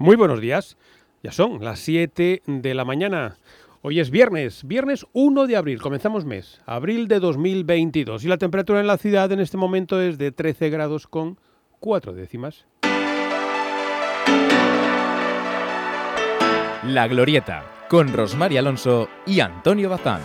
Muy buenos días. Ya son las 7 de la mañana. Hoy es viernes, viernes 1 de abril, comenzamos mes, abril de 2022 y la temperatura en la ciudad en este momento es de 13 grados con 4 décimas. La Glorieta, con Rosmary Alonso y Antonio Bazán.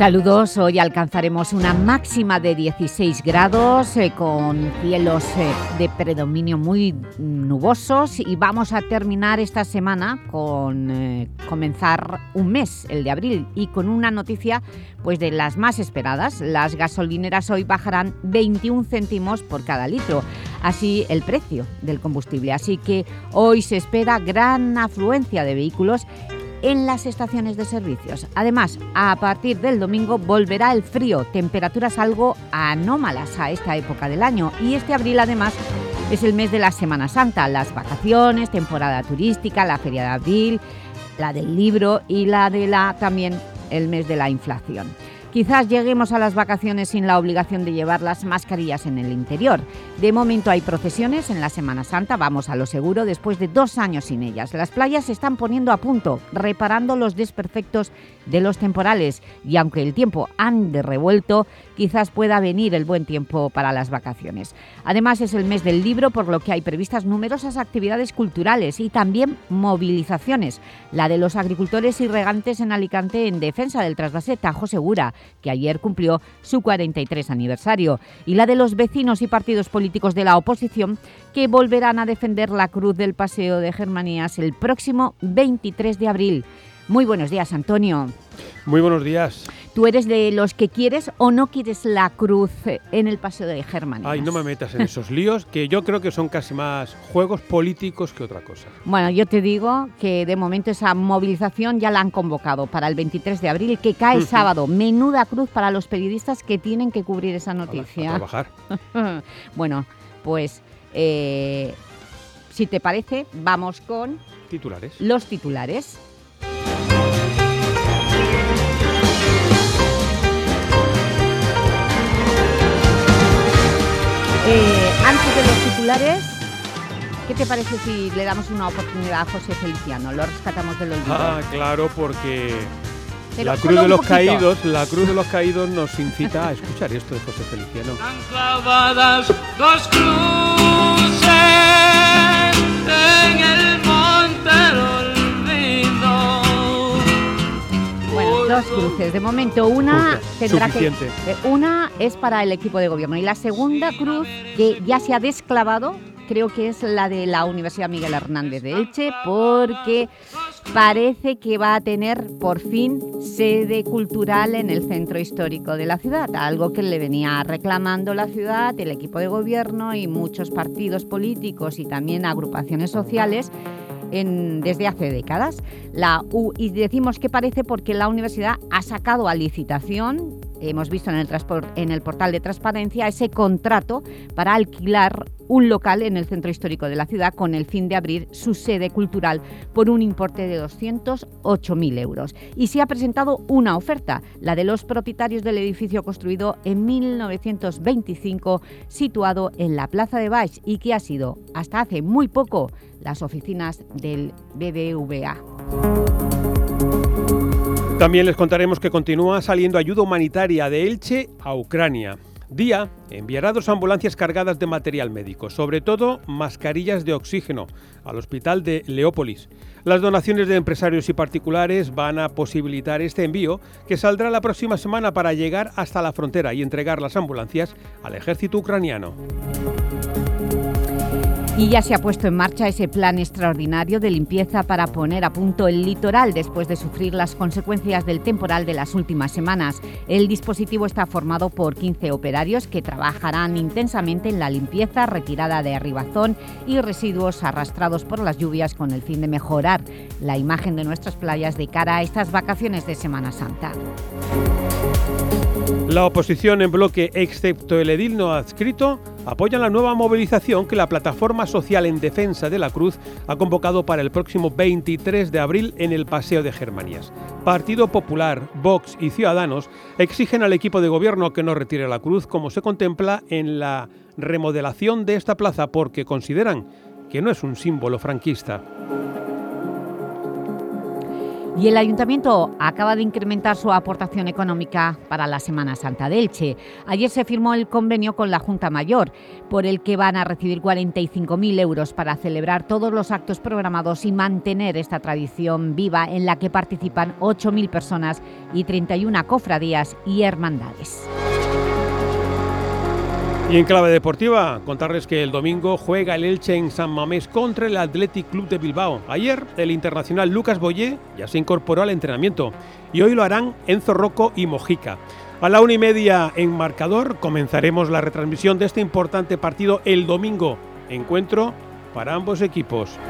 Saludos, hoy alcanzaremos una máxima de 16 grados eh, con cielos eh, de predominio muy nubosos y vamos a terminar esta semana con eh, comenzar un mes, el de abril, y con una noticia pues de las más esperadas. Las gasolineras hoy bajarán 21 céntimos por cada litro, así el precio del combustible. Así que hoy se espera gran afluencia de vehículos en las estaciones de servicios. Además, a partir del domingo volverá el frío, temperaturas algo anómalas a esta época del año y este abril además es el mes de la Semana Santa, las vacaciones, temporada turística, la Feria de Abril, la del libro y la de la también el mes de la inflación. Quizás lleguemos a las vacaciones sin la obligación de llevar las mascarillas en el interior. De momento hay procesiones en la Semana Santa, vamos a lo seguro, después de dos años sin ellas. Las playas se están poniendo a punto, reparando los desperfectos de los temporales y aunque el tiempo ande revuelto, quizás pueda venir el buen tiempo para las vacaciones. Además es el mes del libro, por lo que hay previstas numerosas actividades culturales y también movilizaciones. La de los agricultores y regantes en Alicante en defensa del trasvase Tajo Segura, que ayer cumplió su 43 aniversario, y la de los vecinos y partidos políticos de la oposición que volverán a defender la cruz del Paseo de Germanías el próximo 23 de abril. Muy buenos días, Antonio. Muy buenos días. ¿Tú eres de los que quieres o no quieres la cruz en el Paseo de Germanías? Ay, no me metas en esos líos, que yo creo que son casi más juegos políticos que otra cosa. Bueno, yo te digo que de momento esa movilización ya la han convocado para el 23 de abril, que cae sábado. Menuda cruz para los periodistas que tienen que cubrir esa noticia. A, trabajar. bueno, pues eh, si te parece, vamos con... Titulares. Los titulares. Eh, antes de los titulares, ¿qué te parece si le damos una oportunidad a José Feliciano? Lo rescatamos del olvido. Ah, claro, porque la cruz de los caídos, la cruz de los caídos nos incita a escuchar esto de José Feliciano. clavadas dos cruces en el dos cruces. De momento una tendrá que una es para el equipo de gobierno y la segunda cruz que ya se ha desclavado creo que es la de la Universidad Miguel Hernández de Elche porque parece que va a tener por fin sede cultural en el centro histórico de la ciudad, algo que le venía reclamando la ciudad, el equipo de gobierno y muchos partidos políticos y también agrupaciones sociales desde hace décadas. La y decimos que parece porque la universidad ha sacado a licitación, hemos visto en el, en el portal de transparencia, ese contrato para alquilar un local en el centro histórico de la ciudad con el fin de abrir su sede cultural por un importe de 208.000 euros. Y se ha presentado una oferta, la de los propietarios del edificio construido en 1925, situado en la Plaza de Baix y que ha sido, hasta hace muy poco, las oficinas del BBVA. También les contaremos que continúa saliendo ayuda humanitaria de Elche a Ucrania. Día enviará dos ambulancias cargadas de material médico, sobre todo mascarillas de oxígeno, al hospital de Leópolis. Las donaciones de empresarios y particulares van a posibilitar este envío, que saldrá la próxima semana para llegar hasta la frontera y entregar las ambulancias al ejército ucraniano. Y ya se ha puesto en marcha ese plan extraordinario de limpieza para poner a punto el litoral después de sufrir las consecuencias del temporal de las últimas semanas. El dispositivo está formado por 15 operarios que trabajarán intensamente en la limpieza, retirada de arribazón y residuos arrastrados por las lluvias con el fin de mejorar la imagen de nuestras playas de cara a estas vacaciones de Semana Santa. La oposición en bloque, excepto el edil no adscrito, apoyan la nueva movilización que la Plataforma Social en Defensa de la Cruz ha convocado para el próximo 23 de abril en el Paseo de Germanías. Partido Popular, Vox y Ciudadanos exigen al equipo de gobierno que no retire la cruz como se contempla en la remodelación de esta plaza porque consideran que no es un símbolo franquista. Y el Ayuntamiento acaba de incrementar su aportación económica para la Semana Santa de Elche. Ayer se firmó el convenio con la Junta Mayor, por el que van a recibir 45.000 euros para celebrar todos los actos programados y mantener esta tradición viva en la que participan 8.000 personas y 31 cofradías y hermandades. Y en clave deportiva, contarles que el domingo juega el Elche en San Mamés contra el Athletic Club de Bilbao. Ayer, el internacional Lucas Boyé ya se incorporó al entrenamiento y hoy lo harán Enzo Rocco y Mojica. A la una y media en marcador comenzaremos la retransmisión de este importante partido el domingo. Encuentro para ambos equipos.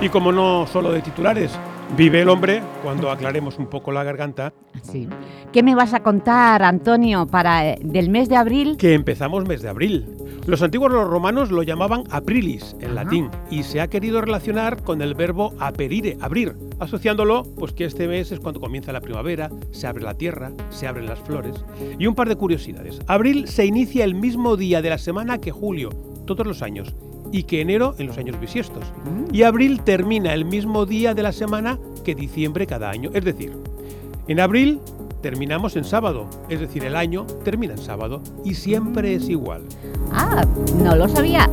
Y como no solo de titulares, Vive el hombre cuando aclaremos un poco la garganta. Sí. ¿Qué me vas a contar, Antonio, para eh, del mes de abril? Que empezamos mes de abril. Los antiguos los romanos lo llamaban aprilis en latín y se ha querido relacionar con el verbo aperire, abrir, asociándolo pues que este mes es cuando comienza la primavera, se abre la tierra, se abren las flores. Y un par de curiosidades. Abril se inicia el mismo día de la semana que julio, todos los años y que enero en los años bisiestos. Mm. Y abril termina el mismo día de la semana que diciembre cada año. Es decir, en abril terminamos en sábado, es decir, el año termina en sábado y siempre es igual. Ah, no lo sabía.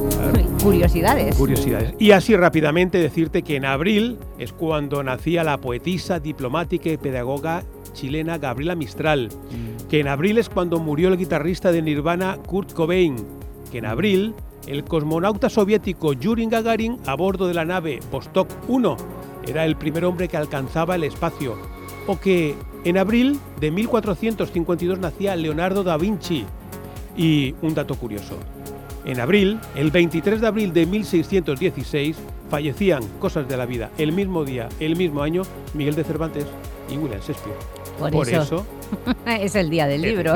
Curiosidades. Curiosidades. Y así rápidamente decirte que en abril es cuando nacía la poetisa, diplomática y pedagoga chilena Gabriela Mistral, mm. que en abril es cuando murió el guitarrista de Nirvana Kurt Cobain, que en abril el cosmonauta soviético Yuri Gagarin a bordo de la nave Vostok 1 era el primer hombre que alcanzaba el espacio, o que en abril de 1452 nacía Leonardo da Vinci. Y un dato curioso, en abril, el 23 de abril de 1616, fallecían cosas de la vida el mismo día, el mismo año, Miguel de Cervantes y William Shakespeare. Por, eso, es el día del libro.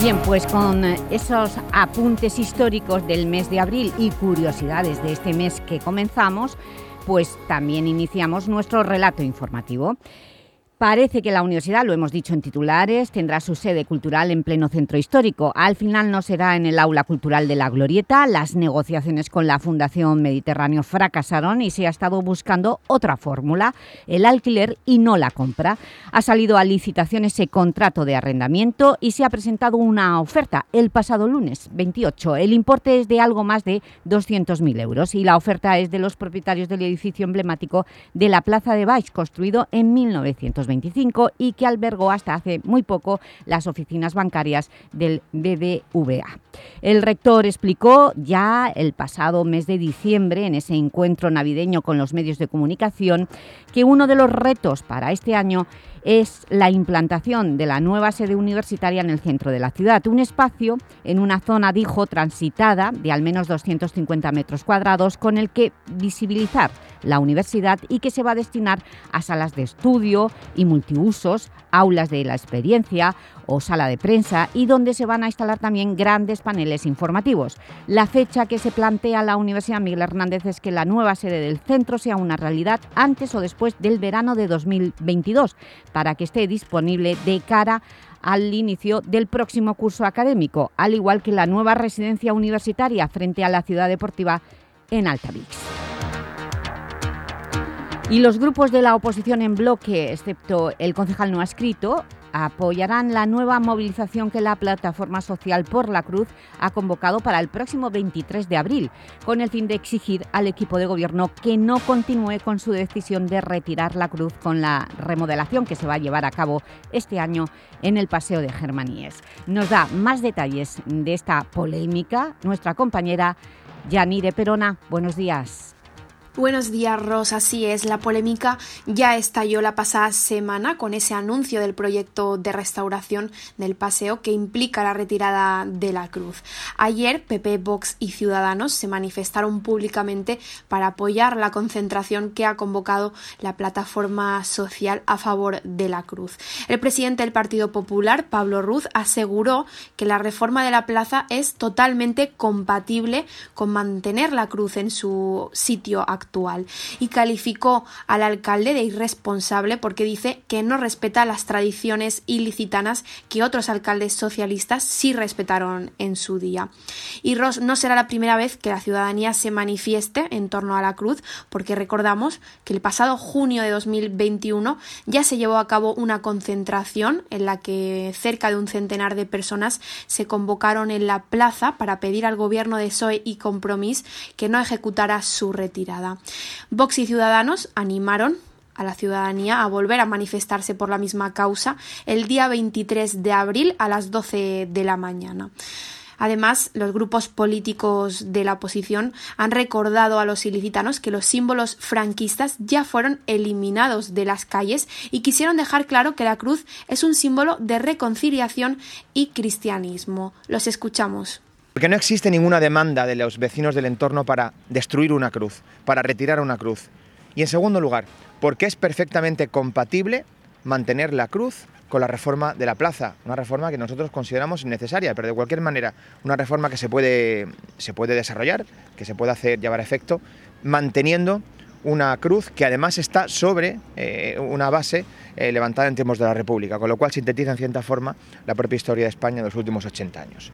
Bien, pues con esos apuntes históricos del mes de abril y curiosidades de este mes que comenzamos, pues también iniciamos nuestro relato informativo. Parece que la universidad, lo hemos dicho en titulares, tendrá su sede cultural en pleno centro histórico. Al final no será en el aula cultural de la Glorieta. Las negociaciones con la Fundación Mediterráneo fracasaron y se ha estado buscando otra fórmula, el alquiler y no la compra. Ha salido a licitación ese contrato de arrendamiento y se ha presentado una oferta el pasado lunes 28. El importe es de algo más de 200.000 euros y la oferta es de los propietarios del edificio emblemático de la Plaza de Baix, construido en 1900 y que albergó hasta hace muy poco las oficinas bancarias del BBVA. El rector explicó ya el pasado mes de diciembre, en ese encuentro navideño con los medios de comunicación, que uno de los retos para este año es la implantación de la nueva sede universitaria en el centro de la ciudad, un espacio en una zona, dijo, transitada de al menos 250 metros cuadrados con el que visibilizar la universidad y que se va a destinar a salas de estudio y multiusos, aulas de la experiencia o sala de prensa y donde se van a instalar también grandes paneles informativos. La fecha que se plantea la Universidad Miguel Hernández es que la nueva sede del centro sea una realidad antes o después del verano de 2022 para que esté disponible de cara al inicio del próximo curso académico, al igual que la nueva residencia universitaria frente a la ciudad deportiva en Altavix. Y los grupos de la oposición en bloque, excepto el concejal no ha escrito, apoyarán la nueva movilización que la Plataforma Social por la Cruz ha convocado para el próximo 23 de abril, con el fin de exigir al equipo de gobierno que no continúe con su decisión de retirar la cruz con la remodelación que se va a llevar a cabo este año en el Paseo de Germaníes. Nos da más detalles de esta polémica nuestra compañera Yanire Perona. Buenos días. Buenos días, Rosa. Así es, la polémica ya estalló la pasada semana con ese anuncio del proyecto de restauración del paseo que implica la retirada de la cruz. Ayer, PP, Vox y Ciudadanos se manifestaron públicamente para apoyar la concentración que ha convocado la plataforma social a favor de la cruz. El presidente del Partido Popular, Pablo Ruz, aseguró que la reforma de la plaza es totalmente compatible con mantener la cruz en su sitio actual y calificó al alcalde de irresponsable porque dice que no respeta las tradiciones ilicitanas que otros alcaldes socialistas sí respetaron en su día. Y Ross no será la primera vez que la ciudadanía se manifieste en torno a la cruz porque recordamos que el pasado junio de 2021 ya se llevó a cabo una concentración en la que cerca de un centenar de personas se convocaron en la plaza para pedir al gobierno de PSOE y Compromís que no ejecutara su retirada. Vox y Ciudadanos animaron a la ciudadanía a volver a manifestarse por la misma causa el día 23 de abril a las 12 de la mañana. Además, los grupos políticos de la oposición han recordado a los ilicitanos que los símbolos franquistas ya fueron eliminados de las calles y quisieron dejar claro que la cruz es un símbolo de reconciliación y cristianismo. Los escuchamos. Porque no existe ninguna demanda de los vecinos del entorno para destruir una cruz, para retirar una cruz. Y en segundo lugar, porque es perfectamente compatible mantener la cruz con la reforma de la plaza, una reforma que nosotros consideramos innecesaria, pero de cualquier manera, una reforma que se puede, se puede desarrollar, que se puede hacer llevar a efecto, manteniendo una cruz que además está sobre eh, una base eh, levantada en tiempos de la República, con lo cual sintetiza en cierta forma la propia historia de España de los últimos 80 años.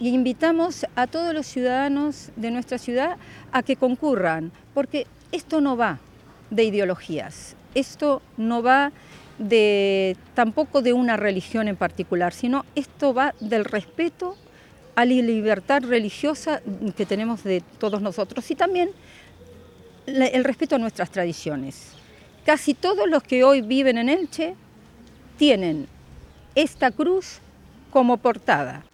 Y invitamos a todos los ciudadanos de nuestra ciudad a que concurran, porque esto no va de ideologías, esto no va de tampoco de una religión en particular, sino esto va del respeto a la libertad religiosa que tenemos de todos nosotros y también el respeto a nuestras tradiciones. Casi todos los que hoy viven en Elche tienen esta cruz como portada.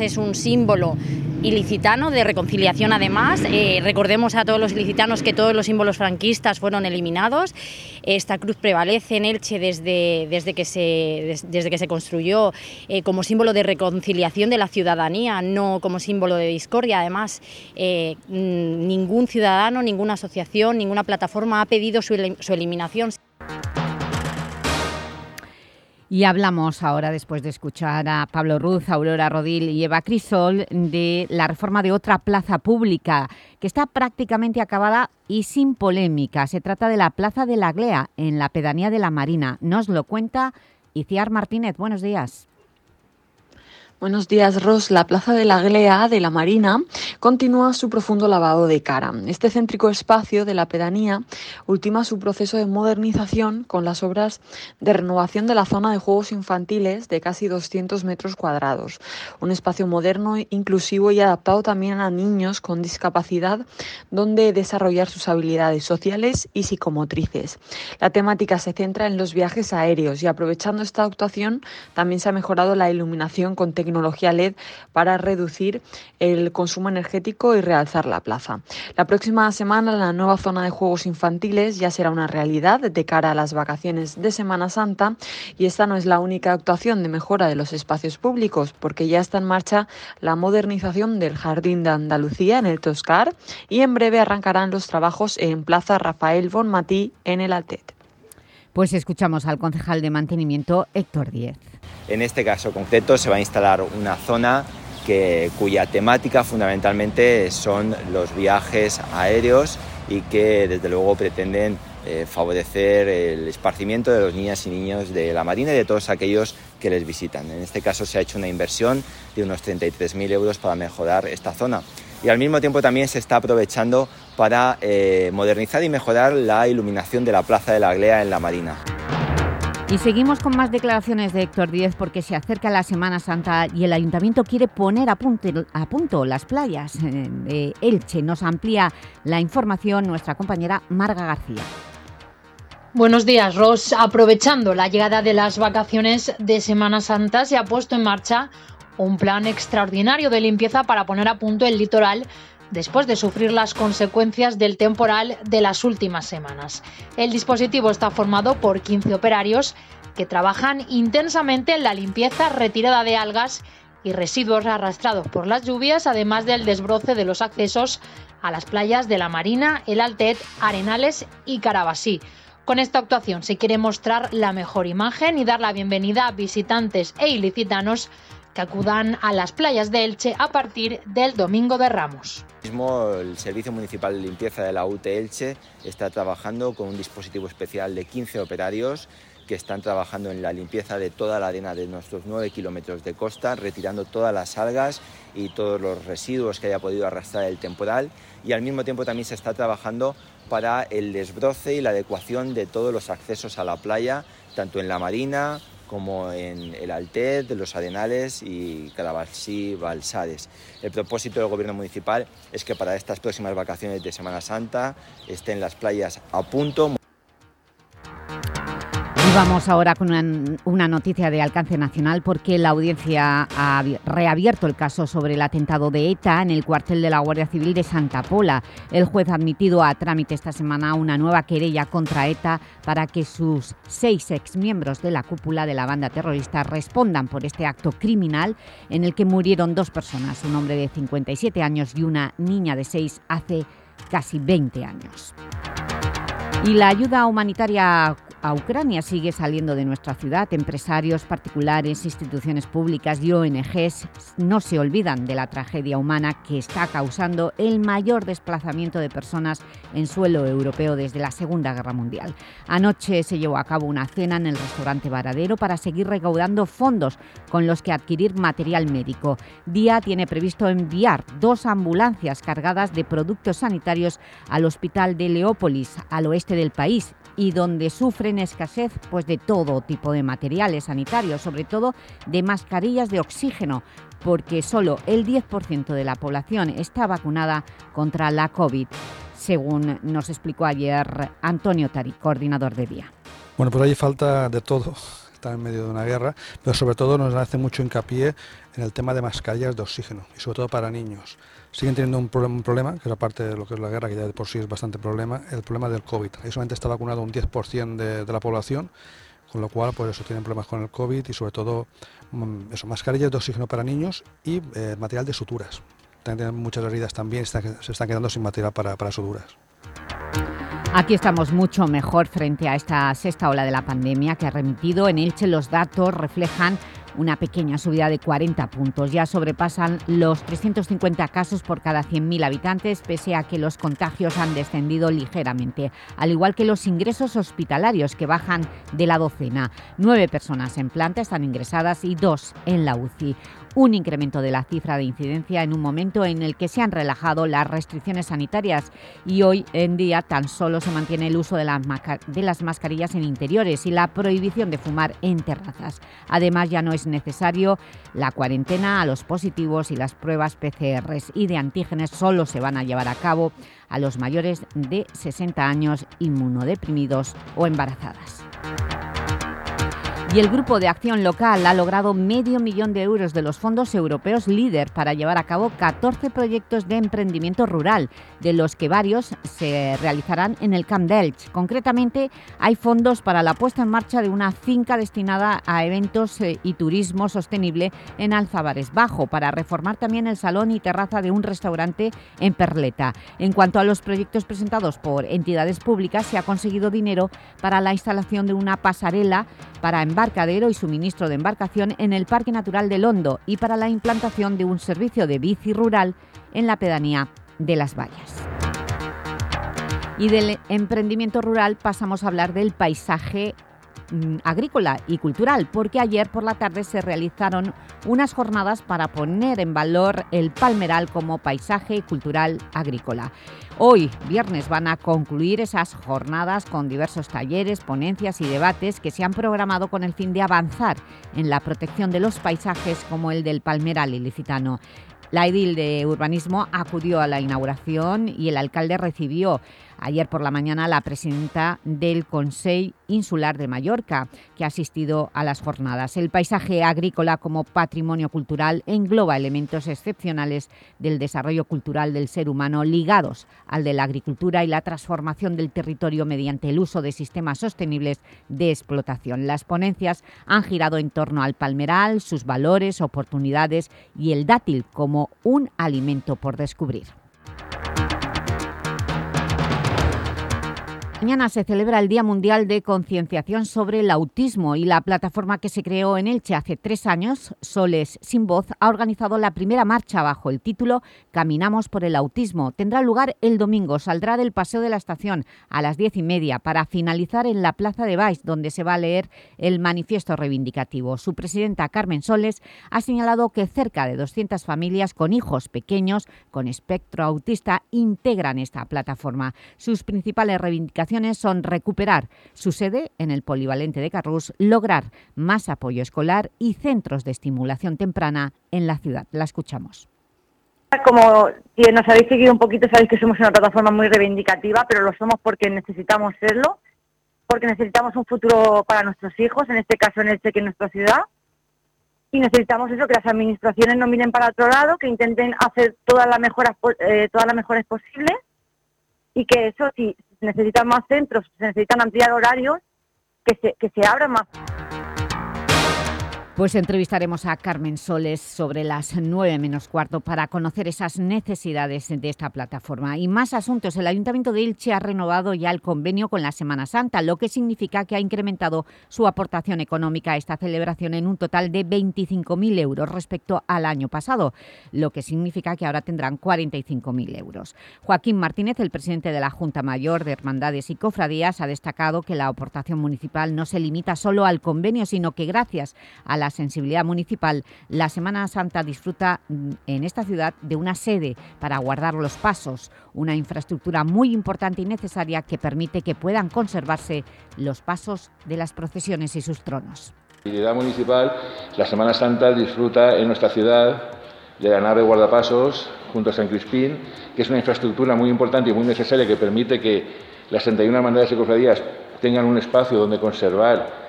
Es un símbolo ilicitano de reconciliación además. Eh, recordemos a todos los ilicitanos que todos los símbolos franquistas fueron eliminados. Esta cruz prevalece en Elche desde, desde, que, se, desde que se construyó eh, como símbolo de reconciliación de la ciudadanía, no como símbolo de discordia. Además, eh, ningún ciudadano, ninguna asociación, ninguna plataforma ha pedido su, su eliminación. Y hablamos ahora, después de escuchar a Pablo Ruz, Aurora Rodil y Eva Crisol, de la reforma de otra plaza pública que está prácticamente acabada y sin polémica. Se trata de la Plaza de la Glea, en la pedanía de la Marina. Nos lo cuenta Iciar Martínez. Buenos días. Buenos días, Ros. La Plaza de la Glea de la Marina continúa su profundo lavado de cara. Este céntrico espacio de la pedanía ultima su proceso de modernización con las obras de renovación de la zona de juegos infantiles de casi 200 metros cuadrados. Un espacio moderno, inclusivo y adaptado también a niños con discapacidad, donde desarrollar sus habilidades sociales y psicomotrices. La temática se centra en los viajes aéreos y aprovechando esta actuación también se ha mejorado la iluminación con tecnología tecnología LED para reducir el consumo energético y realzar la plaza. La próxima semana la nueva zona de juegos infantiles ya será una realidad de cara a las vacaciones de Semana Santa y esta no es la única actuación de mejora de los espacios públicos porque ya está en marcha la modernización del Jardín de Andalucía en el Toscar y en breve arrancarán los trabajos en Plaza Rafael Bonmatí en el Altet. Pues escuchamos al concejal de mantenimiento Héctor Díez. En este caso concreto se va a instalar una zona que, cuya temática fundamentalmente son los viajes aéreos y que desde luego pretenden eh, favorecer el esparcimiento de los niñas y niños de la Marina y de todos aquellos que les visitan. En este caso se ha hecho una inversión de unos 33.000 euros para mejorar esta zona y al mismo tiempo también se está aprovechando para eh, modernizar y mejorar la iluminación de la Plaza de la Glea en la Marina. Y seguimos con más declaraciones de Héctor Díez porque se acerca la Semana Santa y el Ayuntamiento quiere poner a punto, a punto las playas eh, de Elche. Nos amplía la información nuestra compañera Marga García. Buenos días, Ros. Aprovechando la llegada de las vacaciones de Semana Santa, se ha puesto en marcha un plan extraordinario de limpieza para poner a punto el litoral después de sufrir las consecuencias del temporal de las últimas semanas. El dispositivo está formado por 15 operarios que trabajan intensamente en la limpieza, retirada de algas y residuos arrastrados por las lluvias, además del desbroce de los accesos a las playas de La Marina, El Altet, Arenales y Carabasí. Con esta actuación se quiere mostrar la mejor imagen y dar la bienvenida a visitantes e ilicitanos que acudan a las playas de Elche a partir del Domingo de Ramos. El Servicio Municipal de Limpieza de la UT Elche está trabajando con un dispositivo especial de 15 operarios que están trabajando en la limpieza de toda la arena de nuestros 9 kilómetros de costa, retirando todas las algas y todos los residuos que haya podido arrastrar el temporal y al mismo tiempo también se está trabajando para el desbroce y la adecuación de todos los accesos a la playa, tanto en la marina como en el Altet, los Arenales y Carabalsí, Balsares. El propósito del Gobierno municipal es que para estas próximas vacaciones de Semana Santa estén las playas a punto vamos ahora con una, noticia de alcance nacional porque la audiencia ha reabierto el caso sobre el atentado de ETA en el cuartel de la Guardia Civil de Santa Pola. El juez ha admitido a trámite esta semana una nueva querella contra ETA para que sus seis exmiembros de la cúpula de la banda terrorista respondan por este acto criminal en el que murieron dos personas, un hombre de 57 años y una niña de 6 hace casi 20 años. Y la ayuda humanitaria a Ucrania sigue saliendo de nuestra ciudad. Empresarios particulares, instituciones públicas y ONGs no se olvidan de la tragedia humana que está causando el mayor desplazamiento de personas en suelo europeo desde la Segunda Guerra Mundial. Anoche se llevó a cabo una cena en el restaurante Varadero para seguir recaudando fondos con los que adquirir material médico. Día tiene previsto enviar dos ambulancias cargadas de productos sanitarios al hospital de Leópolis, al oeste del país, y donde sufren escasez pues, de todo tipo de materiales sanitarios, sobre todo de mascarillas de oxígeno, porque solo el 10% de la población está vacunada contra la COVID, según nos explicó ayer Antonio Tari, coordinador de Día. Bueno, pues ahí falta de todo, está en medio de una guerra, pero sobre todo nos hace mucho hincapié en el tema de mascarillas de oxígeno, y sobre todo para niños siguen teniendo un, problema, que es aparte de lo que es la guerra, que ya de por sí es bastante problema, el problema del COVID. Ahí solamente está vacunado un 10% de, la población, con lo cual pues eso tienen problemas con el COVID y sobre todo mm, eso, mascarillas de oxígeno para niños y eh, material de suturas. Tienen muchas heridas también, se están quedando sin material para, para suturas. Aquí estamos mucho mejor frente a esta sexta ola de la pandemia que ha remitido. En Elche los datos reflejan una pequeña subida de 40 puntos. Ya sobrepasan los 350 casos por cada 100.000 habitantes, pese a que los contagios han descendido ligeramente, al igual que los ingresos hospitalarios que bajan de la docena. Nueve personas en planta están ingresadas y dos en la UCI un incremento de la cifra de incidencia en un momento en el que se han relajado las restricciones sanitarias y hoy en día tan solo se mantiene el uso de, las mascarillas en interiores y la prohibición de fumar en terrazas. Además, ya no es necesario la cuarentena a los positivos y las pruebas PCR y de antígenes solo se van a llevar a cabo a los mayores de 60 años inmunodeprimidos o embarazadas. Y el Grupo de Acción Local ha logrado medio millón de euros de los fondos europeos LEADER para llevar a cabo 14 proyectos de emprendimiento rural, de los que varios se realizarán en el Camp Delch. Concretamente, hay fondos para la puesta en marcha de una finca destinada a eventos eh, y turismo sostenible en Alzabares Bajo, para reformar también el salón y terraza de un restaurante en Perleta. En cuanto a los proyectos presentados por entidades públicas, se ha conseguido dinero para la instalación de una pasarela para embarcadero y suministro de embarcación en el Parque Natural del Hondo y para la implantación de un servicio de bici rural en la pedanía de Las Vallas. Y del emprendimiento rural pasamos a hablar del paisaje agrícola y cultural, porque ayer por la tarde se realizaron unas jornadas para poner en valor el palmeral como paisaje cultural agrícola. Hoy, viernes, van a concluir esas jornadas con diversos talleres, ponencias y debates que se han programado con el fin de avanzar en la protección de los paisajes como el del palmeral ilicitano. La edil de urbanismo acudió a la inauguración y el alcalde recibió Ayer por la mañana la presidenta del Consejo Insular de Mallorca, que ha asistido a las jornadas. El paisaje agrícola como patrimonio cultural engloba elementos excepcionales del desarrollo cultural del ser humano ligados al de la agricultura y la transformación del territorio mediante el uso de sistemas sostenibles de explotación. Las ponencias han girado en torno al palmeral, sus valores, oportunidades y el dátil como un alimento por descubrir. Mañana se celebra el Día Mundial de Concienciación sobre el Autismo y la plataforma que se creó en Elche hace tres años, Soles Sin Voz, ha organizado la primera marcha bajo el título Caminamos por el Autismo. Tendrá lugar el domingo, saldrá del Paseo de la Estación a las diez y media para finalizar en la Plaza de Baix, donde se va a leer el manifiesto reivindicativo. Su presidenta, Carmen Soles, ha señalado que cerca de 200 familias con hijos pequeños con espectro autista integran esta plataforma. Sus principales reivindicaciones son recuperar su sede en el Polivalente de Carrús, lograr más apoyo escolar y centros de estimulación temprana en la ciudad. La escuchamos. Como nos habéis seguido un poquito, sabéis que somos una plataforma muy reivindicativa, pero lo somos porque necesitamos serlo, porque necesitamos un futuro para nuestros hijos, en este caso en este que es nuestra ciudad, y necesitamos eso, que las administraciones no miren para otro lado, que intenten hacer todas las mejoras, eh, todas las mejores posibles, y que eso, si necesitan más centros, se necesitan ampliar horarios, que se, que se abran más. Pues entrevistaremos a Carmen Soles sobre las nueve menos cuarto para conocer esas necesidades de esta plataforma. Y más asuntos. El Ayuntamiento de Ilche ha renovado ya el convenio con la Semana Santa, lo que significa que ha incrementado su aportación económica a esta celebración en un total de 25.000 euros respecto al año pasado, lo que significa que ahora tendrán 45.000 euros. Joaquín Martínez, el presidente de la Junta Mayor de Hermandades y Cofradías, ha destacado que la aportación municipal no se limita solo al convenio, sino que gracias a la sensibilidad municipal, la Semana Santa disfruta mm, en esta ciudad de una sede para guardar los pasos, una infraestructura muy importante y necesaria que permite que puedan conservarse los pasos de las procesiones y sus tronos. La municipal, la Semana Santa disfruta en nuestra ciudad de la nave guardapasos junto a San Crispín, que es una infraestructura muy importante y muy necesaria que permite que las 31 hermandades y cofradías tengan un espacio donde conservar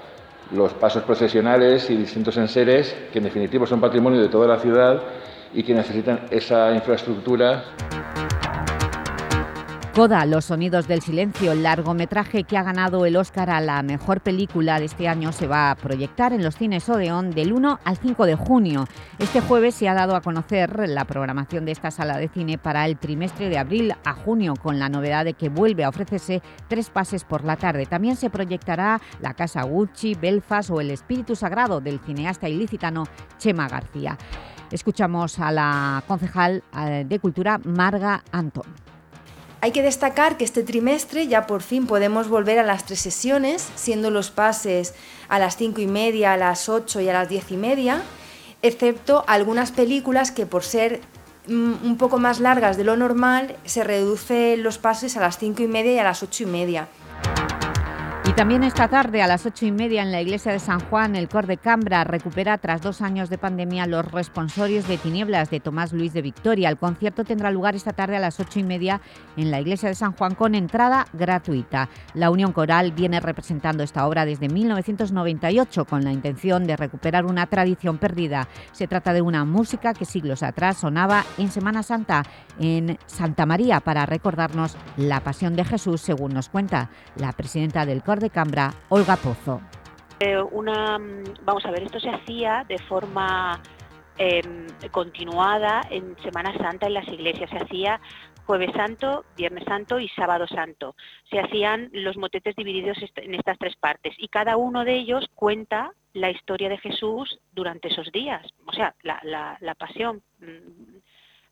los pasos procesionales y distintos enseres, que en definitiva son patrimonio de toda la ciudad y que necesitan esa infraestructura. Coda, Los sonidos del silencio, el largometraje que ha ganado el Oscar a la mejor película de este año se va a proyectar en los cines Odeón del 1 al 5 de junio. Este jueves se ha dado a conocer la programación de esta sala de cine para el trimestre de abril a junio, con la novedad de que vuelve a ofrecerse tres pases por la tarde. También se proyectará La Casa Gucci, Belfast o El Espíritu Sagrado del cineasta ilicitano Chema García. Escuchamos a la concejal eh, de Cultura Marga Antón. Hay que destacar que este trimestre ya por fin podemos volver a las tres sesiones, siendo los pases a las cinco y media, a las ocho y a las diez y media, excepto algunas películas que por ser mm, un poco más largas de lo normal, se reducen los pases a las cinco y media y a las ocho y media. Y también esta tarde a las ocho y media en la iglesia de San Juan, el Cor de Cambra recupera tras dos años de pandemia los responsorios de Tinieblas de Tomás Luis de Victoria. El concierto tendrá lugar esta tarde a las ocho y media en la iglesia de San Juan con entrada gratuita. La Unión Coral viene representando esta obra desde 1998 con la intención de recuperar una tradición perdida. Se trata de una música que siglos atrás sonaba en Semana Santa en Santa María para recordarnos la pasión de Jesús, según nos cuenta la presidenta del Cor de Cambra, Olga Pozo. Eh, una, mm, vamos a ver, esto se hacía de forma em, continuada en Semana Santa en las iglesias. Se hacía Jueves Santo, Viernes Santo y Sábado Santo. Se hacían los motetes divididos en estas tres partes y cada uno de ellos cuenta la historia de Jesús durante esos días, o sea, la, la, pasión mm,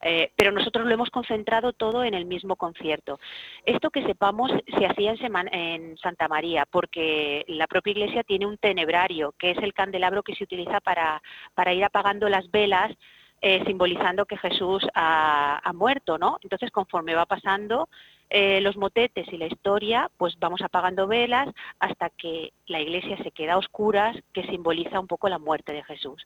eh, pero nosotros lo hemos concentrado todo en el mismo concierto. Esto que sepamos se hacía en, Santa María, porque la propia iglesia tiene un tenebrario, que es el candelabro que se utiliza para, ir apagando las velas, eh, simbolizando que Jesús ha, muerto, ¿no? Entonces, conforme va pasando eh, los motetes y la historia, pues vamos apagando velas hasta que la iglesia se queda a oscuras, que simboliza un poco la muerte de Jesús.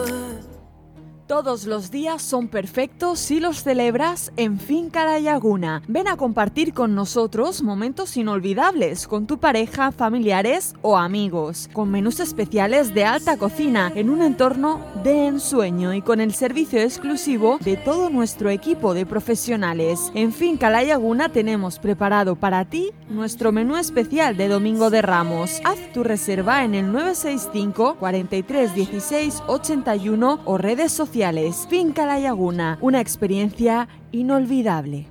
Todos los días son perfectos si los celebras en Finca La Laguna. Ven a compartir con nosotros momentos inolvidables con tu pareja, familiares o amigos, con menús especiales de alta cocina en un entorno de ensueño y con el servicio exclusivo de todo nuestro equipo de profesionales. En Finca La Laguna tenemos preparado para ti nuestro menú especial de Domingo de Ramos. Haz tu reserva en el 965 43 16 81 o redes sociales Finca La Laguna, una experiencia inolvidable.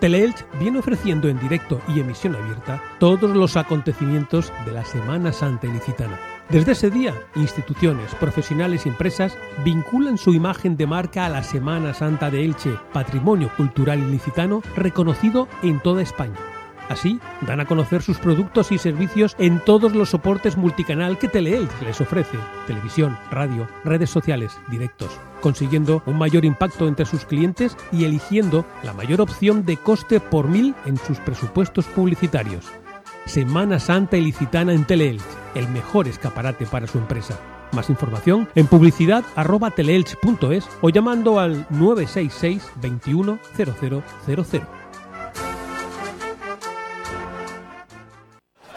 Teleelch viene ofreciendo en directo y emisión abierta todos los acontecimientos de la Semana Santa Ilicitana. Desde ese día, instituciones, profesionales y empresas vinculan su imagen de marca a la Semana Santa de Elche, patrimonio cultural ilicitano reconocido en toda España. Así, dan a conocer sus productos y servicios en todos los soportes multicanal que Teleelch les ofrece, televisión, radio, redes sociales, directos, consiguiendo un mayor impacto entre sus clientes y eligiendo la mayor opción de coste por mil en sus presupuestos publicitarios. Semana Santa Ilicitana en Teleelch, el mejor escaparate para su empresa. Más información en publicidad teleelch.es o llamando al 966 21 0000.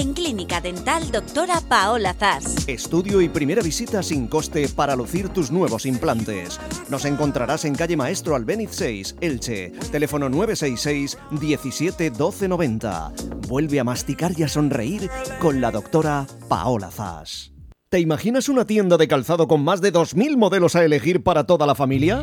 En Clínica Dental Doctora Paola Zas. Estudio y primera visita sin coste para lucir tus nuevos implantes. Nos encontrarás en calle Maestro Albéniz 6, Elche. Teléfono 966 17 12 90. Vuelve a masticar y a sonreír con la doctora Paola Zas. ¿Te imaginas una tienda de calzado con más de 2.000 modelos a elegir para toda la familia?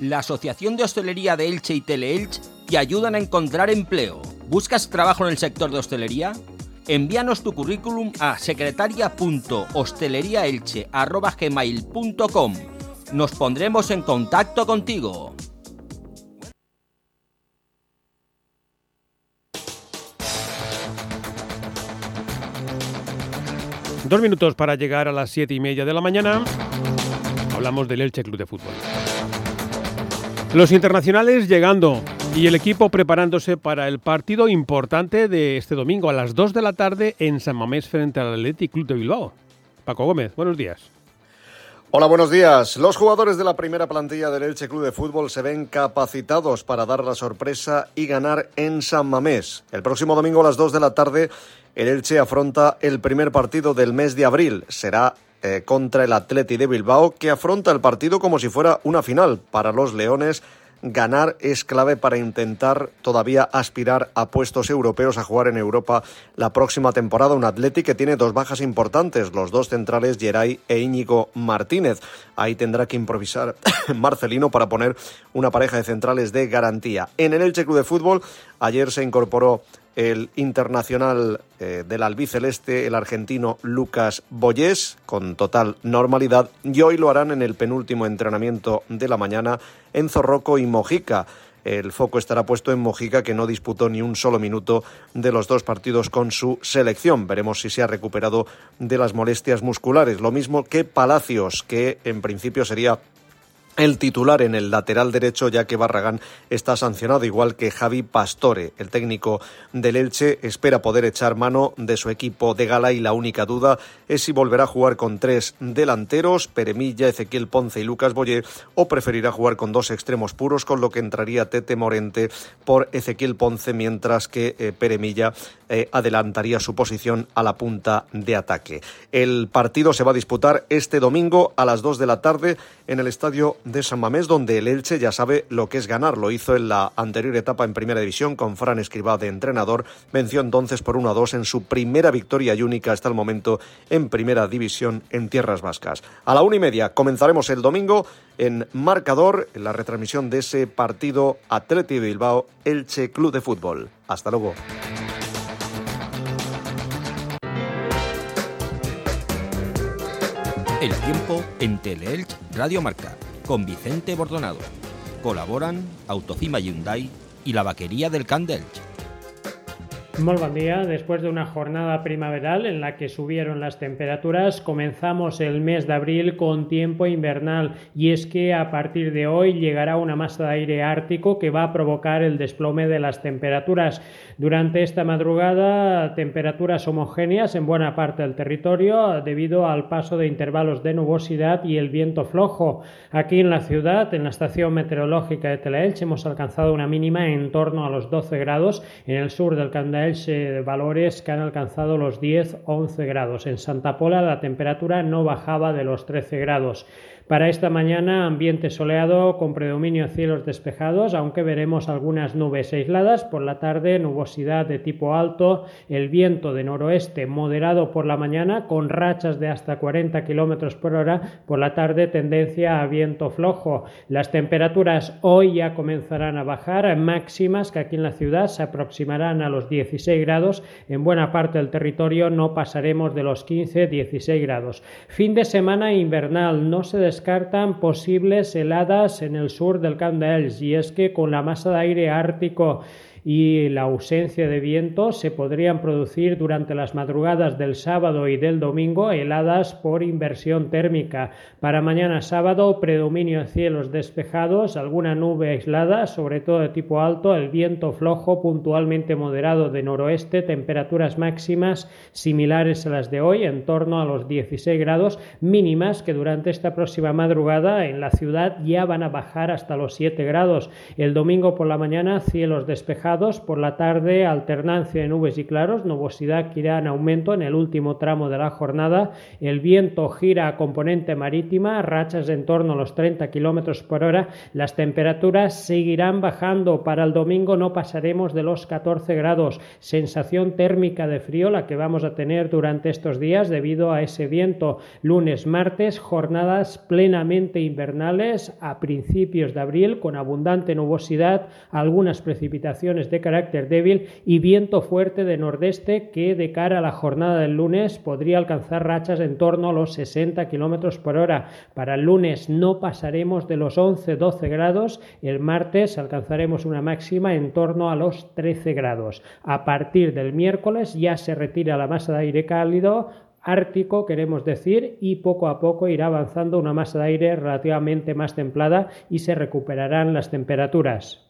La Asociación de Hostelería de Elche y Teleelch te ayudan a encontrar empleo. ¿Buscas trabajo en el sector de hostelería? Envíanos tu currículum a secretaria.hosteleriaelche.gmail.com Nos pondremos en contacto contigo. Dos minutos para llegar a las siete y media de la mañana. Hablamos del Elche Club de Fútbol. Los internacionales llegando y el equipo preparándose para el partido importante de este domingo a las 2 de la tarde en San Mamés frente al Athletic Club de Bilbao. Paco Gómez, buenos días. Hola, buenos días. Los jugadores de la primera plantilla del Elche Club de Fútbol se ven capacitados para dar la sorpresa y ganar en San Mamés. El próximo domingo a las 2 de la tarde, el Elche afronta el primer partido del mes de abril. Será eh, contra el Atleti de Bilbao, que afronta el partido como si fuera una final. Para los Leones, ganar es clave para intentar todavía aspirar a puestos europeos, a jugar en Europa la próxima temporada. Un Atleti que tiene dos bajas importantes, los dos centrales, Geray e Íñigo Martínez. Ahí tendrá que improvisar Marcelino para poner una pareja de centrales de garantía. En el Elche Club de Fútbol, ayer se incorporó el internacional eh, del albiceleste, el argentino Lucas Boyés, con total normalidad, y hoy lo harán en el penúltimo entrenamiento de la mañana en Zorroco y Mojica. el foco estará puesto en Mojica, que no disputó ni un solo minuto de los dos partidos con su selección. Veremos si se ha recuperado de las molestias musculares. Lo mismo que Palacios, que en principio sería el titular en el lateral derecho, ya que Barragán está sancionado, igual que Javi Pastore. El técnico del Elche espera poder echar mano de su equipo de gala y la única duda es si volverá a jugar con tres delanteros, Peremilla, Ezequiel Ponce y Lucas Boyer, o preferirá jugar con dos extremos puros, con lo que entraría Tete Morente por Ezequiel Ponce, mientras que eh, Peremilla eh, adelantaría su posición a la punta de ataque. El partido se va a disputar este domingo a las dos de la tarde en el estadio de San Mamés, donde el Elche ya sabe lo que es ganar. Lo hizo en la anterior etapa en Primera División con Fran Escribá de entrenador. Venció entonces por 1 a 2 en su primera victoria y única hasta el momento en Primera División en Tierras Vascas. A la una y media comenzaremos el domingo en marcador en la retransmisión de ese partido Atleti Bilbao Elche Club de Fútbol. Hasta luego. El tiempo en Teleelch Radio Marca con Vicente Bordonado. Colaboran Autocima Hyundai y la vaquería del Candelch. Muy buen día. Después de una jornada primaveral en la que subieron las temperaturas, comenzamos el mes de abril con tiempo invernal y es que a partir de hoy llegará una masa de aire ártico que va a provocar el desplome de las temperaturas. Durante esta madrugada, temperaturas homogéneas en buena parte del territorio debido al paso de intervalos de nubosidad y el viento flojo. Aquí en la ciudad, en la estación meteorológica de Telaelch, hemos alcanzado una mínima en torno a los 12 grados. En el sur del Candaelch valores que han alcanzado los 10-11 grados. En Santa Pola la temperatura no bajaba de los 13 grados. Para esta mañana, ambiente soleado con predominio cielos despejados, aunque veremos algunas nubes aisladas. Por la tarde, nubosidad de tipo alto, el viento de noroeste moderado por la mañana, con rachas de hasta 40 km por hora. Por la tarde, tendencia a viento flojo. Las temperaturas hoy ya comenzarán a bajar, máximas que aquí en la ciudad se aproximarán a los 16 grados. En buena parte del territorio no pasaremos de los 15-16 grados. Fin de semana invernal, no se descartan posibles heladas en el sur del Camp y es que con la masa de aire ártico y la ausencia de viento se podrían producir durante las madrugadas del sábado y del domingo heladas por inversión térmica. Para mañana sábado, predominio de cielos despejados, alguna nube aislada, sobre todo de tipo alto, el viento flojo puntualmente moderado de noroeste, temperaturas máximas similares a las de hoy, en torno a los 16 grados mínimas que durante esta próxima madrugada en la ciudad ya van a bajar hasta los 7 grados. El domingo por la mañana cielos despejados por la tarde alternancia de nubes y claros, nubosidad que irá en aumento en el último tramo de la jornada, el viento gira a componente marítima, rachas en torno a los 30 km por hora, las temperaturas seguirán bajando, para el domingo no pasaremos de los 14 grados, sensación térmica de frío la que vamos a tener durante estos días debido a ese viento, lunes, martes, jornadas plenamente invernales a principios de abril con abundante nubosidad, algunas precipitaciones de carácter débil y viento fuerte de nordeste que de cara a la jornada del lunes podría alcanzar rachas en torno a los 60 km por hora. Para el lunes no pasaremos de los 11-12 grados, el martes alcanzaremos una máxima en torno a los 13 grados. A partir del miércoles ya se retira la masa de aire cálido ártico, queremos decir, y poco a poco irá avanzando una masa de aire relativamente más templada y se recuperarán las temperaturas.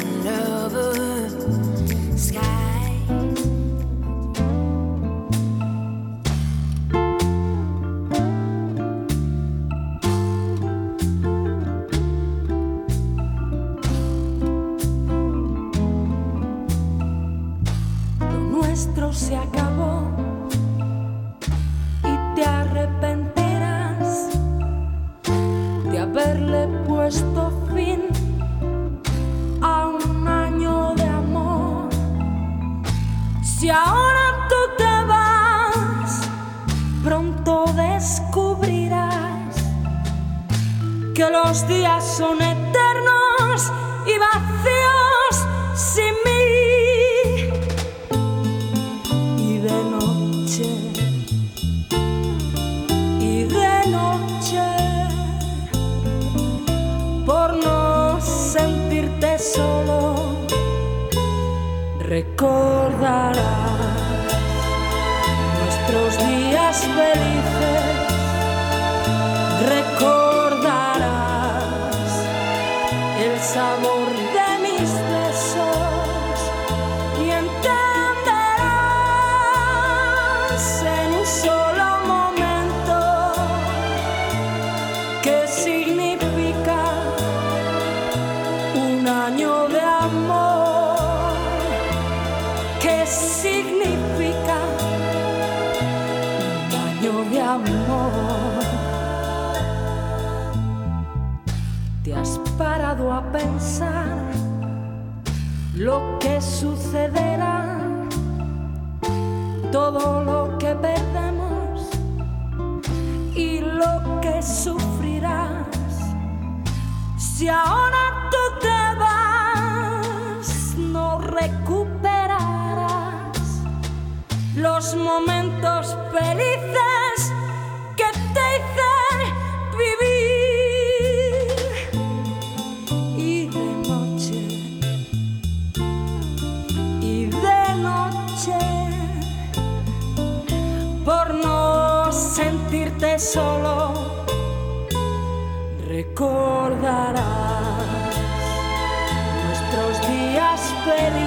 puesto fin a un año de amor. Si ahora tú te vas, pronto descubrirás que los días son eternos y vacíos. Recordarás nuestros días felices. Todo días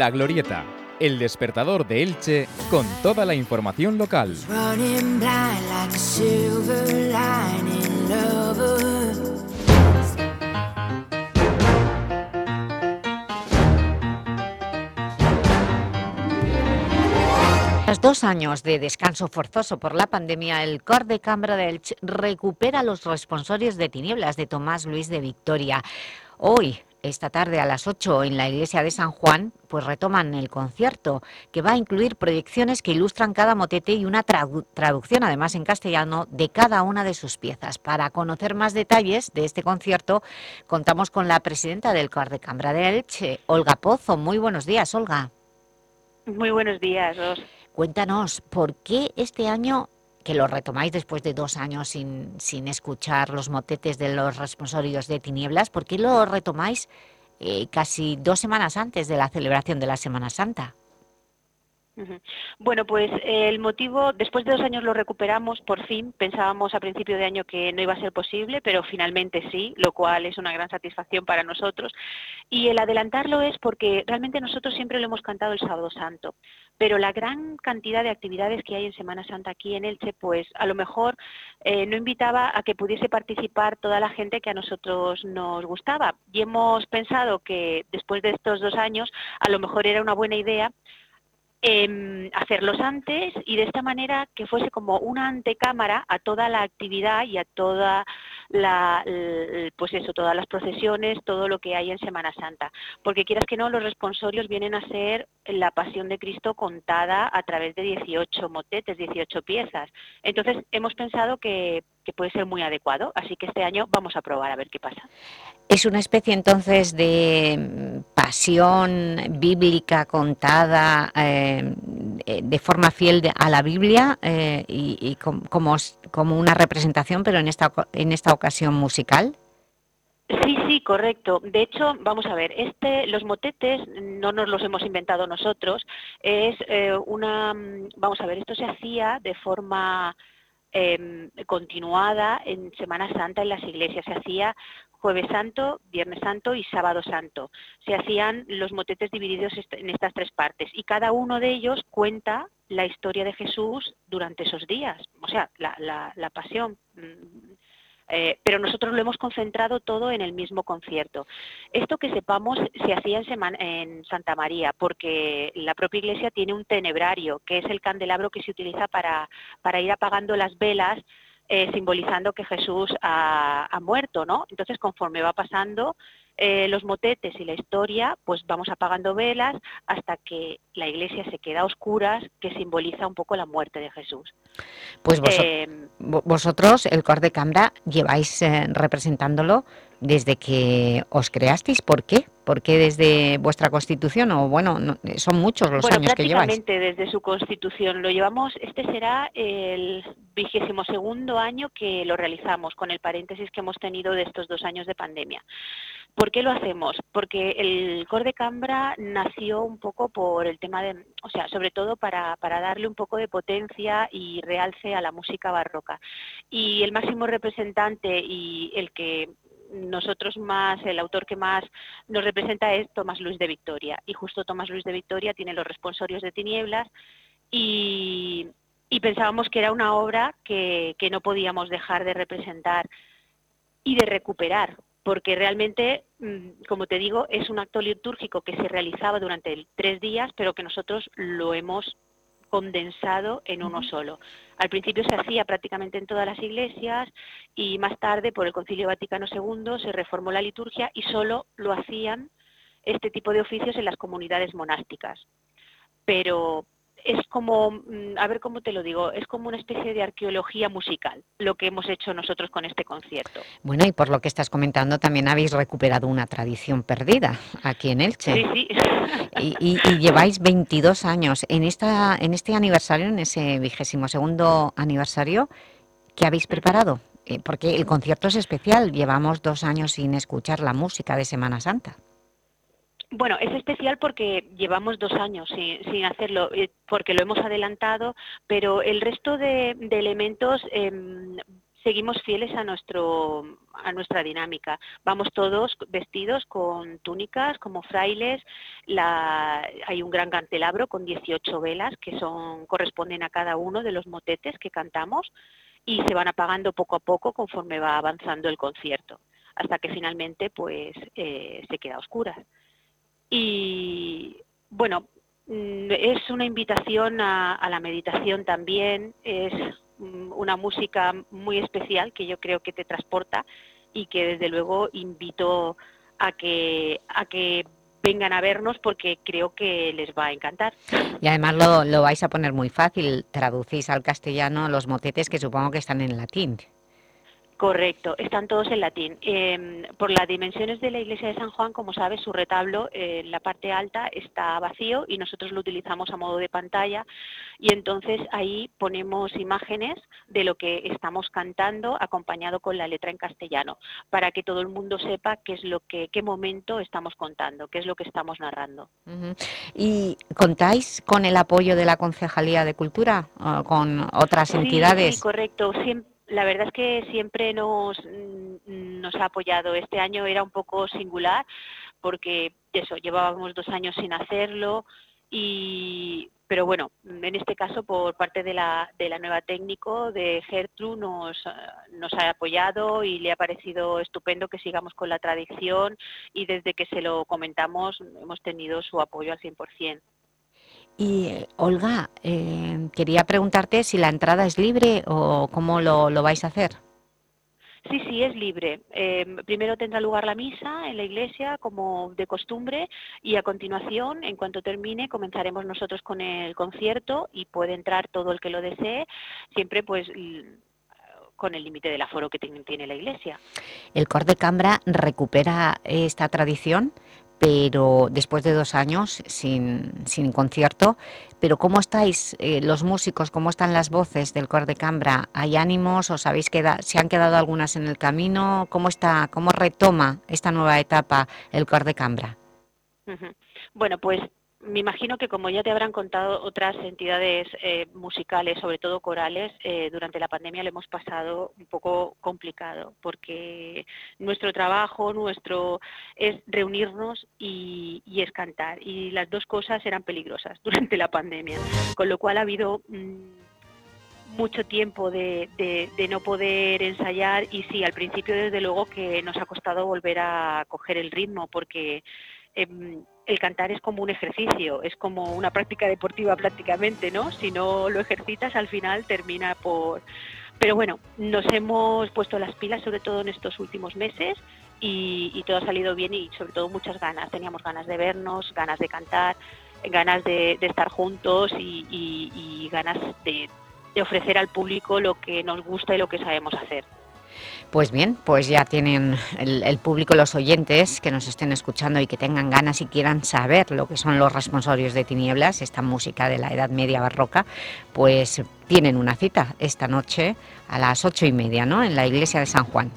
La Glorieta, el despertador de Elche con toda la información local. Tras dos años de descanso forzoso por la pandemia, el Cor de Cambra de Elche recupera los responsorios de tinieblas de Tomás Luis de Victoria. Hoy, esta tarde a las 8 en la iglesia de San Juan, pues retoman el concierto, que va a incluir proyecciones que ilustran cada motete y una tradu- traducción, además en castellano, de cada una de sus piezas. Para conocer más detalles de este concierto, contamos con la presidenta del Cor de Cambra de Elche, Olga Pozo. Muy buenos días, Olga. Muy buenos días, Ros. Cuéntanos, ¿por qué este año, que lo retomáis después de dos años sin, sin escuchar los motetes de los responsorios de tinieblas, ¿por qué lo retomáis eh, casi dos semanas antes de la celebración de la Semana Santa? Bueno, pues eh, el motivo, después de dos años lo recuperamos, por fin, pensábamos a principio de año que no iba a ser posible, pero finalmente sí, lo cual es una gran satisfacción para nosotros. Y el adelantarlo es porque realmente nosotros siempre lo hemos cantado el Sábado Santo, pero la gran cantidad de actividades que hay en Semana Santa aquí en Elche, pues a lo mejor eh, no invitaba a que pudiese participar toda la gente que a nosotros nos gustaba. Y hemos pensado que después de estos dos años, a lo mejor era una buena idea em, hacerlos antes y de esta manera que fuese como una antecámara a toda la actividad y a toda la, pues eso, todas las procesiones, todo lo que hay en Semana Santa. Porque quieras que no, los responsorios vienen a ser la pasión de Cristo contada a través de 18 motetes, 18 piezas. Entonces hemos pensado que, que puede ser muy adecuado, así que este año vamos a probar a ver qué pasa. ¿Es una especie entonces de pasión bíblica contada eh, de forma fiel a la Biblia eh, y, y com- como, como una representación, pero en esta, en esta ocasión musical? Sí, sí, correcto. De hecho, vamos a ver, este, los motetes no nos los hemos inventado nosotros. Es eh, una, vamos a ver, esto se hacía de forma em, continuada en Semana Santa en las iglesias. Se hacía Jueves Santo, Viernes Santo y Sábado Santo. Se hacían los motetes divididos en estas tres partes y cada uno de ellos cuenta la historia de Jesús durante esos días, o sea, la, la, la pasión. Eh, pero nosotros lo hemos concentrado todo en el mismo concierto. Esto que sepamos se hacía en, Santa María, porque la propia iglesia tiene un tenebrario, que es el candelabro que se utiliza para, para ir apagando las velas eh, simbolizando que Jesús ha, muerto, ¿no? Entonces, conforme va pasando eh, los motetes y la historia, pues vamos apagando velas hasta que la iglesia se queda a oscuras, que simboliza un poco la muerte de Jesús. Pues em, vosotros, el Cor de Cambra, lleváis eh, representándolo desde que os creasteis. ¿Por qué? ¿Por qué desde vuestra constitución? O bueno, son muchos los años que lleváis. Prácticamente desde su constitución. Lo llevamos, este será el vigésimo segundo año que lo realizamos, con el paréntesis que hemos tenido de estos dos años de pandemia. ¿Por qué lo hacemos? Porque el Cor de Cambra nació un poco por el tema de, o sea, sobre todo para, darle un poco de potencia y realce a la música barroca. Y el máximo representante y el que nosotros más, el autor que más nos representa es Tomás Luis de Victoria. Y justo Tomás Luis de Victoria tiene los responsorios de tinieblas y, pensábamos que era una obra que, no podíamos dejar de representar y de recuperar, porque realmente, mm, como te digo, es un acto litúrgico que se realizaba durante tres días, pero que nosotros lo hemos condensado en uno solo. Al principio se hacía prácticamente en todas las iglesias y más tarde, por el Concilio Vaticano II, se reformó la liturgia y solo lo hacían este tipo de oficios en las comunidades monásticas. Pero es como, mm, a ver cómo te lo digo, es como una especie de arqueología musical, lo que hemos hecho nosotros con este concierto. Bueno, y por lo que estás comentando, también habéis recuperado una tradición perdida aquí en Elche. Sí, sí. Y, lleváis 22 años. En, esta, en este aniversario, en ese vigésimo segundo aniversario, ¿qué habéis preparado? Eh, porque el concierto es especial, llevamos dos años sin escuchar la música de Semana Santa. Bueno, es especial porque llevamos dos años sin, hacerlo, eh, porque lo hemos adelantado, pero el resto de, elementos em, seguimos fieles a nuestro a nuestra dinámica. Vamos todos vestidos con túnicas como frailes. hay un gran candelabro con 18 velas que son corresponden a cada uno de los motetes que cantamos y se van apagando poco a poco conforme va avanzando el concierto, hasta que finalmente pues eh, se queda a oscuras. Y bueno, mm, es una invitación a, la meditación también, es mm, una música muy especial que yo creo que te transporta y que desde luego invito a que, a que vengan a vernos porque creo que les va a encantar. Y además lo, lo vais a poner muy fácil, traducís al castellano los motetes que supongo que están en latín. Correcto, están todos en latín. Em, por las dimensiones de la iglesia de San Juan, como sabes, su retablo eh, en la parte alta está vacío y nosotros lo utilizamos a modo de pantalla y entonces ahí ponemos imágenes de lo que estamos cantando acompañado con la letra en castellano para que todo el mundo sepa qué es lo que qué momento estamos contando, qué es lo que estamos narrando. ¿Y contáis con el apoyo de la Concejalía de Cultura o con otras entidades? Sí, correcto. Siempre la verdad es que siempre nos, mm, nos ha apoyado. Este año era un poco singular porque eso, llevábamos dos años sin hacerlo y pero bueno, en este caso por parte de la, de la nueva técnico de Gertrude nos, nos ha apoyado y le ha parecido estupendo que sigamos con la tradición y desde que se lo comentamos hemos tenido su apoyo al 100%. Y Olga, eh, quería preguntarte si la entrada es libre o cómo lo, vais a hacer. Sí, sí, es libre. Eh, primero tendrá lugar la misa en la iglesia, como de costumbre, y a continuación, en cuanto termine, comenzaremos nosotros con el concierto y puede entrar todo el que lo desee, siempre pues con el límite del aforo que tiene la iglesia. ¿El Cor de Cambra recupera esta tradición? Pero después de dos años sin, sin concierto, pero ¿cómo estáis eh, los músicos, cómo están las voces del cor de Cambra? ¿Hay ánimos? ¿Os habéis quedado, se han quedado algunas en el camino? ¿Cómo, está, cómo retoma esta nueva etapa el cor de Cambra? Bueno, pues me imagino que como ya te habrán contado otras entidades eh, musicales, sobre todo corales, eh, durante la pandemia lo hemos pasado un poco complicado, porque nuestro trabajo, nuestro es reunirnos y, es cantar, y las dos cosas eran peligrosas durante la pandemia, con lo cual ha habido mm, mucho tiempo de, de, no poder ensayar y sí, al principio desde luego que nos ha costado volver a coger el ritmo, porque Em, el cantar es como un ejercicio, es como una práctica deportiva prácticamente, ¿no? Si no lo ejercitas, al final termina por... Pero bueno, nos hemos puesto las pilas, sobre todo en estos últimos meses, y, todo ha salido bien y sobre todo muchas ganas. Teníamos ganas de vernos, ganas de cantar, ganas de, estar juntos y, ganas de ofrecer al público lo que nos gusta y lo que sabemos hacer. Pues bien, pues ya tienen el, público, los oyentes que nos estén escuchando y que tengan ganas y quieran saber lo que son los responsorios de Tinieblas, esta música de la Edad Media Barroca, pues tienen una cita esta noche a las ocho y media, ¿no?, en la iglesia de San Juan.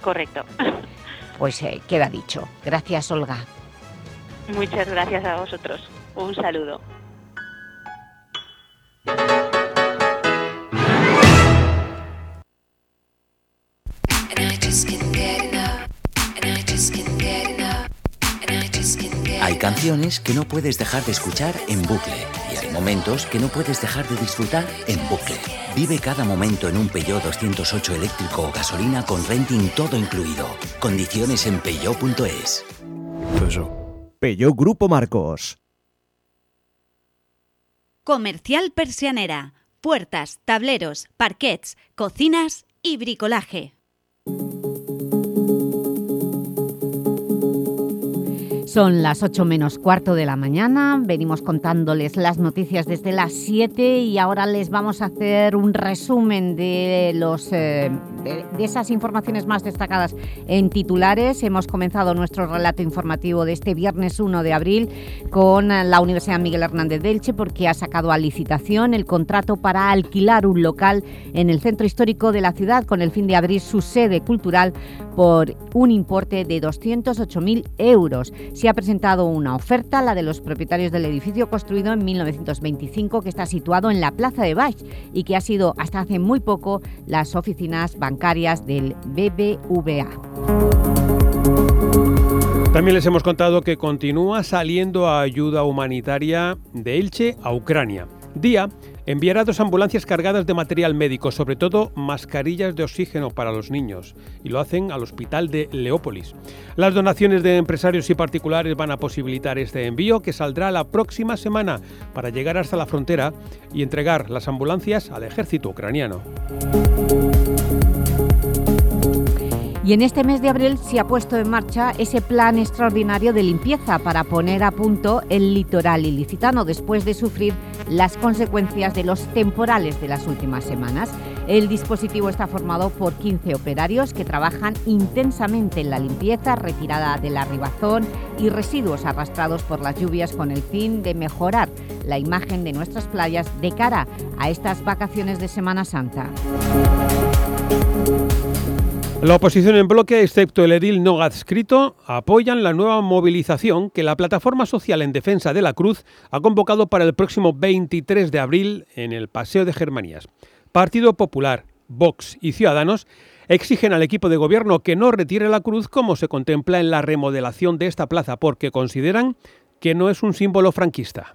Correcto. Pues eh, queda dicho. Gracias, Olga. Muchas gracias a vosotros. Un saludo. Hay canciones que no puedes dejar de escuchar en bucle y hay momentos que no puedes dejar de disfrutar en bucle. Vive cada momento en un Peugeot 208 eléctrico o gasolina con renting todo incluido. Condiciones en peugeot.es. Peugeot Grupo Marcos. Comercial Persianera. Puertas, tableros, parquets, cocinas y bricolaje. Son las 8 menos cuarto de la mañana, venimos contándoles las noticias desde las 7 y ahora les vamos a hacer un resumen de, los, eh, de, esas informaciones más destacadas en titulares. Hemos comenzado nuestro relato informativo de este viernes 1 de abril con la Universidad Miguel Hernández de Elche porque ha sacado a licitación el contrato para alquilar un local en el centro histórico de la ciudad con el fin de abrir su sede cultural por un importe de 208.000 euros se ha presentado una oferta, la de los propietarios del edificio construido en 1925 que está situado en la Plaza de Baix y que ha sido hasta hace muy poco las oficinas bancarias del BBVA. También les hemos contado que continúa saliendo ayuda humanitaria de Elche a Ucrania. Día enviará dos ambulancias cargadas de material médico, sobre todo mascarillas de oxígeno para los niños, y lo hacen al hospital de Leópolis. Las donaciones de empresarios y particulares van a posibilitar este envío que saldrá la próxima semana para llegar hasta la frontera y entregar las ambulancias al ejército ucraniano. Y en este mes de abril se ha puesto en marcha ese plan extraordinario de limpieza para poner a punto el litoral ilicitano después de sufrir las consecuencias de los temporales de las últimas semanas. El dispositivo está formado por 15 operarios que trabajan intensamente en la limpieza, retirada del arribazón y residuos arrastrados por las lluvias con el fin de mejorar la imagen de nuestras playas de cara a estas vacaciones de Semana Santa. La oposición en bloque, excepto el edil no adscrito, apoyan la nueva movilización que la Plataforma Social en Defensa de la Cruz ha convocado para el próximo 23 de abril en el Paseo de Germanías. Partido Popular, Vox y Ciudadanos exigen al equipo de gobierno que no retire la cruz como se contempla en la remodelación de esta plaza porque consideran que no es un símbolo franquista.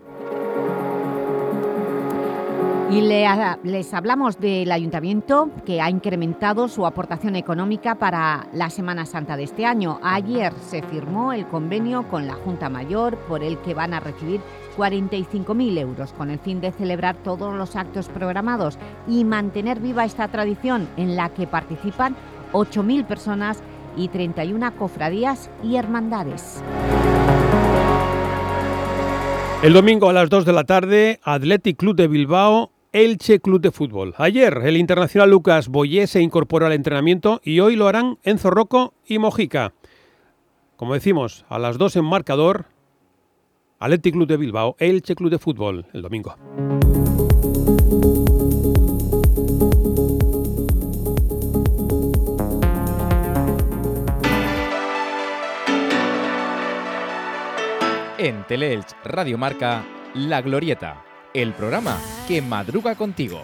Y les hablamos del Ayuntamiento que ha incrementado su aportación económica para la Semana Santa de este año. Ayer se firmó el convenio con la Junta Mayor por el que van a recibir 45.000 euros con el fin de celebrar todos los actos programados y mantener viva esta tradición en la que participan 8.000 personas y 31 cofradías y hermandades. El domingo a las 2 de la tarde, Athletic Club de Bilbao Elche Club de Fútbol. Ayer el internacional Lucas Boyé se incorporó al entrenamiento y hoy lo harán Enzo Rocco y Mojica. Como decimos, a las 2 en marcador, Athletic Club de Bilbao, Elche Club de Fútbol, el domingo. En Teleelch Radio Marca, La Glorieta, el programa que madruga contigo.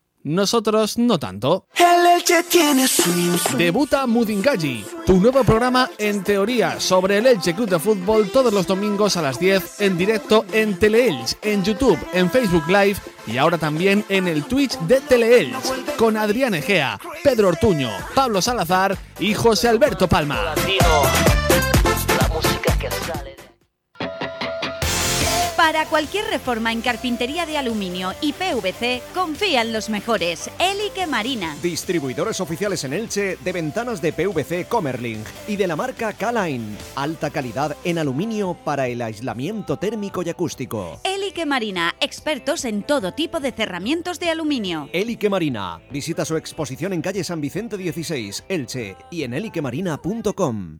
Nosotros no tanto. El Elche tiene swing. Debuta Mudingalli, tu nuevo programa en teoría sobre el Elche Club de Fútbol todos los domingos a las 10 en directo en Teleelch, en YouTube, en Facebook Live y ahora también en el Twitch de Teleelch con Adrián Egea, Pedro Ortuño, Pablo Salazar y José Alberto Palma. Para cualquier reforma en carpintería de aluminio y PVC, confía en los mejores. Elique Marina. Distribuidores oficiales en Elche de ventanas de PVC Comerling y de la marca K-Line. Alta calidad en aluminio para el aislamiento térmico y acústico. Elique Marina, expertos en todo tipo de cerramientos de aluminio. Elique Marina. Visita su exposición en calle San Vicente 16, Elche y en eliquemarina.com.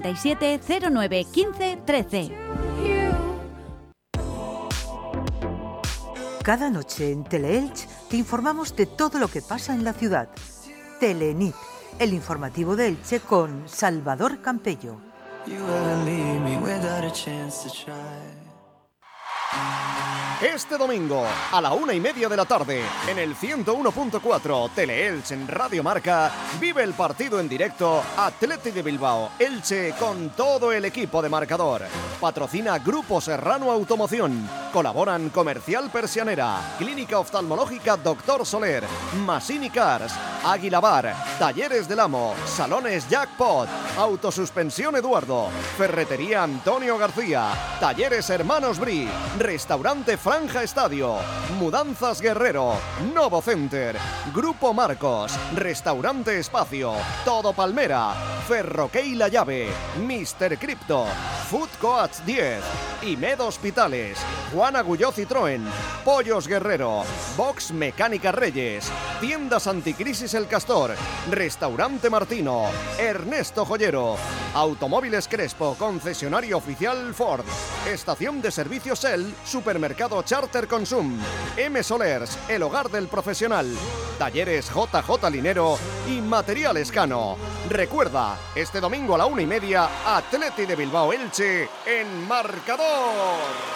637 09 15 13. Cada noche en Teleelch te informamos de todo lo que pasa en la ciudad. Telenit, el informativo de Elche con Salvador Campello. Este domingo, a la una y media de la tarde, en el 101.4 Teleelch en Radio Marca, vive el partido en directo Atleti de Bilbao, Elche con todo el equipo de marcador. Patrocina Grupo Serrano Automoción. Colaboran Comercial Persianera, Clínica Oftalmológica Doctor Soler, Masini Cars, Águila Bar, Talleres del Amo, Salones Jackpot, Autosuspensión Eduardo, Ferretería Antonio García, Talleres Hermanos Bri, Restaurante Franja Estadio, Mudanzas Guerrero, Novo Center, Grupo Marcos, Restaurante Espacio, Todo Palmera, Ferroquey La Llave, Mr. Crypto, Food Coach 10, Imed Hospitales, Juan Agulló Citroën, Pollos Guerrero, Box Mecánica Reyes, Tiendas Anticrisis El Castor, Restaurante Martino, Ernesto Joyero, Automóviles Crespo, concesionario oficial Ford, Estación de Servicios El, Supermercado Charter Consum, M Solers, el hogar del profesional, Talleres JJ Linero y Materiales Cano. Recuerda, este domingo a la una y media, Atleti de Bilbao Elche en marcador.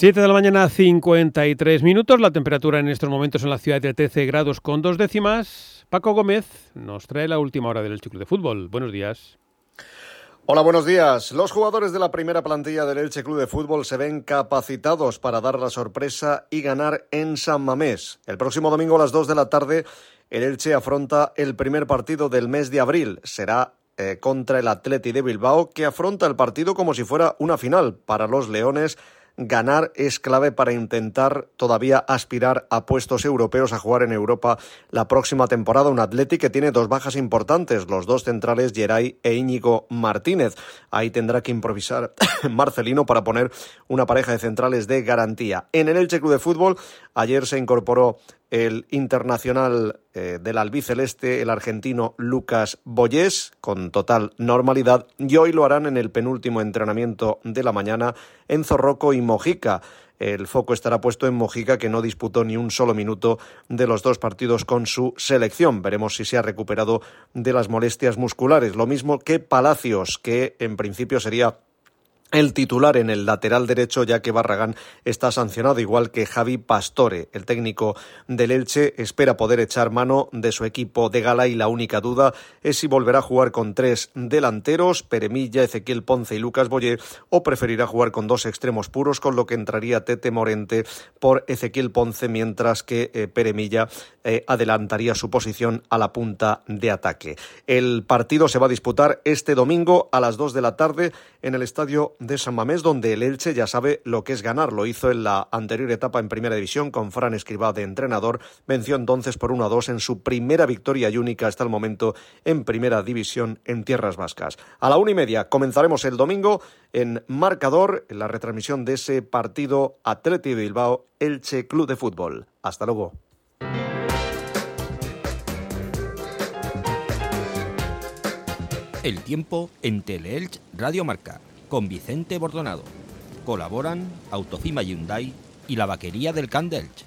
Siete de la mañana, 53 minutos. La temperatura en estos momentos en la ciudad de 13 grados con dos décimas. Paco Gómez nos trae la última hora del Club de Fútbol. Buenos días. Hola, buenos días. Los jugadores de la primera plantilla del Elche Club de Fútbol se ven capacitados para dar la sorpresa y ganar en San Mamés. El próximo domingo a las 2 de la tarde, el Elche afronta el primer partido del mes de abril. Será eh, contra el Atleti de Bilbao, que afronta el partido como si fuera una final para los Leones ganar es clave para intentar todavía aspirar a puestos europeos, a jugar en Europa la próxima temporada. Un Atleti que tiene dos bajas importantes, los dos centrales Geray e Íñigo Martínez. Ahí tendrá que improvisar Marcelino para poner una pareja de centrales de garantía. En el Elche Club de Fútbol ayer se incorporó el internacional eh, del albiceleste, el argentino Lucas Boyés, con total normalidad, y hoy lo harán en el penúltimo entrenamiento de la mañana en Zorroco y Mojica. El foco estará puesto en Mojica, que no disputó ni un solo minuto de los dos partidos con su selección. Veremos si se ha recuperado de las molestias musculares. Lo mismo que Palacios, que en principio sería el titular en el lateral derecho, ya que Barragán está sancionado, igual que Javi Pastore. El técnico del Elche espera poder echar mano de su equipo de gala y la única duda es si volverá a jugar con tres delanteros, Peremilla, Ezequiel Ponce y Lucas Boyer, o preferirá jugar con dos extremos puros, con lo que entraría Tete Morente por Ezequiel Ponce, mientras que eh, Peremilla eh, adelantaría su posición a la punta de ataque. El partido se va a disputar este domingo a las dos de la tarde en el estadio de San Mamés, donde el Elche ya sabe lo que es ganar. Lo hizo en la anterior etapa en Primera División con Fran Escribá de entrenador. Venció entonces por 1 a 2 en su primera victoria y única hasta el momento en Primera División en Tierras Vascas. A la una y media comenzaremos el domingo en marcador en la retransmisión de ese partido Atleti Bilbao Elche Club de Fútbol. Hasta luego. El tiempo en Teleelch Radio Marca con Vicente Bordonado. Colaboran Autofima Hyundai y la vaquería del Candelch.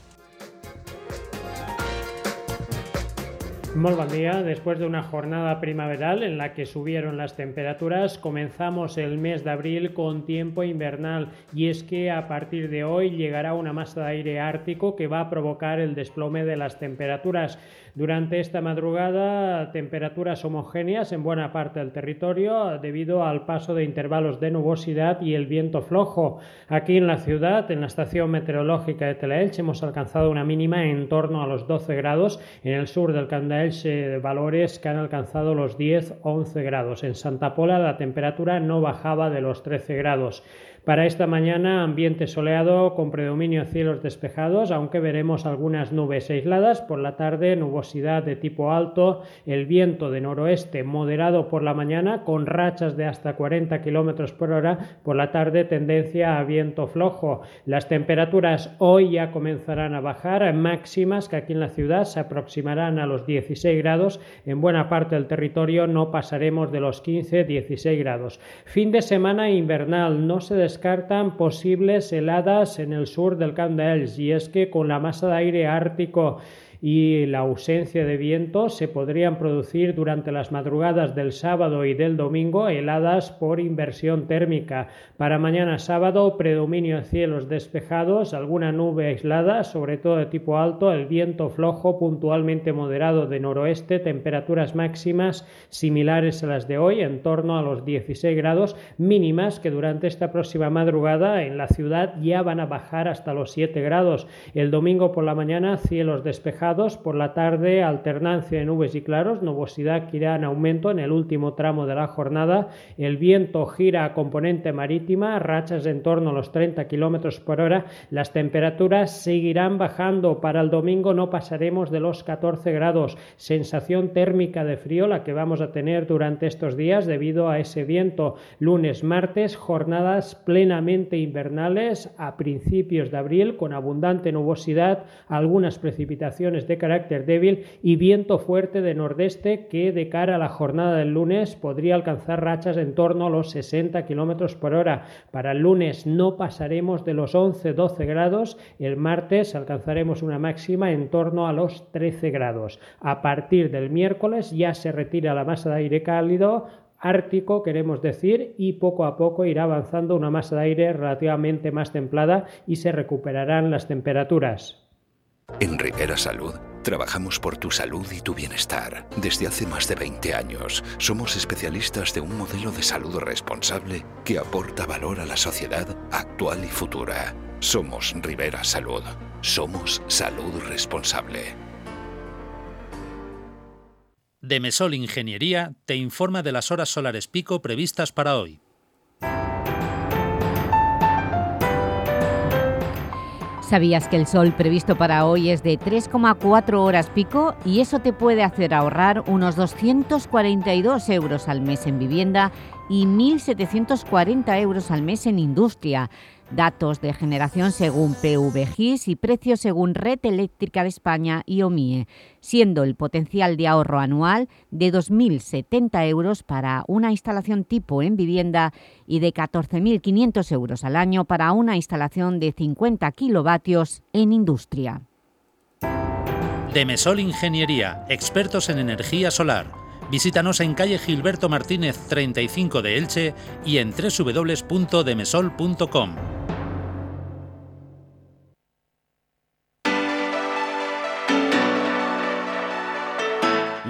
Muy buen día. Después de una jornada primaveral en la que subieron las temperaturas, comenzamos el mes de abril con tiempo invernal y es que a partir de hoy llegará una masa de aire ártico que va a provocar el desplome de las temperaturas. Durante esta madrugada, temperaturas homogéneas en buena parte del territorio debido al paso de intervalos de nubosidad y el viento flojo. Aquí en la ciudad, en la estación meteorológica de Telaelche, hemos alcanzado una mínima en torno a los 12 grados. En el sur del Candaelche, valores que han alcanzado los 10-11 grados. En Santa Pola, la temperatura no bajaba de los 13 grados. Para esta mañana, ambiente soleado con predominio cielos despejados, aunque veremos algunas nubes aisladas. Por la tarde, nubosidad de tipo alto, el viento de noroeste moderado por la mañana con rachas de hasta 40 km por hora. Por la tarde, tendencia a viento flojo. Las temperaturas hoy ya comenzarán a bajar, máximas que aquí en la ciudad se aproximarán a los 16 grados. En buena parte del territorio no pasaremos de los 15-16 grados. Fin de semana invernal, no se descartan posibles heladas en el sur del Camp y es que con la masa de aire ártico y la ausencia de viento se podrían producir durante las madrugadas del sábado y del domingo heladas por inversión térmica. Para mañana sábado, predominio de cielos despejados, alguna nube aislada, sobre todo de tipo alto, el viento flojo puntualmente moderado de noroeste, temperaturas máximas similares a las de hoy, en torno a los 16 grados mínimas que durante esta próxima madrugada en la ciudad ya van a bajar hasta los 7 grados. El domingo por la mañana cielos despejados por la tarde alternancia de nubes y claros, nubosidad que irá en aumento en el último tramo de la jornada, el viento gira a componente marítima, rachas en torno a los 30 kilómetros por hora, las temperaturas seguirán bajando, para el domingo no pasaremos de los 14 grados, sensación térmica de frío la que vamos a tener durante estos días debido a ese viento, lunes, martes, jornadas plenamente invernales a principios de abril con abundante nubosidad, algunas precipitaciones de carácter débil y viento fuerte de nordeste que de cara a la jornada del lunes podría alcanzar rachas en torno a los 60 km por hora. Para el lunes no pasaremos de los 11-12 grados, el martes alcanzaremos una máxima en torno a los 13 grados. A partir del miércoles ya se retira la masa de aire cálido, ártico, queremos decir, y poco a poco irá avanzando una masa de aire relativamente más templada y se recuperarán las temperaturas. En Rivera Salud trabajamos por tu salud y tu bienestar. Desde hace más de 20 años somos especialistas de un modelo de salud responsable que aporta valor a la sociedad actual y futura. Somos Rivera Salud. Somos salud responsable. Demesol Ingeniería te informa de las horas solares pico previstas para hoy. ¿Sabías que el sol previsto para hoy es de 3,4 horas pico y eso te puede hacer ahorrar unos 242 euros al mes en vivienda y 1.740 euros al mes en industria? Datos de generación según PVGIS y precios según Red Eléctrica de España y OMIE, siendo el potencial de ahorro anual de 2.070 euros para una instalación tipo en vivienda y de 14.500 euros al año para una instalación de 50 kilovatios en industria. Demesol Ingeniería, expertos en energía solar. Visítanos en calle Gilberto Martínez 35 de Elche y en www.demesol.com.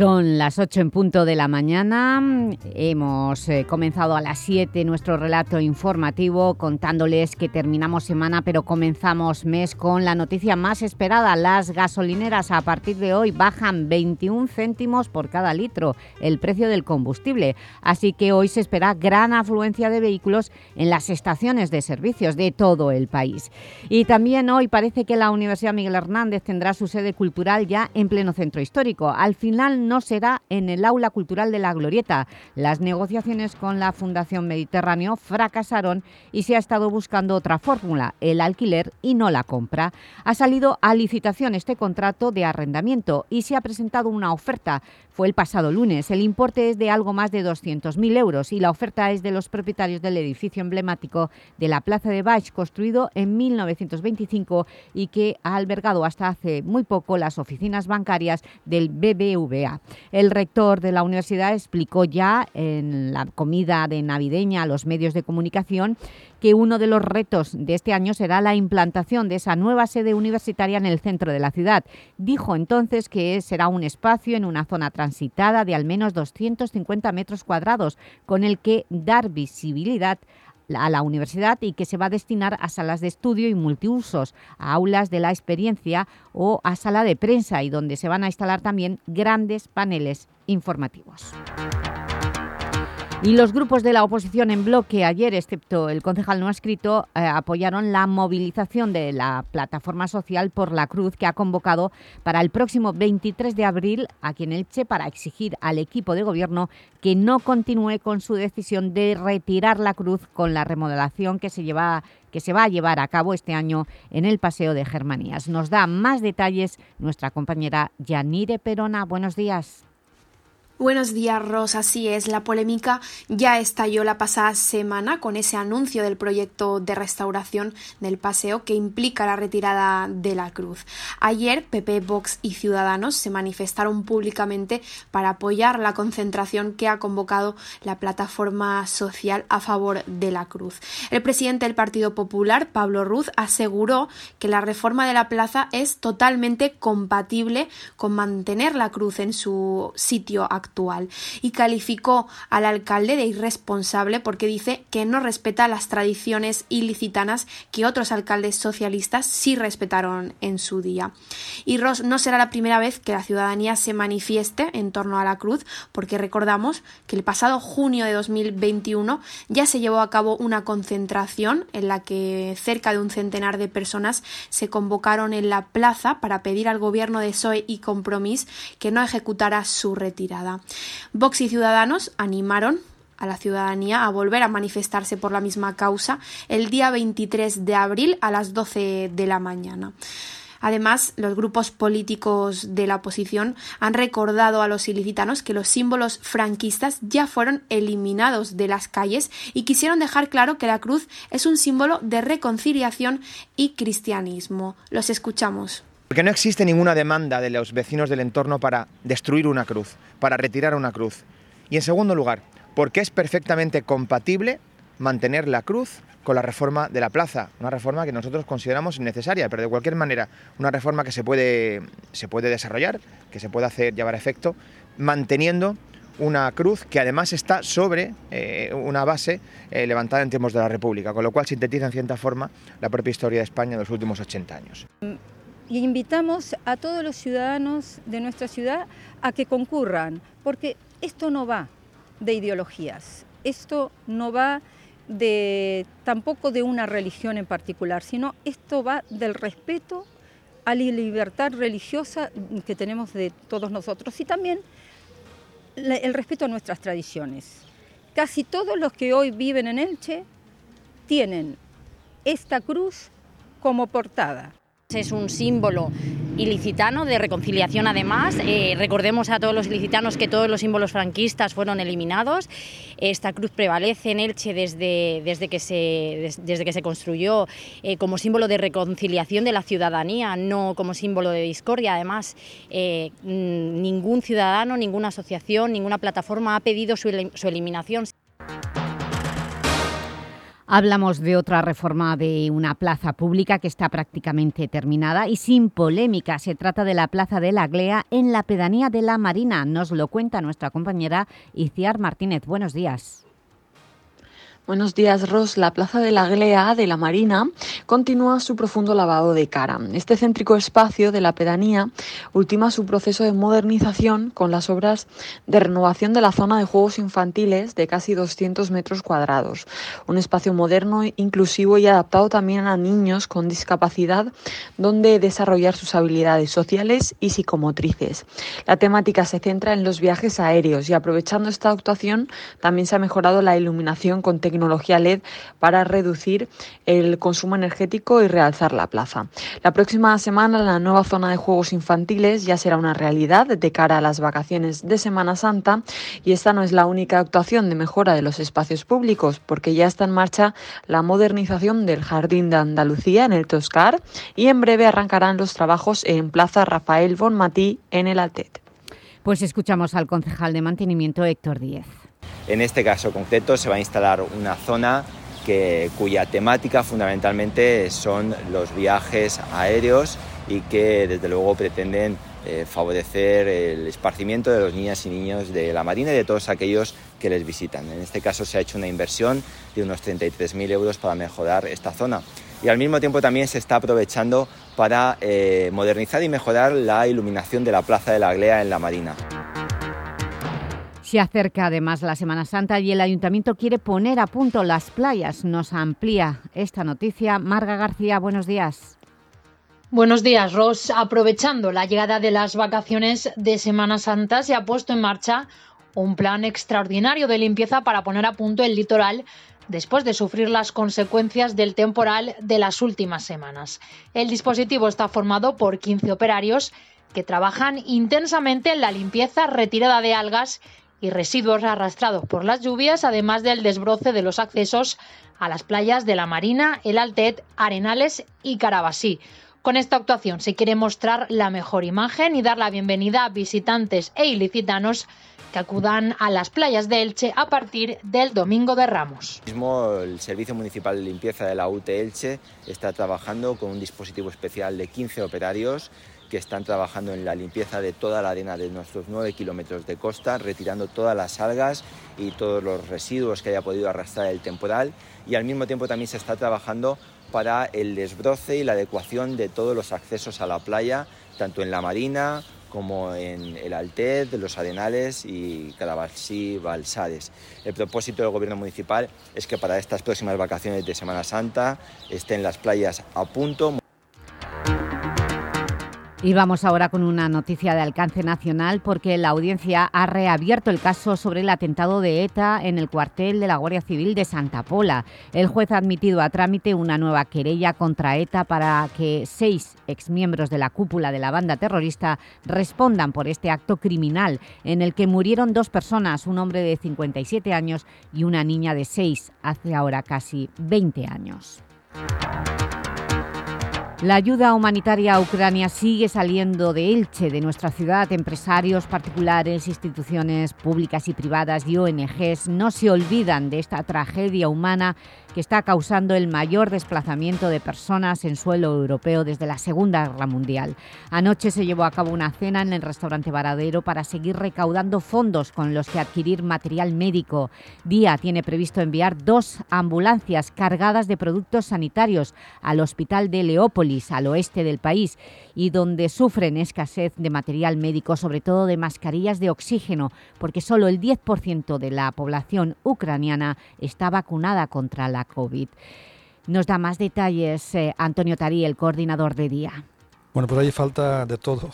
Son las 8 en punto de la mañana. Hemos eh, comenzado a las 7 nuestro relato informativo contándoles que terminamos semana pero comenzamos mes con la noticia más esperada. Las gasolineras a partir de hoy bajan 21 céntimos por cada litro el precio del combustible. Así que hoy se espera gran afluencia de vehículos en las estaciones de servicios de todo el país. Y también hoy parece que la Universidad Miguel Hernández tendrá su sede cultural ya en pleno centro histórico. Al final no será en el Aula Cultural de la Glorieta. Las negociaciones con la Fundación Mediterráneo fracasaron y se ha estado buscando otra fórmula, el alquiler y no la compra. Ha salido a licitación este contrato de arrendamiento y se ha presentado una oferta. Fue el pasado lunes. El importe es de algo más de 200.000 euros y la oferta es de los propietarios del edificio emblemático de la Plaza de Baix, construido en 1925 y que ha albergado hasta hace muy poco las oficinas bancarias del BBVA. El rector de la universidad explicó ya en la comida de navideña a los medios de comunicación que uno de los retos de este año será la implantación de esa nueva sede universitaria en el centro de la ciudad. Dijo entonces que será un espacio en una zona transitada de al menos 250 metros cuadrados, con el que dar visibilidad a la universidad y que se va a destinar a salas de estudio y multiusos, a aulas de la experiencia o a sala de prensa y donde se van a instalar también grandes paneles informativos. Y los grupos de la oposición en bloque ayer, excepto el concejal no escrito, eh, apoyaron la movilización de la plataforma social por la Cruz que ha convocado para el próximo 23 de abril aquí en Elche para exigir al equipo de gobierno que no continúe con su decisión de retirar la Cruz con la remodelación que se, lleva, que se va a llevar a cabo este año en el Paseo de Germanías. Nos da más detalles nuestra compañera Yanire Perona. Buenos días. Buenos días, Rosa. Así es, la polémica ya estalló la pasada semana con ese anuncio del proyecto de restauración del paseo que implica la retirada de la cruz. Ayer, PP, Vox y Ciudadanos se manifestaron públicamente para apoyar la concentración que ha convocado la plataforma social a favor de la cruz. El presidente del Partido Popular, Pablo Ruz, aseguró que la reforma de la plaza es totalmente compatible con mantener la cruz en su sitio actual y calificó al alcalde de irresponsable porque dice que no respeta las tradiciones ilicitanas que otros alcaldes socialistas sí respetaron en su día. Y Ross no será la primera vez que la ciudadanía se manifieste en torno a la cruz porque recordamos que el pasado junio de 2021 ya se llevó a cabo una concentración en la que cerca de un centenar de personas se convocaron en la plaza para pedir al gobierno de PSOE y Compromís que no ejecutara su retirada. Vox y Ciudadanos animaron a la ciudadanía a volver a manifestarse por la misma causa el día 23 de abril a las 12 de la mañana. Además, los grupos políticos de la oposición han recordado a los ilicitanos que los símbolos franquistas ya fueron eliminados de las calles y quisieron dejar claro que la cruz es un símbolo de reconciliación y cristianismo. Los escuchamos. Porque no existe ninguna demanda de los vecinos del entorno para destruir una cruz, para retirar una cruz. Y en segundo lugar, porque es perfectamente compatible mantener la cruz con la reforma de la plaza, una reforma que nosotros consideramos innecesaria, pero de cualquier manera una reforma que se puede, se puede desarrollar, que se puede hacer llevar a efecto, manteniendo una cruz que además está sobre eh, una base eh, levantada en tiempos de la República, con lo cual sintetiza en cierta forma la propia historia de España en los últimos 80 años y invitamos a todos los ciudadanos de nuestra ciudad a que concurran, porque esto no va de ideologías, esto no va de, tampoco de una religión en particular, sino esto va del respeto a la libertad religiosa que tenemos de todos nosotros y también el respeto a nuestras tradiciones. Casi todos los que hoy viven en Elche tienen esta cruz como portada. Es un símbolo ilicitano de reconciliación además. Eh, recordemos a todos los ilicitanos que todos los símbolos franquistas fueron eliminados. Esta cruz prevalece en Elche desde, desde, que, se, desde que se construyó eh, como símbolo de reconciliación de la ciudadanía, no como símbolo de discordia. Además, eh, ningún ciudadano, ninguna asociación, ninguna plataforma ha pedido su eliminación. Hablamos de otra reforma de una plaza pública que está prácticamente terminada y sin polémica. Se trata de la Plaza de la Glea en la pedanía de La Marina. Nos lo cuenta nuestra compañera Iciar Martínez. Buenos días. Buenos días, Ros. La Plaza de la Glea de la Marina continúa su profundo lavado de cara. Este céntrico espacio de la pedanía ultima su proceso de modernización con las obras de renovación de la zona de juegos infantiles de casi 200 metros cuadrados. Un espacio moderno, inclusivo y adaptado también a niños con discapacidad, donde desarrollar sus habilidades sociales y psicomotrices. La temática se centra en los viajes aéreos y aprovechando esta actuación también se ha mejorado la iluminación con tecnología tecnología LED para reducir el consumo energético y realzar la plaza. La próxima semana la nueva zona de juegos infantiles ya será una realidad de cara a las vacaciones de Semana Santa y esta no es la única actuación de mejora de los espacios públicos porque ya está en marcha la modernización del Jardín de Andalucía en el Toscar y en breve arrancarán los trabajos en Plaza Rafael Bonmatí en el Altet. Pues escuchamos al concejal de mantenimiento Héctor Díez. En este caso concreto se va a instalar una zona cuya temática fundamentalmente son los viajes aéreos y que desde luego pretenden eh, favorecer el esparcimiento de los niñas y niños de la Marina y de todos aquellos que les visitan. En este caso se ha hecho una inversión de unos 33.000 euros para mejorar esta zona y al mismo tiempo también se está aprovechando para eh, modernizar y mejorar la iluminación de la Plaza de la Glea en la Marina. Se acerca además la Semana Santa y el Ayuntamiento quiere poner a punto las playas. Nos amplía esta noticia. Marga García, buenos días. Buenos días, Ros. Aprovechando la llegada de las vacaciones de Semana Santa, se ha puesto en marcha un plan extraordinario de limpieza para poner a punto el litoral después de sufrir las consecuencias del temporal de las últimas semanas. El dispositivo está formado por 15 operarios que trabajan intensamente en la limpieza, retirada de algas y residuos arrastrados por las lluvias, además del desbroce de los accesos a las playas de la Marina, el Altet, Arenales y Carabasí. Con esta actuación se quiere mostrar la mejor imagen y dar la bienvenida a visitantes e ilicitanos que acudan a las playas de Elche a partir del Domingo de Ramos. El Servicio Municipal de Limpieza de la UTE Elche está trabajando con un dispositivo especial de 15 operarios que están trabajando en la limpieza de toda la arena de nuestros 9 kilómetros de costa, retirando todas las algas y todos los residuos que haya podido arrastrar el temporal y al mismo tiempo también se está trabajando para el desbroce y la adecuación de todos los accesos a la playa, tanto en la marina como en el Altet, los Arenales y Calabarsí, Balsares. El propósito del Gobierno Municipal es que para estas próximas vacaciones de Semana Santa estén las playas a punto. Y vamos ahora con una noticia de alcance nacional porque la audiencia ha reabierto el caso sobre el atentado de ETA en el cuartel de la Guardia Civil de Santa Pola. El juez ha admitido a trámite una nueva querella contra ETA para que seis exmiembros de la cúpula de la banda terrorista respondan por este acto criminal en el que murieron dos personas, un hombre de 57 años y una niña de 6, hace ahora casi 20 años. La ayuda humanitaria a Ucrania sigue saliendo de Elche, de nuestra ciudad. Empresarios particulares, instituciones públicas y privadas y ONGs no se olvidan de esta tragedia humana que está causando el mayor desplazamiento de personas en suelo europeo desde la Segunda Guerra Mundial. Anoche se llevó a cabo una cena en el restaurante Varadero para seguir recaudando fondos con los que adquirir material médico. Día tiene previsto enviar dos ambulancias cargadas de productos sanitarios al hospital de Leópolis Al oeste del país, y donde sufren escasez de material médico, sobre todo de mascarillas de oxígeno, porque solo el 10% de la población ucraniana está vacunada contra la COVID. Nos da más detalles eh, Antonio Tarí, el coordinador de Día. Bueno, pues hay falta de todo,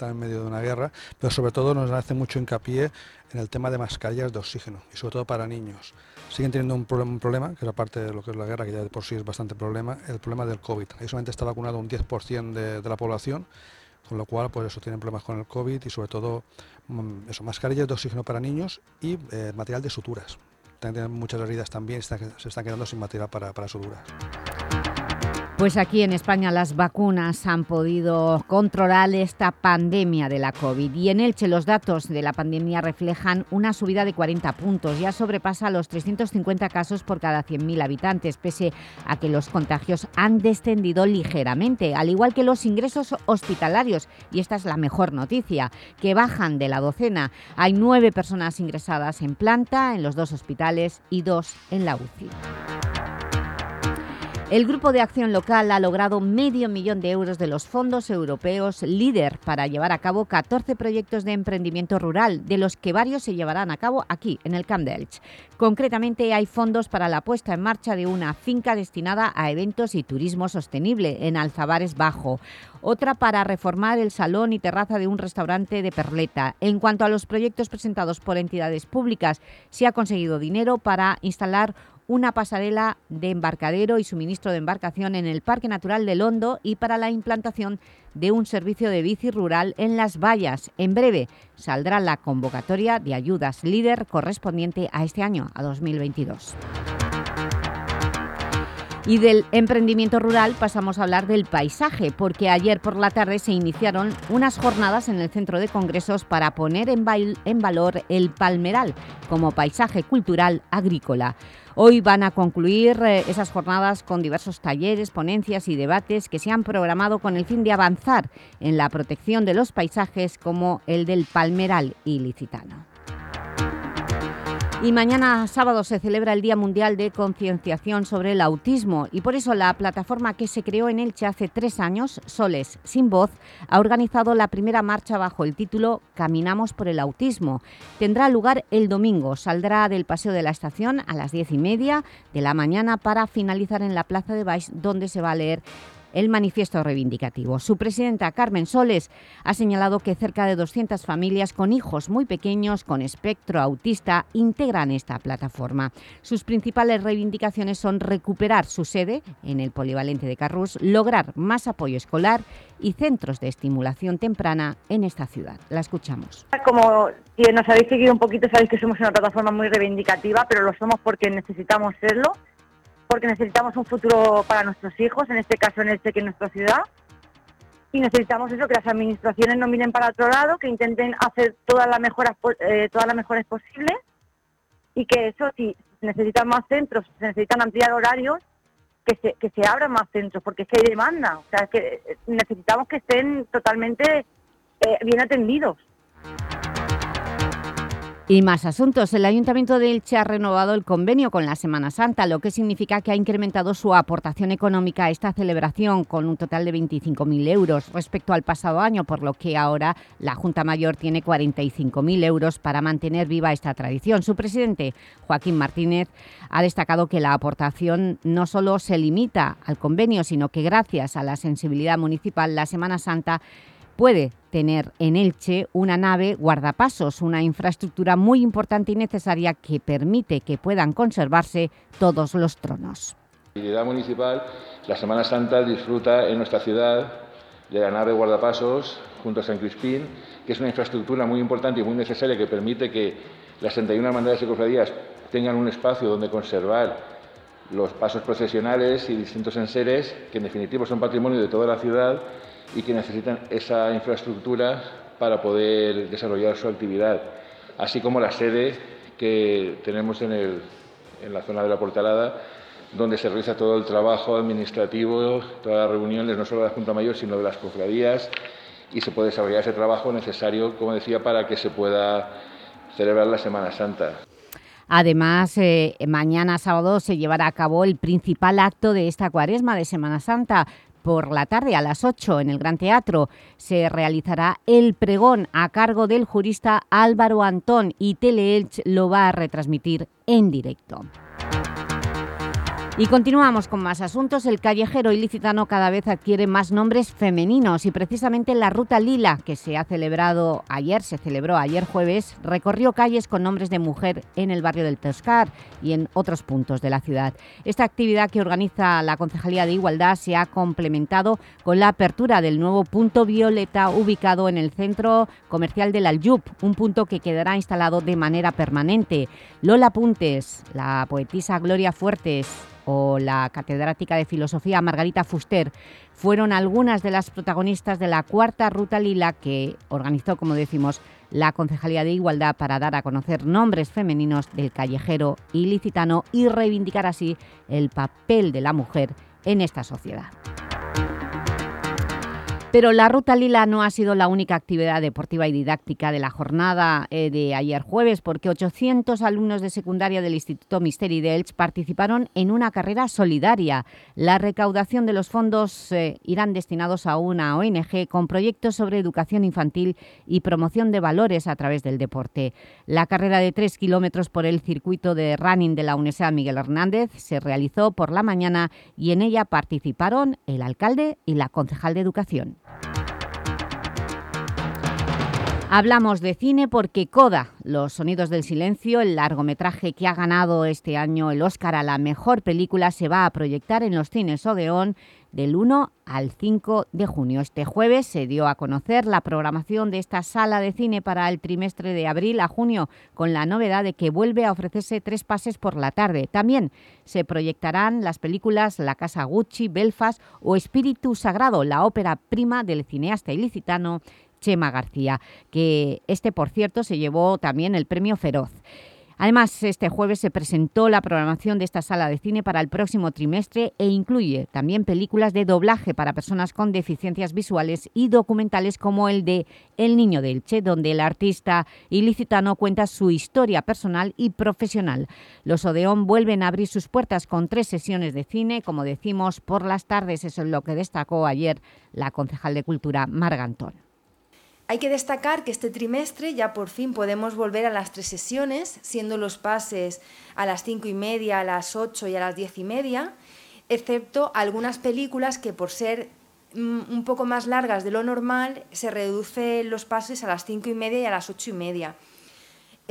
está en medio de una guerra, pero sobre todo nos hace mucho hincapié en el tema de mascarillas de oxígeno y sobre todo para niños. Siguen teniendo un, problema, que es aparte de lo que es la guerra, que ya de por sí es bastante problema, el problema del COVID. Ahí solamente está vacunado un 10% de, de, la población, con lo cual pues eso tienen problemas con el COVID y sobre todo mm, eso, mascarillas de oxígeno para niños y eh, material de suturas. Tienen muchas heridas también, se están quedando sin material para, para suturas. Pues aquí en España las vacunas han podido controlar esta pandemia de la COVID y en Elche los datos de la pandemia reflejan una subida de 40 puntos. Ya sobrepasa los 350 casos por cada 100.000 habitantes, pese a que los contagios han descendido ligeramente, al igual que los ingresos hospitalarios. Y esta es la mejor noticia, que bajan de la docena. Hay nueve personas ingresadas en planta, en los dos hospitales y dos en la UCI. El Grupo de Acción Local ha logrado medio millón de euros de los fondos europeos LEADER para llevar a cabo 14 proyectos de emprendimiento rural, de los que varios se llevarán a cabo aquí, en el Camp. Concretamente, hay fondos para la puesta en marcha de una finca destinada a eventos y turismo sostenible en Alzabares Bajo, otra para reformar el salón y terraza de un restaurante de Perleta. En cuanto a los proyectos presentados por entidades públicas, se ha conseguido dinero para instalar una pasarela de embarcadero y suministro de embarcación en el Parque Natural del Hondo y para la implantación de un servicio de bici rural en Las Vallas. En breve saldrá la convocatoria de ayudas líder correspondiente a este año, a 2022. Y del emprendimiento rural pasamos a hablar del paisaje, porque ayer por la tarde se iniciaron unas jornadas en el Centro de Congresos para poner en, valor el palmeral como paisaje cultural agrícola. Hoy van a concluir eh, esas jornadas con diversos talleres, ponencias y debates que se han programado con el fin de avanzar en la protección de los paisajes como el del palmeral ilicitano. Y mañana sábado se celebra el Día Mundial de Concienciación sobre el Autismo y por eso la plataforma que se creó en Elche hace tres años, Soles Sin Voz, ha organizado la primera marcha bajo el título Caminamos por el Autismo. Tendrá lugar el domingo, saldrá del Paseo de la Estación a las diez y media de la mañana para finalizar en la Plaza de Baix, donde se va a leer el manifiesto reivindicativo. Su presidenta, Carmen Soles, ha señalado que cerca de 200 familias con hijos muy pequeños con espectro autista integran esta plataforma. Sus principales reivindicaciones son recuperar su sede en el polivalente de Carrús, lograr más apoyo escolar y centros de estimulación temprana en esta ciudad. La escuchamos. Como si nos habéis seguido un poquito, sabéis que somos una plataforma muy reivindicativa, pero lo somos porque necesitamos serlo porque necesitamos un futuro para nuestros hijos, en este caso en el que en nuestra ciudad, y necesitamos eso, que las administraciones no miren para otro lado, que intenten hacer todas las mejoras, eh, mejores posibles, y que eso, si necesitan más centros, se necesitan ampliar horarios, que se, abran más centros, porque es que hay demanda, o sea, que necesitamos que estén totalmente eh, bien atendidos. Y más asuntos. El Ayuntamiento de Elche ha renovado el convenio con la Semana Santa, lo que significa que ha incrementado su aportación económica a esta celebración con un total de 25.000 euros respecto al pasado año, por lo que ahora la Junta Mayor tiene 45.000 euros para mantener viva esta tradición. Su presidente, Joaquín Martínez, ha destacado que la aportación no solo se limita al convenio, sino que gracias a la sensibilidad municipal, la Semana Santa puede tener en Elche una nave guardapasos, una infraestructura muy importante y necesaria que permite que puedan conservarse todos los tronos. La municipal, la Semana Santa disfruta en nuestra ciudad de la nave guardapasos junto a San Crispín, que es una infraestructura muy importante y muy necesaria que permite que las 61 hermandades y cofradías tengan un espacio donde conservar los pasos procesionales y distintos enseres, que en definitiva son patrimonio de toda la ciudad y que necesitan esa infraestructura para poder desarrollar su actividad, así como la sede que tenemos en, el, en la zona de la Portalada, donde se realiza todo el trabajo administrativo, todas las reuniones, no solo de la Junta Mayor, sino de las cofradías, y se puede desarrollar ese trabajo necesario, como decía, para que se pueda celebrar la Semana Santa. Además, eh, mañana sábado se llevará a cabo el principal acto de esta cuaresma de Semana Santa, por la tarde a las 8 en el Gran Teatro se realizará el pregón a cargo del jurista Álvaro Antón y Teleelch lo va a retransmitir en directo. Y continuamos con más asuntos. El callejero ilicitano cada vez adquiere más nombres femeninos y precisamente la Ruta Lila, que se ha celebrado ayer, se celebró ayer jueves, recorrió calles con nombres de mujer en el barrio del Toscar y en otros puntos de la ciudad. Esta actividad que organiza la Concejalía de Igualdad se ha complementado con la apertura del nuevo punto violeta ubicado en el centro comercial del Aljub, un punto que quedará instalado de manera permanente. Lola Puntes, la poetisa Gloria Fuertes, o la catedrática de Filosofía Margarita Fuster fueron algunas de las protagonistas de la cuarta Ruta Lila que organizó, como decimos, la Concejalía de Igualdad para dar a conocer nombres femeninos del callejero ilicitano y reivindicar así el papel de la mujer en esta sociedad. Pero la Ruta Lila no ha sido la única actividad deportiva y didáctica de la jornada eh, de ayer jueves, porque 800 alumnos de secundaria del Instituto Misteri de participaron en una carrera solidaria. La recaudación de los fondos eh, irán destinados a una ONG con proyectos sobre educación infantil y promoción de valores a través del deporte. La carrera de 3 kilómetros por el circuito de running de la Universidad Miguel Hernández se realizó por la mañana y en ella participaron el alcalde y la concejal de Educación. Hablamos de cine porque Coda, Los sonidos del silencio, el largometraje que ha ganado este año el Oscar a la mejor película, se va a proyectar en los cines Odeón del 1 al 5 de junio. Este jueves se dio a conocer la programación de esta sala de cine para el trimestre de abril a junio, con la novedad de que vuelve a ofrecerse tres pases por la tarde. También se proyectarán las películas La Casa Gucci, Belfast o Espíritu Sagrado, la ópera prima del cineasta ilicitano Chema García, que este, por cierto, se llevó también el premio Feroz. Además, este jueves se presentó la programación de esta sala de cine para el próximo trimestre e incluye también películas de doblaje para personas con deficiencias visuales y documentales como el de El Niño del Che, donde el artista ilicitano cuenta su historia personal y profesional. Los Odeón vuelven a abrir sus puertas con tres sesiones de cine, como decimos, por las tardes. Eso es lo que destacó ayer la concejal de Cultura, Margantón. Hay que destacar que este trimestre ya por fin podemos volver a las tres sesiones, siendo los pases a las cinco y media, a las ocho y a las diez y media, excepto algunas películas que por ser mm, un poco más largas de lo normal se reducen los pases a las cinco y media y a las ocho y media.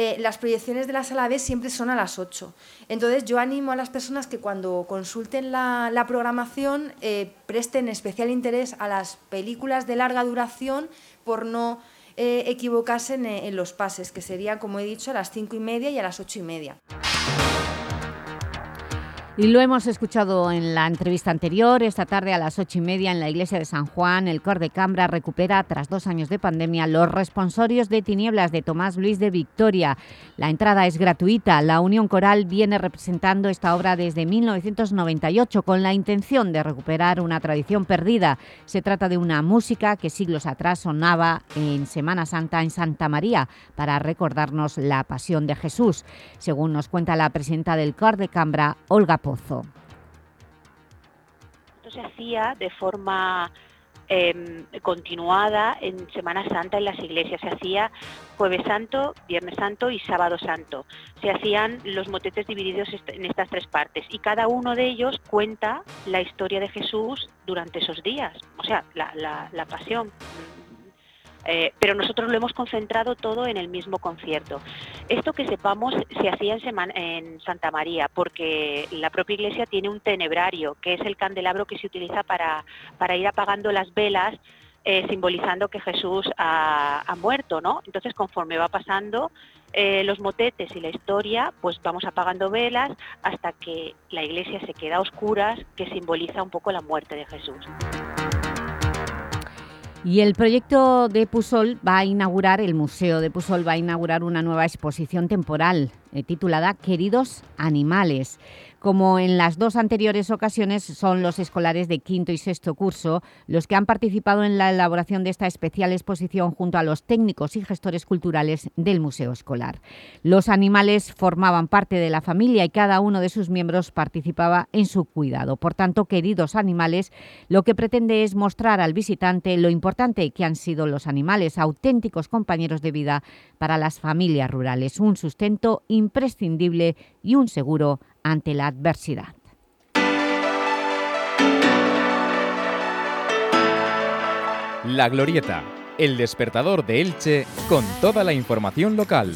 Eh, las proyecciones de la sala B siempre son a las 8. Entonces yo animo a las personas que cuando consulten la, programación eh, presten especial interés a las películas de larga duración por no eh, equivocarse en, los pases, que serían, como he dicho, a las cinco y media y a las ocho y media. Y lo hemos escuchado en la entrevista anterior, esta tarde a las ocho y media en la iglesia de San Juan, el Cor de Cambra recupera, tras dos años de pandemia, los responsorios de tinieblas de Tomás Luis de Victoria. La entrada es gratuita. La Unión Coral viene representando esta obra desde 1998 con la intención de recuperar una tradición perdida. Se trata de una música que siglos atrás sonaba en Semana Santa en Santa María para recordarnos la pasión de Jesús. Según nos cuenta la presidenta del Cor de Cambra, Olga Esto se hacía de forma em, continuada en Semana Santa en las iglesias. Se hacía Jueves Santo, Viernes Santo y Sábado Santo. Se hacían los motetes divididos en estas tres partes y cada uno de ellos cuenta la historia de Jesús durante esos días, o sea, la pasión eh, pero nosotros lo hemos concentrado todo en el mismo concierto. Esto que sepamos se hacía en, Santa María, porque la propia iglesia tiene un tenebrario, que es el candelabro que se utiliza para, ir apagando las velas eh, simbolizando que Jesús ha, muerto, ¿no? Entonces, conforme va pasando eh, los motetes y la historia, pues vamos apagando velas hasta que la iglesia se queda a oscuras, que simboliza un poco la muerte de Jesús. Y el proyecto de Pusol va a inaugurar, el Museo de Pusol va a inaugurar una nueva exposición temporal eh, titulada Queridos Animales. Como en las dos anteriores ocasiones, son los escolares de quinto y sexto curso los que han participado en la elaboración de esta especial exposición junto a los técnicos y gestores culturales del Museo Escolar. Los animales formaban parte de la familia y cada uno de sus miembros participaba en su cuidado. Por tanto, queridos animales, lo que pretende es mostrar al visitante lo importante que han sido los animales, auténticos compañeros de vida para las familias rurales, un sustento imprescindible y un seguro ante la adversidad. La Glorieta, el despertador de Elche con toda la información local.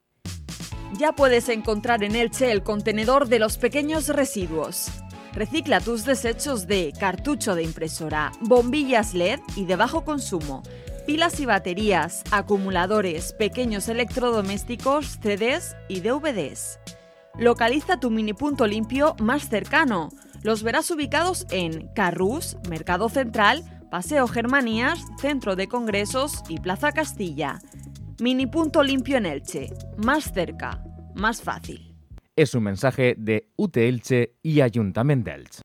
Ya puedes encontrar en Elche el contenedor de los pequeños residuos. Recicla tus desechos de cartucho de impresora, bombillas LED y de bajo consumo, pilas y baterías, acumuladores, pequeños electrodomésticos, CDs y DVDs. Localiza tu mini punto limpio más cercano. Los verás ubicados en Carrús, Mercado Central, Paseo Germanías, Centro de Congresos y Plaza Castilla. Mini punto limpio en Elche. Más cerca, más fácil. Es un mensaje de UT Elche y Ayuntamiento de Elche.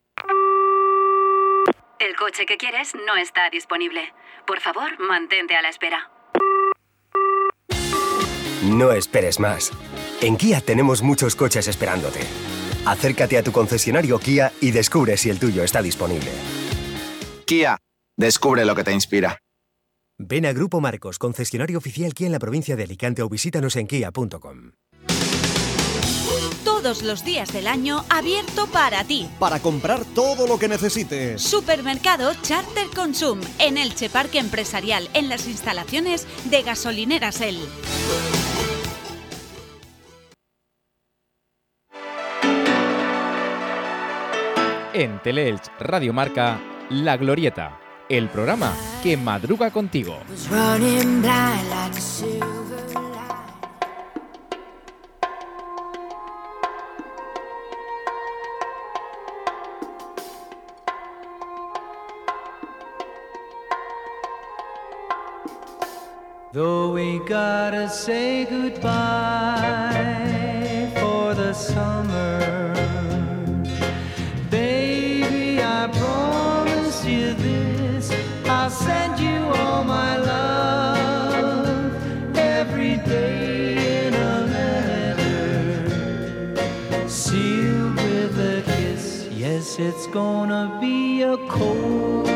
El coche que quieres no está disponible. Por favor, mantente a la espera. No esperes más. En Kia tenemos muchos coches esperándote. Acércate a tu concesionario Kia y descubre si el tuyo está disponible. Kia, descubre lo que te inspira. Ven a Grupo Marcos, concesionario oficial Kia en la provincia de Alicante o visítanos en kia.com. Todos los días del año abierto para ti. Para comprar todo lo que necesites. Supermercado Charter Consum en Elche Parque Empresarial en las instalaciones de Gasolineras El. En Teleelch Radio Marca, La Glorieta, el programa que madruga contigo. Though we gotta say goodbye gonna be a cold,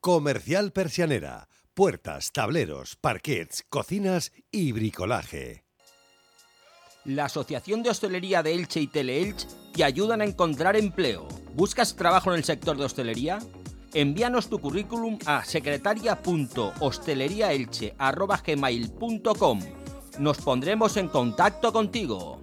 Comercial Persianera. Puertas, tableros, parquets, cocinas y bricolaje. La Asociación de Hostelería de Elche y Teleelch te ayudan a encontrar empleo. ¿Buscas trabajo en el sector de hostelería? Envíanos tu currículum a secretaria.hosteleriaelche.gmail.com Nos pondremos en contacto contigo.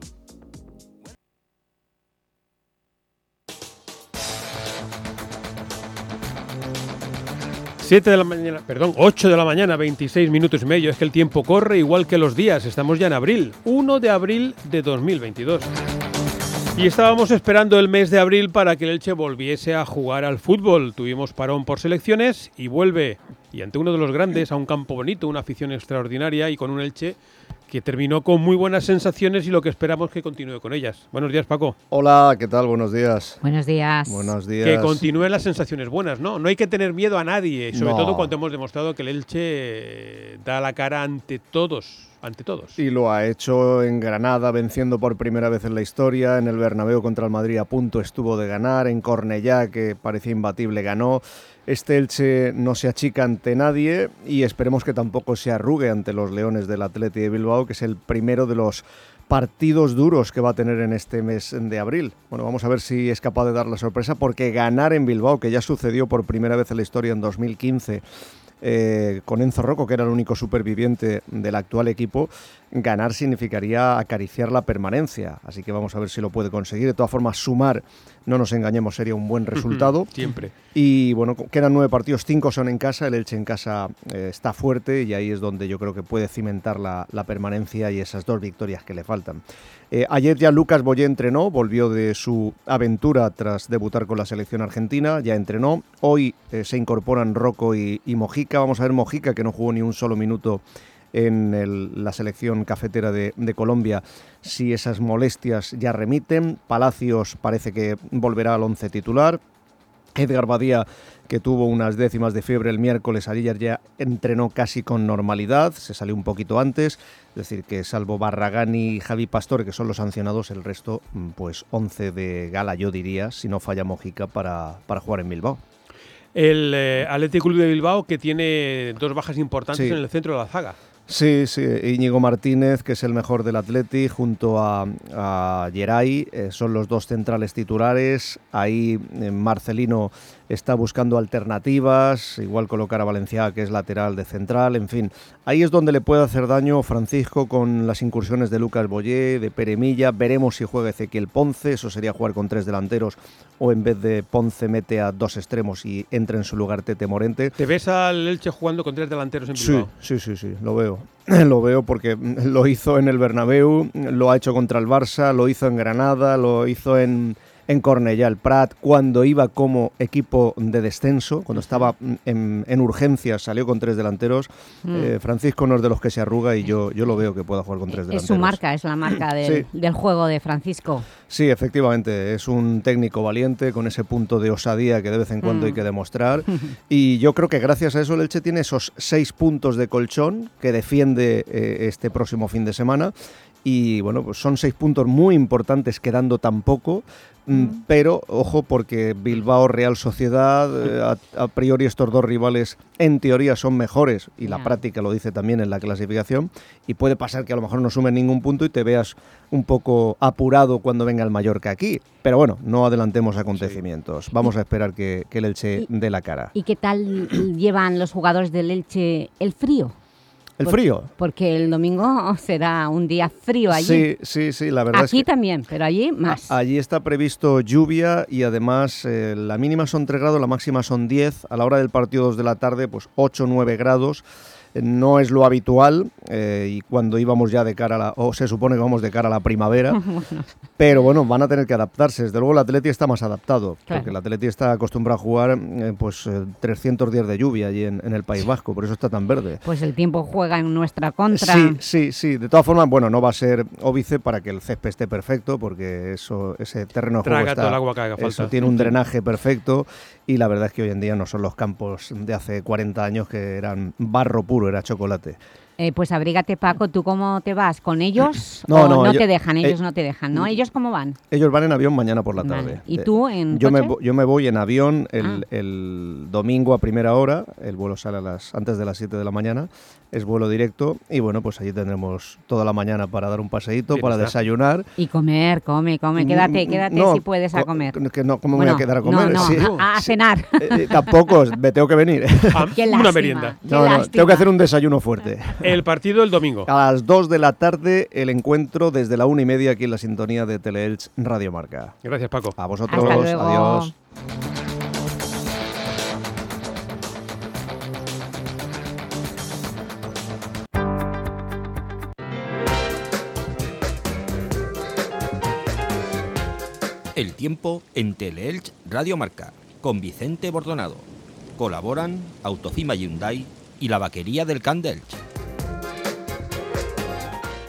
7 de la mañana, perdón, 8 de la mañana, 26 minutos y medio. Es que el tiempo corre igual que los días. Estamos ya en abril, 1 de abril de 2022. Y estábamos esperando el mes de abril para que el Elche volviese a jugar al fútbol. Tuvimos parón por selecciones y vuelve, y ante uno de los grandes, a un campo bonito, una afición extraordinaria y con un Elche que terminó con muy buenas sensaciones y lo que esperamos que continúe con ellas. Buenos días, Paco. Hola, ¿qué tal? Buenos días. Buenos días. Buenos días. Que continúen las sensaciones buenas, ¿no? No hay que tener miedo a nadie, sobre No. todo cuando hemos demostrado que el Elche da la cara ante todos, ante todos. Y lo ha hecho en Granada, venciendo por primera vez en la historia. En el Bernabéu contra el Madrid a punto estuvo de ganar. En Cornellá, que parecía imbatible, ganó. Este Elche no se achica ante nadie y esperemos que tampoco se arrugue ante los Leones del Atleti de Bilbao, que es el primero de los partidos duros que va a tener en este mes de abril. Bueno, vamos a ver si es capaz de dar la sorpresa, porque ganar en Bilbao, que ya sucedió por primera vez en la historia en 2015, eh, con Enzo Rocco, que era el único superviviente del actual equipo, ganar significaría acariciar la permanencia. Así que vamos a ver si lo puede conseguir. De todas formas, sumar, no nos engañemos, sería un buen resultado. Siempre. Y bueno, quedan nueve partidos, cinco son en casa, el Elche en casa eh, está fuerte y ahí es donde yo creo que puede cimentar la, la permanencia y esas dos victorias que le faltan. Eh, ayer ya Lucas Boyé entrenó, volvió de su aventura tras debutar con la selección argentina, ya entrenó. Hoy eh, se incorporan Rocco y, y Mojica. Vamos a ver Mojica, que no jugó ni un solo minuto en el- la selección cafetera de, de Colombia, si esas molestias ya remiten. Palacios parece que volverá al once titular. Edgar Badía, que tuvo unas décimas de fiebre el miércoles, ayer ya entrenó casi con normalidad, se salió un poquito antes, es decir, que salvo Barragán y Javi Pastor, que son los sancionados, el resto, mm, pues 11 de gala, yo diría, si no falla Mojica para, para jugar en Bilbao. El eh, Athletic Club de Bilbao que tiene dos bajas importantes Sí. en el centro de la zaga. Sí, sí, Íñigo Martínez, que es el mejor del Atleti, junto a, a Geray, eh, son los dos centrales titulares. Ahí eh, Marcelino está buscando alternativas, igual colocar a Valenciaga, que es lateral de central, en fin. Ahí es donde le puede hacer daño Francisco con las incursiones de Lucas Boyé, de Peremilla. Veremos si juega Ezequiel Ponce, eso sería jugar con tres delanteros, o en vez de Ponce mete a dos extremos y entra en su lugar Tete Morente. ¿Te ves al Elche jugando con tres delanteros en Sí, Bilbao? sí, sí, sí, lo veo. Lo veo porque lo hizo en el Bernabéu, lo ha hecho contra el Barça, lo hizo en Granada, lo hizo en, en Cornellà el Prat, cuando iba como equipo de descenso, cuando estaba en, en urgencias, salió con tres delanteros. Mm. Eh, Francisco no es de los que se arruga y yo, yo lo veo que pueda jugar con tres Es delanteros. su marca, es la marca del, Sí. del juego de Francisco. Sí, efectivamente, es un técnico valiente con ese punto de osadía que de vez en cuando Mm. hay que demostrar. Y yo creo que gracias a eso el Elche tiene esos seis puntos de colchón que defiende eh, este próximo fin de semana. Y bueno, pues son seis puntos muy importantes quedando tan poco. mm, Pero ojo porque Bilbao Real Sociedad, eh, a, a priori estos dos rivales en teoría son mejores y la práctica lo dice también en la clasificación y puede pasar que a lo mejor no sumen ningún punto y te veas un poco apurado cuando venga el Mallorca aquí. Pero bueno, no adelantemos acontecimientos. Vamos a esperar que, que el Elche dé la cara. ¿Y qué tal llevan los jugadores del Elche el frío? ¿El Por- frío? Porque el domingo será un día frío allí. Sí, sí, sí, la verdad Aquí es que también, pero allí más. allí está previsto lluvia y además eh, la mínima son 3 grados, la máxima son 10. A la hora del partido 2 de la tarde, pues 8 o 9 grados. Eh, No es lo habitual eh, y cuando íbamos ya de cara a la, o se supone que vamos de cara a la primavera, Pero bueno, van a tener que adaptarse. Desde luego el Atleti está más adaptado, Claro. porque el Atleti está acostumbrado a jugar eh, pues eh, 300 días de lluvia allí en, en el País Vasco, por eso está tan verde. pues el tiempo juega en nuestra contra. Sí, sí, sí. De todas formas, bueno, no va a ser óbice para que el césped esté perfecto, porque eso, ese terreno de juego Traga está- todo el agua que haga eso, tiene un drenaje perfecto y la verdad es que hoy en día no son los campos de hace 40 años que eran barro puro, era chocolate. Eh, pues abrígate, Paco. ¿Tú cómo te vas? ¿Con ellos? No, ¿O no, no yo- te dejan? Ellos eh, no te dejan, ¿no? ¿Ellos cómo van? Ellos van en avión mañana por la Vale. tarde. ¿Y De- tú en yo me, coche? vo- yo me voy en avión el, Ah. el domingo a primera hora. El vuelo sale a las, antes de las 7 de la mañana. Es vuelo directo. Y bueno, pues allí tendremos toda la mañana para dar un paseíto, para está. desayunar. Y comer, come, come. Quédate, Mm, quédate no, si puedes a co- comer. Que no, ¿Cómo me voy a quedar a comer? no, Sí. a, a cenar. Eh, tampoco, me tengo que venir. Una merienda. No, no, tengo que hacer un desayuno fuerte. El partido el domingo. A las 2 de la tarde, el encuentro desde la una y media aquí en la sintonía de Teleelch Radio Marca. Gracias, Paco. A vosotros, Hasta luego. adiós. El tiempo en Teleelch Radio Marca con Vicente Bordonado. Colaboran Autocima Hyundai y la vaquería del Camp d'Elx.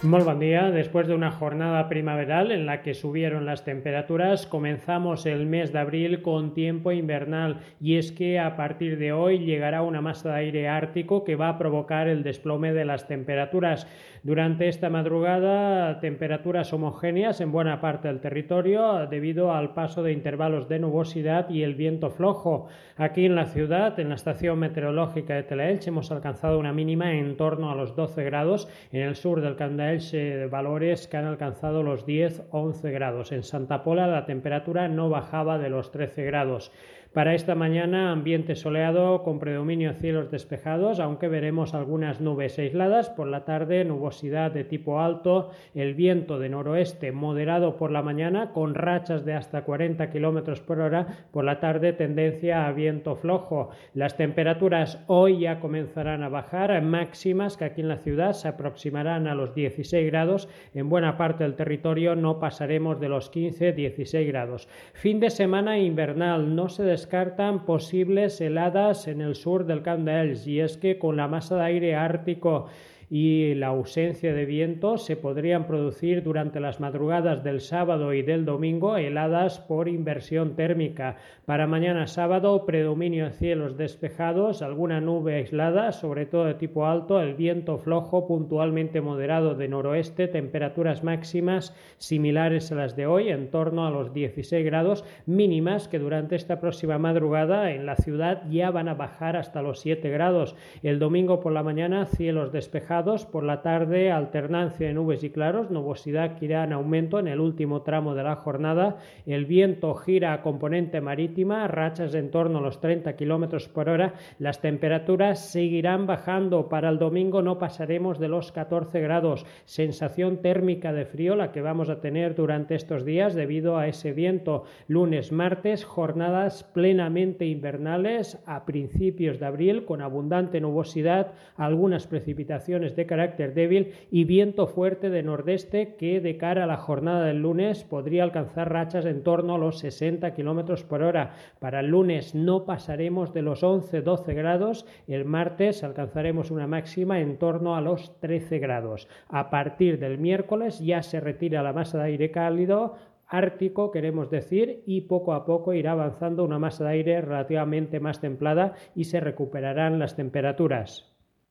Muy buen día. Después de una jornada primaveral en la que subieron las temperaturas, comenzamos el mes de abril con tiempo invernal y es que a partir de hoy llegará una masa de aire ártico que va a provocar el desplome de las temperaturas. Durante esta madrugada, temperaturas homogéneas en buena parte del territorio debido al paso de intervalos de nubosidad y el viento flojo. Aquí en la ciudad, en la estación meteorológica de Telaelch, hemos alcanzado una mínima en torno a los 12 grados. En el sur del Candaelch, eh, valores que han alcanzado los 10-11 grados. En Santa Pola la temperatura no bajaba de los 13 grados. Para esta mañana, ambiente soleado con predominio cielos despejados, aunque veremos algunas nubes aisladas. Por la tarde, nubosidad de tipo alto, el viento de noroeste moderado por la mañana, con rachas de hasta 40 kilómetros por hora. Por la tarde, tendencia a viento flojo. Las temperaturas hoy ya comenzarán a bajar, máximas que aquí en la ciudad se aproximarán a los 16 grados. En buena parte del territorio no pasaremos de los 15-16 grados. Fin de semana invernal, no se descartan posibles heladas en el sur del Camp y es que con la masa de aire ártico y la ausencia de viento se podrían producir durante las madrugadas del sábado y del domingo heladas por inversión térmica. Para mañana sábado, predominio de cielos despejados, alguna nube aislada, sobre todo de tipo alto, el viento flojo puntualmente moderado de noroeste, temperaturas máximas similares a las de hoy, en torno a los 16 grados mínimas que durante esta próxima madrugada en la ciudad ya van a bajar hasta los 7 grados. El domingo por la mañana, cielos despejados Por la tarde, alternancia de nubes y claros, nubosidad que irá en aumento en el último tramo de la jornada. El viento gira a componente marítima, rachas en torno a los 30 kilómetros por hora. Las temperaturas seguirán bajando. Para el domingo no pasaremos de los 14 grados. Sensación térmica de frío la que vamos a tener durante estos días debido a ese viento. Lunes, martes, jornadas plenamente invernales a principios de abril con abundante nubosidad, algunas precipitaciones de carácter débil y viento fuerte de nordeste que de cara a la jornada del lunes podría alcanzar rachas en torno a los 60 kilómetros por hora. Para el lunes no pasaremos de los 11-12 grados, el martes alcanzaremos una máxima en torno a los 13 grados. A partir del miércoles ya se retira la masa de aire cálido, ártico, queremos decir, y poco a poco irá avanzando una masa de aire relativamente más templada y se recuperarán las temperaturas.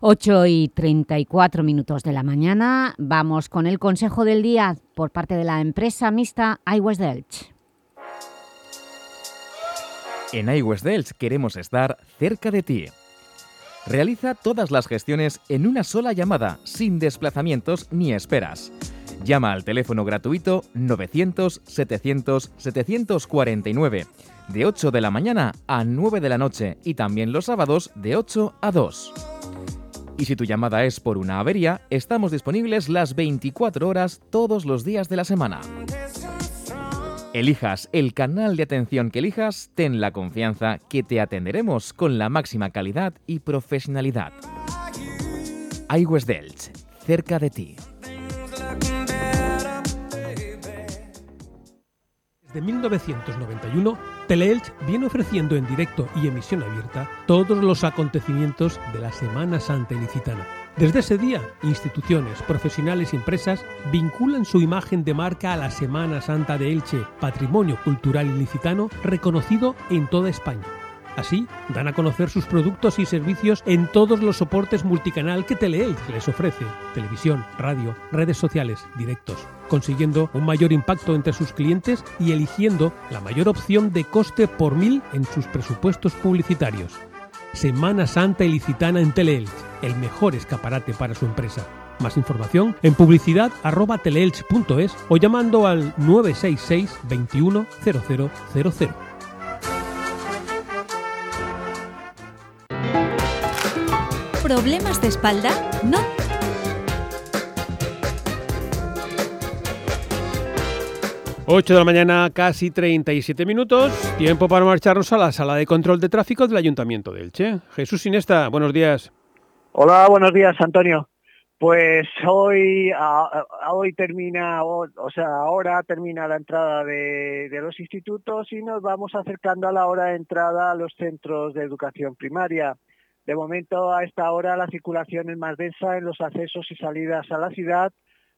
8 y 34 minutos de la mañana. Vamos con el consejo del día por parte de la empresa mixta iWest Delch. En iWest Delch queremos estar cerca de ti. Realiza todas las gestiones en una sola llamada, sin desplazamientos ni esperas. Llama al teléfono gratuito 900-700-749 de 8 de la mañana a 9 de la noche y también los sábados de 8 a 2. Y si tu llamada es por una avería, estamos disponibles las 24 horas todos los días de la semana. Elijas el canal de atención que elijas, ten la confianza que te atenderemos con la máxima calidad y profesionalidad. iWest Delch, cerca de ti. Desde 1991, Teleelch viene ofreciendo en directo y emisión abierta todos los acontecimientos de la Semana Santa Ilicitana. Desde ese día, instituciones, profesionales y empresas vinculan su imagen de marca a la Semana Santa de Elche, patrimonio cultural ilicitano reconocido en toda España. Así, dan a conocer sus productos y servicios en todos los soportes multicanal que Teleelch les ofrece, televisión, radio, redes sociales, directos, consiguiendo un mayor impacto entre sus clientes y eligiendo la mayor opción de coste por mil en sus presupuestos publicitarios. Semana Santa Ilicitana en Teleelch, el mejor escaparate para su empresa. Más información en publicidad arroba teleelch.es o llamando al 966 21 0000. ¿Problemas de espalda? No. Ocho de la mañana, casi 37 minutos. Tiempo para marcharnos a la sala de control de tráfico del Ayuntamiento de Elche. Jesús Sinesta, buenos días. Hola, buenos días, Antonio. Pues hoy, a- a- hoy termina, o, o sea, ahora termina la entrada de, de los institutos y nos vamos acercando a la hora de entrada a los centros de educación primaria. De momento, a esta hora, la circulación es más densa en los accesos y salidas a la ciudad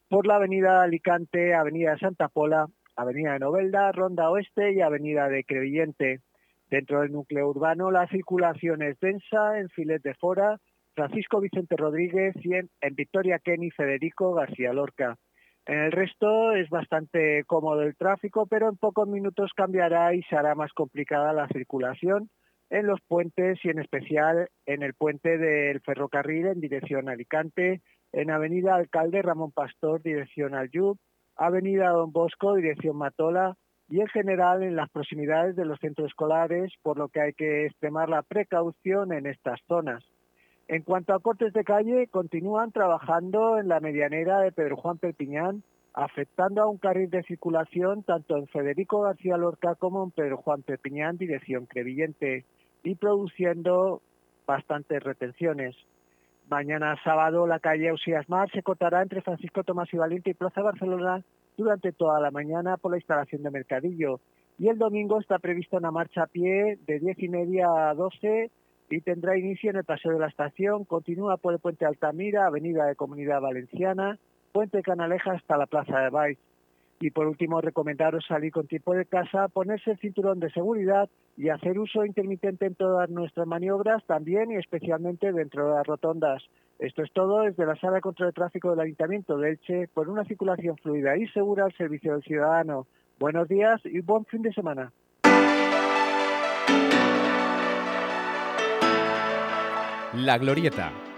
por la avenida Alicante, avenida de Santa Pola, avenida de Novelda, Ronda Oeste y avenida de Crevillente. Dentro del núcleo urbano, la circulación es densa en Filet de Fora, Francisco Vicente Rodríguez y en, en Victoria Kenny Federico García Lorca. En el resto es bastante cómodo el tráfico, pero en pocos minutos cambiará y se hará más complicada la circulación en los puentes y en especial en el puente del ferrocarril en dirección a Alicante, en Avenida Alcalde Ramón Pastor, dirección al Yub, Avenida Don Bosco, dirección Matola, y en general en las proximidades de los centros escolares, por lo que hay que extremar la precaución en estas zonas. En cuanto a cortes de calle, continúan trabajando en la medianera de Pedro Juan Perpiñán, afectando a un carril de circulación tanto en Federico García Lorca como en Pedro Juan Perpiñán, dirección Crevillente, y produciendo bastantes retenciones. Mañana sábado la calle Ausías Mar se cortará entre Francisco Tomás y Valiente y Plaza Barcelona durante toda la mañana por la instalación de Mercadillo. Y el domingo está prevista una marcha a pie de 10 y media a 12 y tendrá inicio en el Paseo de la Estación, continúa por el Puente Altamira, Avenida de Comunidad Valenciana, Puente Canaleja hasta la Plaza de Baix. Y por último, recomendaros salir con tiempo de casa, ponerse el cinturón de seguridad y hacer uso intermitente en todas nuestras maniobras, también y especialmente dentro de las rotondas. Esto es todo desde la Sala de Control de Tráfico del Ayuntamiento de Elche, por una circulación fluida y segura al servicio del ciudadano. Buenos días y buen fin de semana. La Glorieta,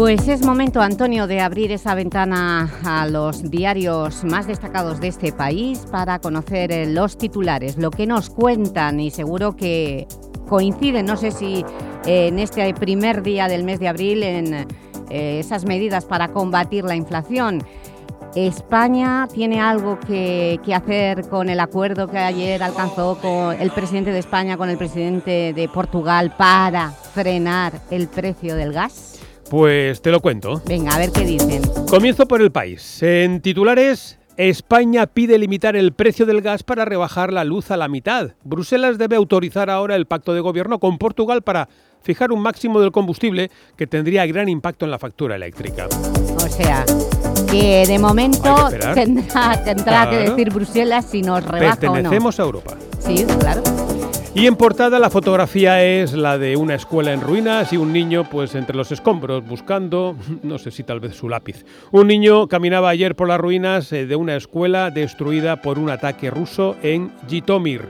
Pues es momento, Antonio, de abrir esa ventana a los diarios más destacados de este país para conocer eh, los titulares, lo que nos cuentan y seguro que coinciden, no sé si eh, en este primer día del mes de abril, en eh, esas medidas para combatir la inflación. España tiene algo que, que hacer con el acuerdo que ayer alcanzó con el presidente de España con el presidente de Portugal para frenar el precio del gas. Pues te lo cuento. Venga, a ver qué dicen. Comienzo por el país. En titulares, España pide limitar el precio del gas para rebajar la luz a la mitad. Bruselas debe autorizar ahora el pacto de gobierno con Portugal para fijar un máximo del combustible que tendría gran impacto en la factura eléctrica. O sea, que de momento que tendrá, que decir Bruselas si nos rebaja o no. Pertenecemos a Europa. Sí, claro. Y en portada la fotografía es la de una escuela en ruinas y un niño pues entre los escombros buscando, no sé si tal vez su lápiz. Un niño caminaba ayer por las ruinas eh, de una escuela destruida por un ataque ruso en Jitomir.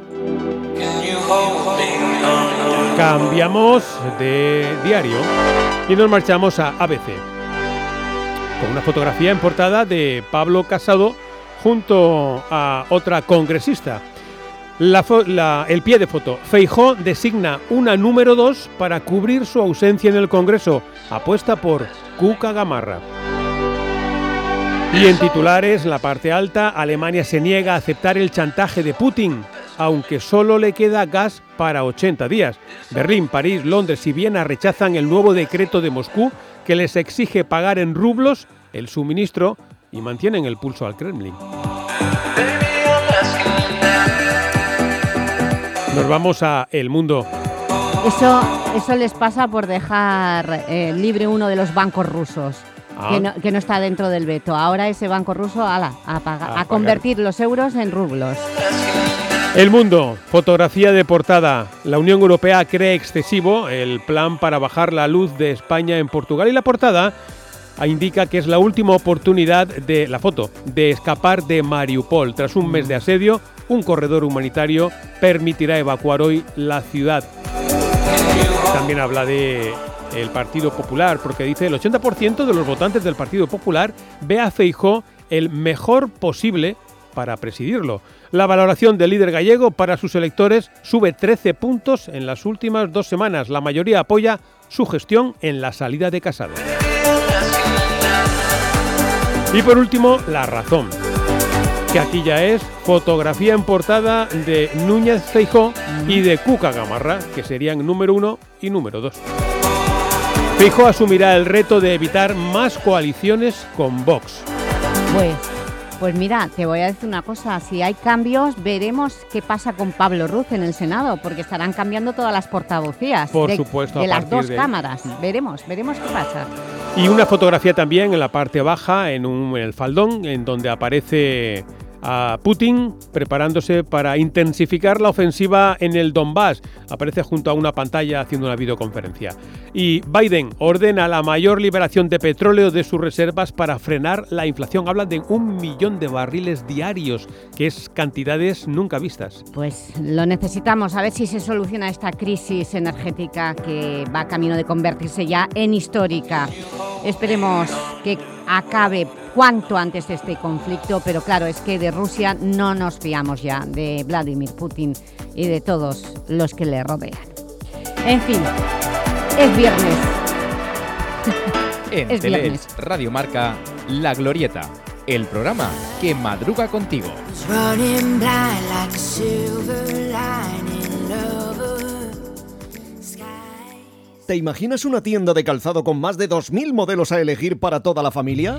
Cambiamos de diario y nos marchamos a ABC. Con una fotografía en portada de Pablo Casado junto a otra congresista. La el pie de foto. Feijó designa una número 2 para cubrir su ausencia en el Congreso. Apuesta por Cuca Gamarra. Y en titulares, la parte alta, Alemania se niega a aceptar el chantaje de Putin, aunque solo le queda gas para 80 días. Berlín, París, Londres y Viena rechazan el nuevo decreto de Moscú que les exige pagar en rublos el suministro y mantienen el pulso al Kremlin. Nos vamos a El Mundo. Eso, eso les pasa por dejar eh, libre uno de los bancos rusos. Ah. Que, no, que no está dentro del veto. Ahora ese banco ruso, ala, a, paga- A a convertir los euros en rublos. El Mundo, fotografía de portada. La Unión Europea cree excesivo el plan para bajar la luz de España en Portugal y la portada indica que es la última oportunidad de la foto de escapar de Mariupol. Tras un mes de asedio, un corredor humanitario permitirá evacuar hoy la ciudad. También habla de el Partido Popular, porque dice el 80% de los votantes del Partido Popular ve a Feijó el mejor posible para presidirlo. La valoración del líder gallego para sus electores sube 13 puntos en las últimas dos semanas. La mayoría apoya su gestión en la salida de Casado. Y por último, la razón, que aquí ya es fotografía en portada de Núñez Feijó y de Cuca Gamarra, que serían número uno y número dos. Feijó asumirá el reto de evitar más coaliciones con Vox. Pues, pues mira, te voy a decir una cosa. Si hay cambios, veremos qué pasa con Pablo Ruz en el Senado, porque estarán cambiando todas las portavocías Por de, supuesto, de a las dos de- cámaras. Veremos, veremos qué pasa. Y una fotografía también en la parte baja, en, un, en el faldón, en donde aparece a Putin preparándose para intensificar la ofensiva en el Donbass. Aparece junto a una pantalla haciendo una videoconferencia. Y Biden ordena la mayor liberación de petróleo de sus reservas para frenar la inflación. Habla de un millón de barriles diarios, que es cantidades nunca vistas. Pues lo necesitamos, a ver si se soluciona esta crisis energética que va camino de convertirse ya en histórica. Esperemos que acabe cuanto antes este conflicto, pero claro, es que de Rusia no nos fiamos ya, de Vladimir Putin y de todos los que le rodean. En fin, es viernes. En Es Teleelch viernes. Radio Marca La Glorieta, el programa que madruga contigo. ¿Te imaginas una tienda de calzado con más de 2.000 modelos a elegir para toda la familia?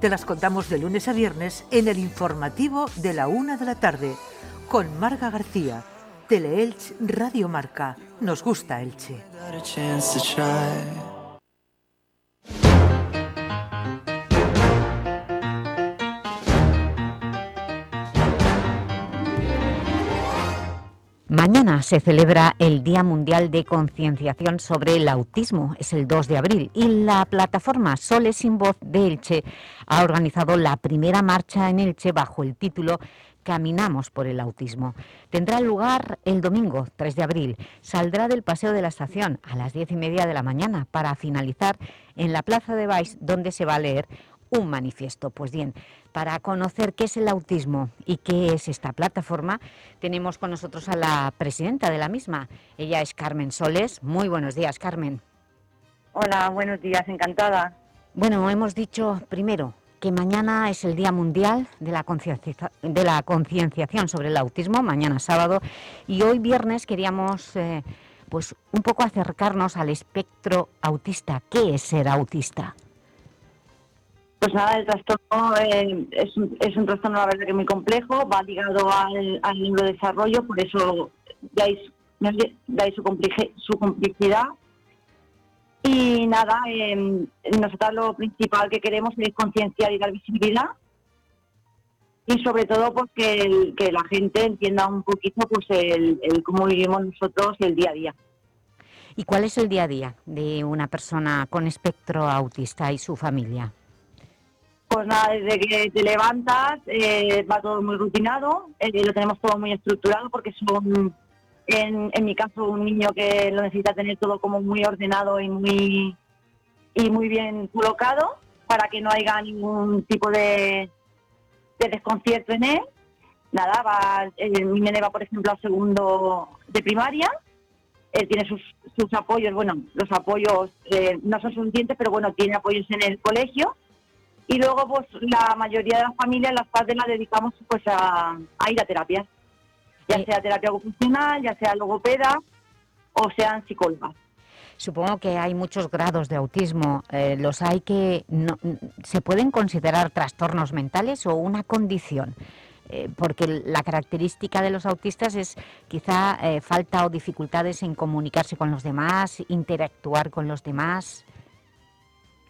te las contamos de lunes a viernes en el informativo de la una de la tarde con Marga García. Teleelch Radio Marca. Nos gusta Elche. Mañana se celebra el Día Mundial de Concienciación sobre el Autismo, es el 2 de abril, y la plataforma Soles sin Voz de Elche ha organizado la primera marcha en Elche bajo el título Caminamos por el Autismo. Tendrá lugar el domingo 3 de abril. Saldrá del Paseo de la Estación a las 10 y media de la mañana para finalizar en la Plaza de Baix, donde se va a leer un manifiesto. Pues bien, para conocer qué es el autismo y qué es esta plataforma, tenemos con nosotros a la presidenta de la misma. Ella es Carmen Soles. Muy buenos días, Carmen. Hola, buenos días, encantada. Bueno, hemos dicho primero que mañana es el Día Mundial de la Conciencia- de la Concienciación sobre el Autismo, mañana sábado, y hoy viernes queríamos eh, pues un poco acercarnos al espectro autista. ¿Qué es ser autista? Pues nada, el trastorno eh, es, un, trastorno, la verdad, que muy complejo, va ligado al, al neurodesarrollo, por eso dais, dais su, compleje- su complejidad. Y nada, eh, nosotros lo principal que queremos es concienciar y dar visibilidad. Y sobre todo, pues que la gente entienda un poquito pues el, el cómo vivimos nosotros el día a día. ¿Y cuál es el día a día de una persona con espectro autista y su familia? Pues nada, desde que te levantas eh, va todo muy rutinado, eh, lo tenemos todo muy estructurado porque son, en, en mi caso, un niño que lo necesita tener todo como muy ordenado y muy y muy bien colocado para que no haya ningún tipo de, de desconcierto en él. Nada, va, eh, mi nene va, por ejemplo, al segundo de primaria. Él tiene sus, sus apoyos, bueno, los apoyos eh, no son suficientes, pero bueno, tiene apoyos en el colegio. Y luego, pues la mayoría de las familias, las padres las dedicamos pues a, a ir a terapia. Ya sea terapia ocupacional, ya sea logopeda o sean psicólogas. Supongo que hay muchos grados de autismo. Eh, ¿Los hay que no- se pueden considerar trastornos mentales o una condición? Eh, porque la característica de los autistas es quizá eh, falta o dificultades en comunicarse con los demás, interactuar con los demás.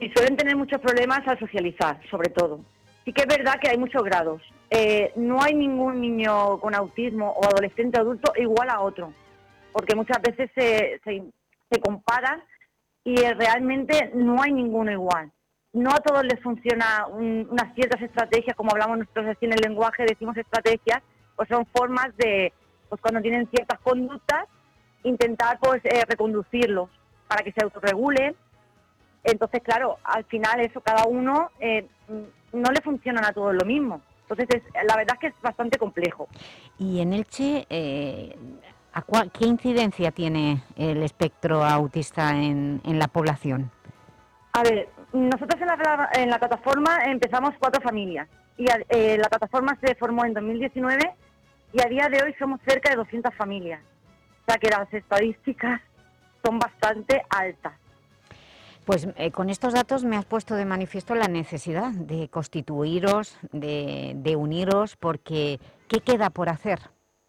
Y suelen tener muchos problemas al socializar, sobre todo. Sí que es verdad que hay muchos grados. Eh, no hay ningún niño con autismo o adolescente adulto igual a otro, porque muchas veces se, se, comparan y eh, realmente no hay ninguno igual. No a todos les funciona un- unas ciertas estrategias, como hablamos nosotros así en el lenguaje, decimos estrategias, pues son formas de, pues cuando tienen ciertas conductas, intentar pues eh, reconducirlos para que se autorregulen entonces, claro, al final eso cada uno eh, no le funcionan a todos lo mismo. Entonces, es- la verdad es que es bastante complejo. Y en Elche, eh, ¿a cua- ¿qué incidencia tiene el espectro autista en, en la población? A ver, nosotros en la, pla- en la plataforma empezamos cuatro familias y eh, la plataforma se formó en 2019 y a día de hoy somos cerca de 200 familias. O sea que las estadísticas son bastante altas. Pues eh, con estos datos me has puesto de manifiesto la necesidad de constituiros, de, de uniros, porque ¿qué queda por hacer?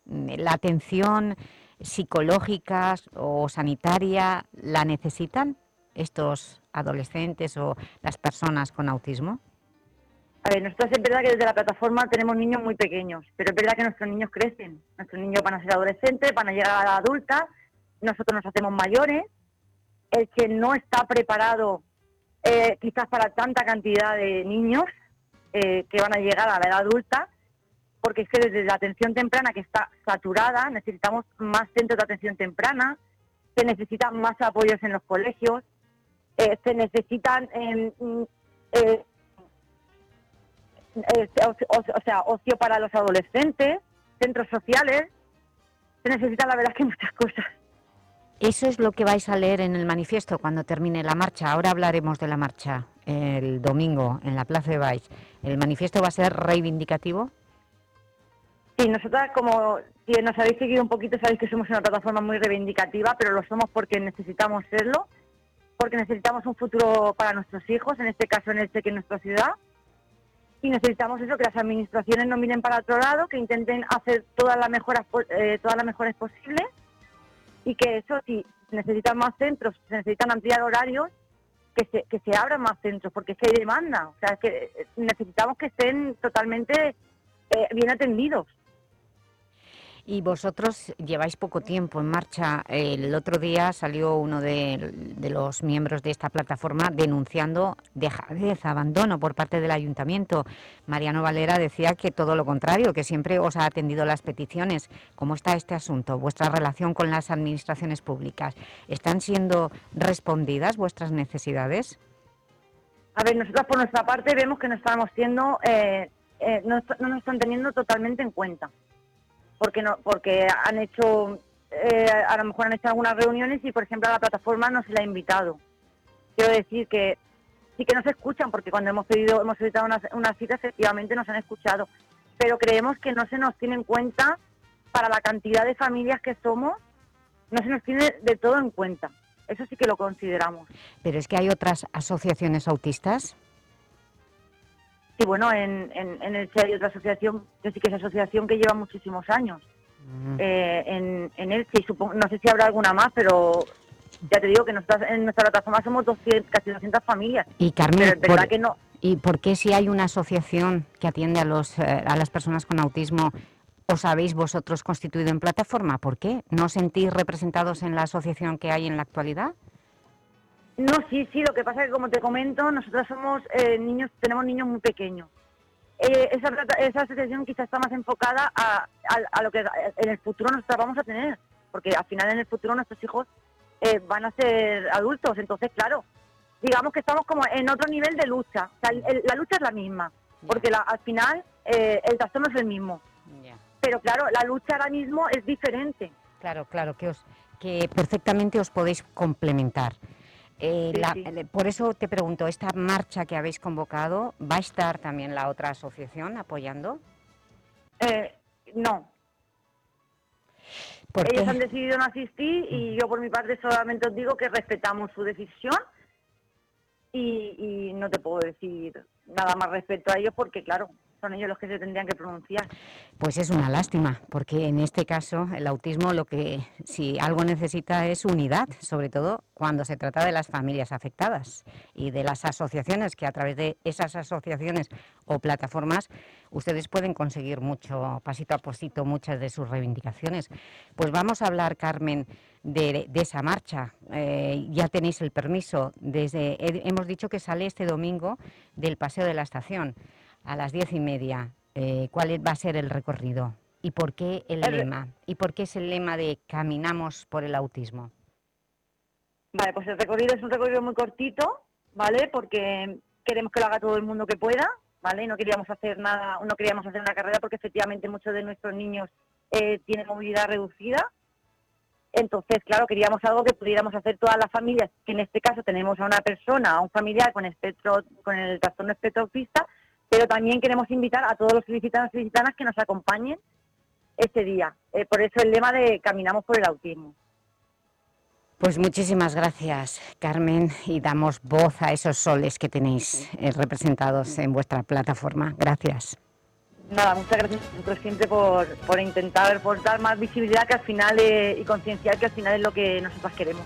La atención psicológica o sanitaria, ¿la necesitan estos adolescentes o las personas con autismo? A ver, nosotros es verdad que desde la plataforma tenemos niños muy pequeños, pero es verdad que nuestros niños crecen. Nuestros niños van a ser adolescentes, van a llegar a la adulta, nosotros nos hacemos mayores. El que no está preparado eh, quizás para tanta cantidad de niños eh, que van a llegar a la edad adulta, porque es que desde la atención temprana, que está saturada, necesitamos más centros de atención temprana, se necesitan más apoyos en los colegios, eh, se necesitan em, mm, eh, o, o- sea, ocio para los adolescentes, centros sociales, se necesita la verdad que muchas cosas. Eso es lo que vais a leer en el manifiesto cuando termine la marcha. Ahora hablaremos de la marcha el domingo en la Plaza de Baix. ¿El manifiesto va a ser reivindicativo? Sí, nosotras como si nos habéis seguido un poquito sabéis que somos una plataforma muy reivindicativa, pero lo somos porque necesitamos serlo, porque necesitamos un futuro para nuestros hijos, en este caso en este que es nuestra ciudad, y necesitamos eso, que las administraciones no miren para otro lado, que intenten hacer todas las mejoras, eh, todas las mejores posibles, y que eso, si necesitan más centros, se necesitan ampliar horarios, que se, que se abran más centros, porque es que hay demanda, o sea, es que eh, necesitamos que estén totalmente eh, bien atendidos. Y vosotros lleváis poco tiempo en marcha. El otro día salió uno de, los miembros de esta plataforma denunciando dejadez, abandono por parte del ayuntamiento. Mariano Valera decía que todo lo contrario, que siempre os ha atendido las peticiones. ¿Cómo está este asunto? ¿Vuestra relación con las administraciones públicas? ¿Están siendo respondidas vuestras necesidades? A ver, nosotros por nuestra parte vemos que no estamos siendo, eh, eh, no nos están teniendo totalmente en cuenta, porque no, porque han hecho, eh, a lo mejor han hecho algunas reuniones y por ejemplo a la plataforma no se la ha invitado. Quiero decir que sí que nos escuchan, porque cuando hemos pedido, hemos solicitado una, una cita, efectivamente nos han escuchado, pero creemos que no se nos tiene en cuenta para la cantidad de familias que somos, no se nos tiene de todo en cuenta. Eso sí que lo consideramos. Pero es que hay otras asociaciones autistas. Sí, bueno, en, en, en el CHE hay otra asociación, que sí que es asociación que lleva muchísimos años. Eh, en, en Elche, y supongo, no sé si habrá alguna más, pero ya te digo que nosotras, en nuestra plataforma somos 200, casi 200 familias. Y Carmen, Pero es verdad por- que no. ¿y por qué si hay una asociación que atiende a, los, eh, a las personas con autismo, os habéis vosotros constituido en plataforma? ¿Por qué? ¿No os sentís representados en la asociación que hay en la actualidad? No, sí, sí, lo que pasa es que como te comento, nosotros somos eh, niños, tenemos niños muy pequeños. Eh, esa, esa asociación quizás está más enfocada a, a- a lo que en el futuro nosotros vamos a tener, porque al final en el futuro nuestros hijos eh, van a ser adultos, entonces claro, digamos que estamos como en otro nivel de lucha, o sea, el- el- la lucha es la misma, porque la- al final eh, el trastorno es el mismo, pero claro, la lucha ahora mismo es diferente. Claro, claro, que, os, que perfectamente os podéis complementar. Eh, Sí, la- sí. Por eso te pregunto, ¿esta marcha que habéis convocado va a estar también la otra asociación apoyando? Eh, no, ¿Por Ellos han decidido no asistir y yo por mi parte solamente os digo que respetamos su decisión y, y no te puedo decir nada más respecto a ellos porque claro, son ellos los que se tendrían que pronunciar. Pues es una lástima, porque en este caso el autismo lo que si algo necesita es unidad, sobre todo cuando se trata de las familias afectadas y de las asociaciones, que a través de esas asociaciones o plataformas ustedes pueden conseguir mucho, pasito a pasito, muchas de sus reivindicaciones. Pues vamos a hablar, Carmen, de, esa marcha. Eh, ya tenéis el permiso. Hemos dicho que sale este domingo del Paseo de la Estación a las diez y media. Eh, ¿Cuál va a ser el recorrido? ¿Y por qué el El- lema? ¿Y por qué es el lema de Caminamos por el autismo? Vale, pues el recorrido es un recorrido muy cortito, ¿vale? Porque queremos que lo haga todo el mundo que pueda, ¿vale? No queríamos hacer nada, no queríamos hacer una carrera porque efectivamente muchos de nuestros niños eh, tienen movilidad reducida. Entonces, claro, queríamos algo que pudiéramos hacer todas las familias, que en este caso tenemos a una persona, a un familiar con espectro, con el trastorno espectro autista, pero también queremos invitar a todos los solicitanos y solicitanas que nos acompañen este día. Eh, por eso el lema de Caminamos por el autismo. Pues muchísimas gracias, Carmen, y damos voz a esos soles que tenéis eh, representados en vuestra plataforma. Gracias. Nada, muchas gracias a vosotros siempre por, por intentar por dar más visibilidad que al final eh, y concienciar que al final es lo que nosotras queremos.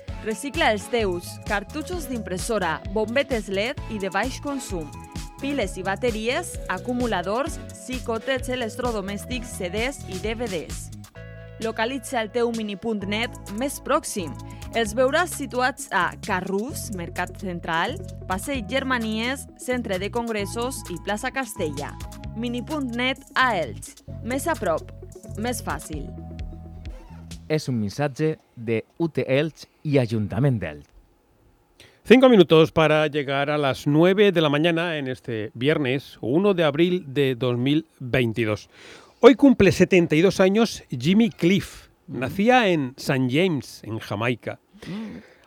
Recicla els teus cartutxos d'impressora, bombetes LED i de baix consum, piles i bateries, acumuladors, xicotets electrodomèstics, CDs i DVDs. Localitza el teu minipunt net més pròxim. Els veuràs situats a Carrús, Mercat Central, Passeig Germanies, Centre de Congressos i Plaça Castella. Minipunt net a Elx. Més a prop, més fàcil. Es un mensaje de UT Elche y Ayuntamiento de Elche. Cinco minutos para llegar a las 9 de la mañana en este viernes 1 de abril de 2022. Hoy cumple 72 años Jimmy Cliff. Nacía en St. James, en Jamaica.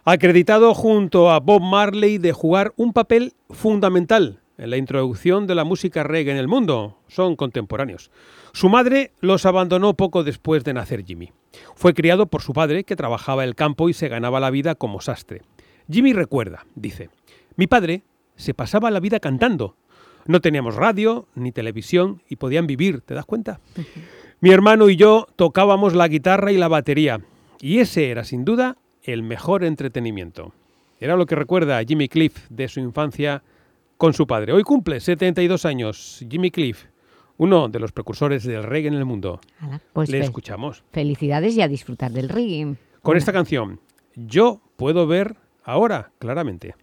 Acreditado junto a Bob Marley de jugar un papel fundamental en la introducción de la música reggae en el mundo. Son contemporáneos. Su madre los abandonó poco después de nacer Jimmy. Fue criado por su padre, que trabajaba el campo y se ganaba la vida como sastre. Jimmy recuerda, dice, mi padre se pasaba la vida cantando. No teníamos radio ni televisión y podían vivir, ¿te das cuenta? Mi hermano y yo tocábamos la guitarra y la batería, y ese era sin duda el mejor entretenimiento. Era lo que recuerda Jimmy Cliff de su infancia con su padre. Hoy cumple 72 años Jimmy Cliff, uno de los precursores del reggae en el mundo. pues Le escuchamos. Felicidades y a disfrutar del reggae. Con esta canción, yo puedo ver ahora claramente.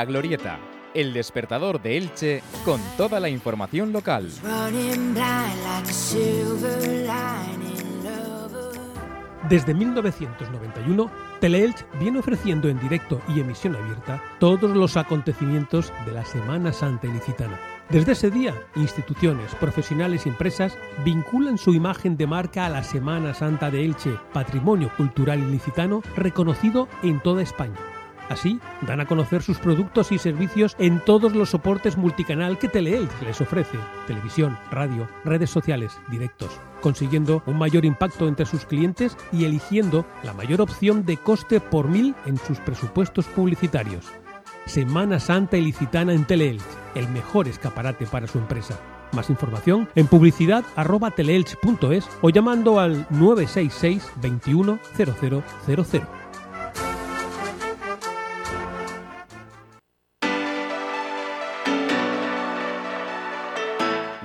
La Glorieta, el despertador de Elche con toda la información local. Desde 1991, Teleelch viene ofreciendo en directo y emisión abierta todos los acontecimientos de la Semana Santa ilicitana. Desde ese día, instituciones, profesionales y empresas vinculan su imagen de marca a la Semana Santa de Elche, patrimonio cultural ilicitano reconocido en toda España. Así, dan a conocer sus productos y servicios en todos los soportes multicanal que Teleelch les ofrece, televisión, radio, redes sociales, directos, consiguiendo un mayor impacto entre sus clientes y eligiendo la mayor opción de coste por mil en sus presupuestos publicitarios. Semana Santa Ilicitana en Teleelch, el mejor escaparate para su empresa. Más información en publicidad teleelch.es o llamando al 966 21 0000.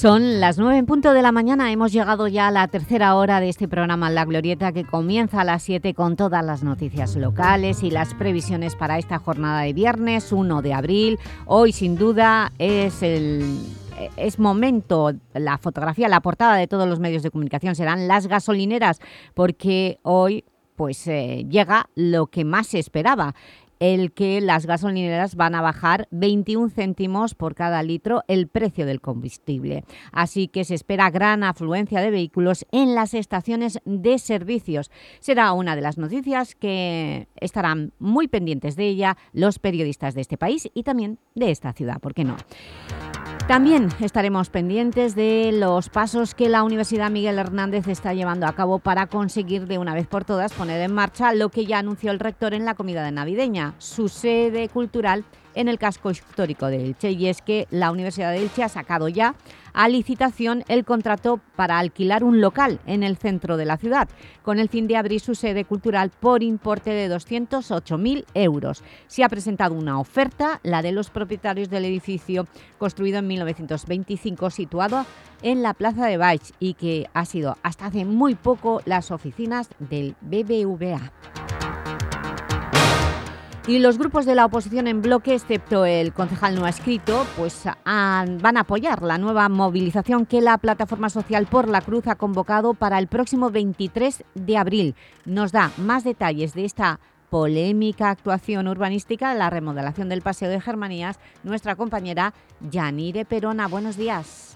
Son las nueve en punto de la mañana, hemos llegado ya a la tercera hora de este programa La Glorieta que comienza a las 7 con todas las noticias locales y las previsiones para esta jornada de viernes 1 de abril. Hoy sin duda es el es momento, la fotografía, la portada de todos los medios de comunicación serán las gasolineras porque hoy pues eh, llega lo que más se esperaba el que las gasolineras van a bajar 21 céntimos por cada litro el precio del combustible. Así que se espera gran afluencia de vehículos en las estaciones de servicios. Será una de las noticias que estarán muy pendientes de ella los periodistas de este país y también de esta ciudad, ¿por qué no? También estaremos pendientes de los pasos que la Universidad Miguel Hernández está llevando a cabo para conseguir de una vez por todas poner en marcha lo que ya anunció el rector en la comida de navideña, su sede cultural en el casco histórico de Elche. Y es que la Universidad de Elche ha sacado ya a licitación el contrato para alquilar un local en el centro de la ciudad, con el fin de abrir su sede cultural por importe de 208.000 euros. Se ha presentado una oferta, la de los propietarios del edificio construido en 1925, situado en la Plaza de Baix y que ha sido hasta hace muy poco las oficinas del BBVA. Y los grupos de la oposición en bloque, excepto el concejal no escrito, pues han- van a apoyar la nueva movilización que la Plataforma Social por la Cruz ha convocado para el próximo 23 de abril. Nos da más detalles de esta polémica actuación urbanística, la remodelación del Paseo de Germanías, nuestra compañera Yanire Perona. Buenos días.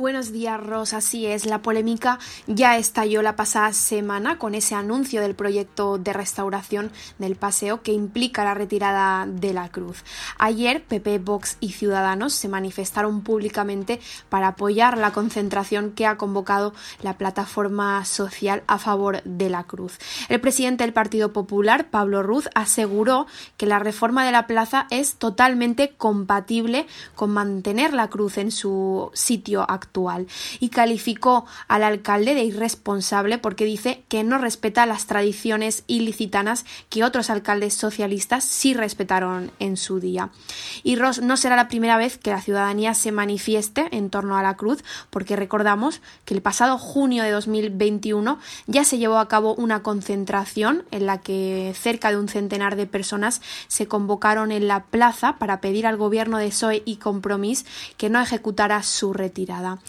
Buenos días, Rosa. Así es, la polémica ya estalló la pasada semana con ese anuncio del proyecto de restauración del paseo que implica la retirada de la cruz. Ayer, PP, Vox y Ciudadanos se manifestaron públicamente para apoyar la concentración que ha convocado la plataforma social a favor de la cruz. El presidente del Partido Popular, Pablo Ruz, aseguró que la reforma de la plaza es totalmente compatible con mantener la cruz en su sitio actual y calificó al alcalde de irresponsable porque dice que no respeta las tradiciones ilicitanas que otros alcaldes socialistas sí respetaron en su día. Y Ross no será la primera vez que la ciudadanía se manifieste en torno a la cruz porque recordamos que el pasado junio de 2021 ya se llevó a cabo una concentración en la que cerca de un centenar de personas se convocaron en la plaza para pedir al gobierno de PSOE y Compromís que no ejecutara su retirada.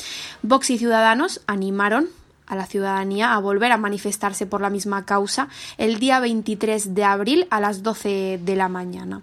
Vox y Ciudadanos animaron a la ciudadanía a volver a manifestarse por la misma causa el día 23 de abril a las 12 de la mañana.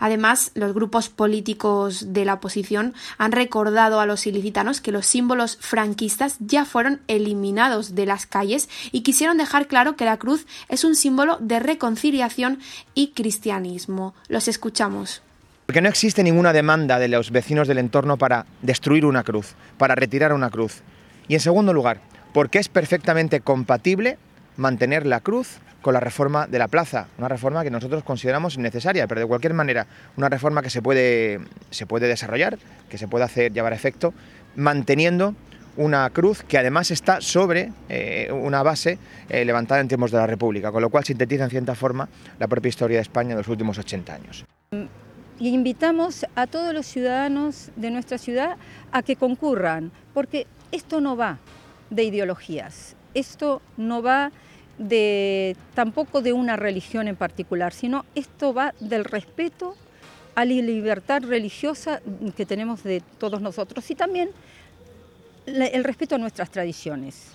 Además, los grupos políticos de la oposición han recordado a los ilicitanos que los símbolos franquistas ya fueron eliminados de las calles y quisieron dejar claro que la cruz es un símbolo de reconciliación y cristianismo. Los escuchamos. Porque no existe ninguna demanda de los vecinos del entorno para destruir una cruz, para retirar una cruz. Y en segundo lugar, porque es perfectamente compatible mantener la cruz con la reforma de la plaza, una reforma que nosotros consideramos innecesaria, pero de cualquier manera, una reforma que se puede, se puede desarrollar, que se puede hacer llevar a efecto, manteniendo una cruz que además está sobre eh, una base eh, levantada en tiempos de la República, con lo cual sintetiza en cierta forma la propia historia de España de los últimos 80 años. Y invitamos a todos los ciudadanos de nuestra ciudad a que concurran, porque esto no va de ideologías, esto no va de, tampoco de una religión en particular, sino esto va del respeto a la libertad religiosa que tenemos de todos nosotros y también el respeto a nuestras tradiciones.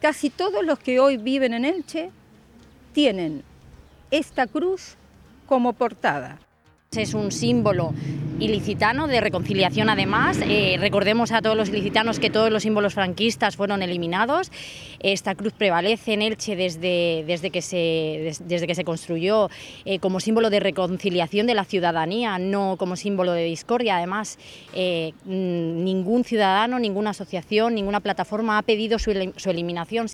Casi todos los que hoy viven en Elche tienen esta cruz como portada. Es un símbolo ilicitano de reconciliación además. Eh, recordemos a todos los ilicitanos que todos los símbolos franquistas fueron eliminados. Esta cruz prevalece en Elche desde, desde, que, se, desde que se construyó eh, como símbolo de reconciliación de la ciudadanía, no como símbolo de discordia. Además, eh, ningún ciudadano, ninguna asociación, ninguna plataforma ha pedido su, su eliminación.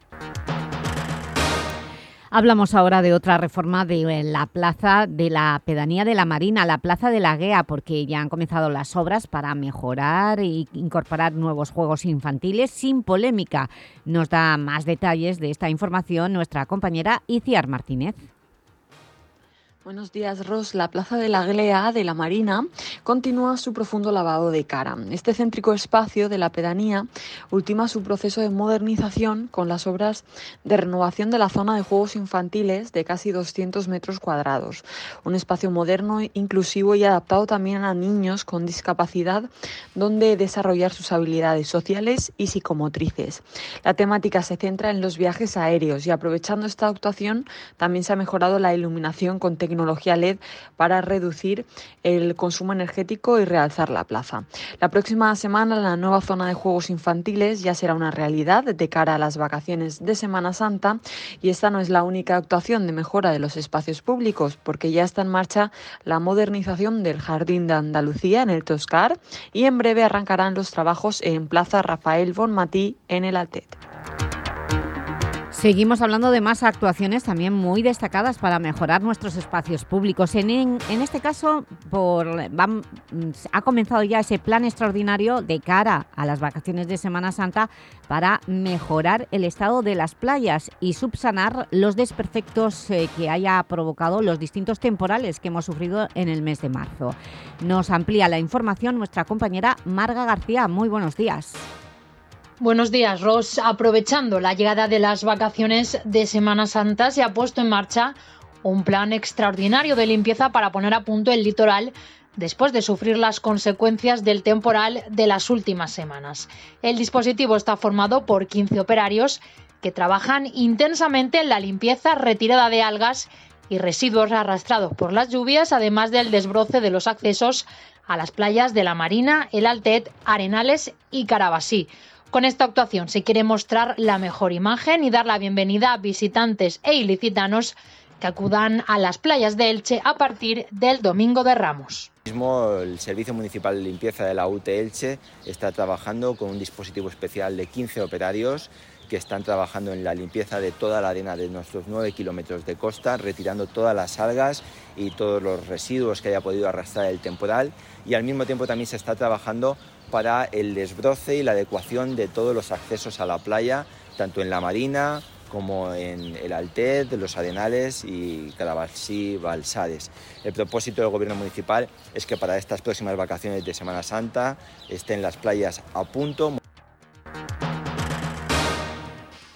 Hablamos ahora de otra reforma de eh, la plaza de la pedanía de la Marina, la plaza de la Guea, porque ya han comenzado las obras para mejorar e incorporar nuevos juegos infantiles sin polémica. Nos da más detalles de esta información nuestra compañera Iciar Martínez. Buenos días, Ros. La Plaza de la Glea de la Marina continúa su profundo lavado de cara. Este céntrico espacio de la pedanía ultima su proceso de modernización con las obras de renovación de la zona de juegos infantiles de casi 200 metros cuadrados. Un espacio moderno, inclusivo y adaptado también a niños con discapacidad, donde desarrollar sus habilidades sociales y psicomotrices. La temática se centra en los viajes aéreos y aprovechando esta actuación también se ha mejorado la iluminación con tecnología tecnología LED para reducir el consumo energético y realzar la plaza. La próxima semana la nueva zona de juegos infantiles ya será una realidad de cara a las vacaciones de Semana Santa y esta no es la única actuación de mejora de los espacios públicos porque ya está en marcha la modernización del Jardín de Andalucía en el Toscar y en breve arrancarán los trabajos en Plaza Rafael Bonmatí en el Altet. Seguimos hablando de más actuaciones también muy destacadas para mejorar nuestros espacios públicos. En, este caso, ha comenzado ya ese plan extraordinario de cara a las vacaciones de Semana Santa para mejorar el estado de las playas y subsanar los desperfectos eh, que haya provocado los distintos temporales que hemos sufrido en el mes de marzo. Nos amplía la información nuestra compañera Marga García. Muy buenos días. Buenos días, Ross. Aprovechando la llegada de las vacaciones de Semana Santa, se ha puesto en marcha un plan extraordinario de limpieza para poner a punto el litoral después de sufrir las consecuencias del temporal de las últimas semanas. El dispositivo está formado por 15 operarios que trabajan intensamente en la limpieza, retirada de algas y residuos arrastrados por las lluvias, además del desbroce de los accesos a las playas de la Marina, el Altet, Arenales y Carabasí. Con esta actuación se quiere mostrar la mejor imagen y dar la bienvenida a visitantes e ilicitanos que acudan a las playas de Elche a partir del Domingo de Ramos. El Servicio Municipal de Limpieza de la UT Elche está trabajando con un dispositivo especial de 15 operarios que están trabajando en la limpieza de toda la arena de nuestros 9 kilómetros de costa, retirando todas las algas y todos los residuos que haya podido arrastrar el temporal y al mismo tiempo también se está trabajando para el desbroce y la adecuación de todos los accesos a la playa, tanto en la marina como en el Altet, los Arenales y Calabasí, Balsares. El propósito del Gobierno Municipal es que para estas próximas vacaciones de Semana Santa estén las playas a punto.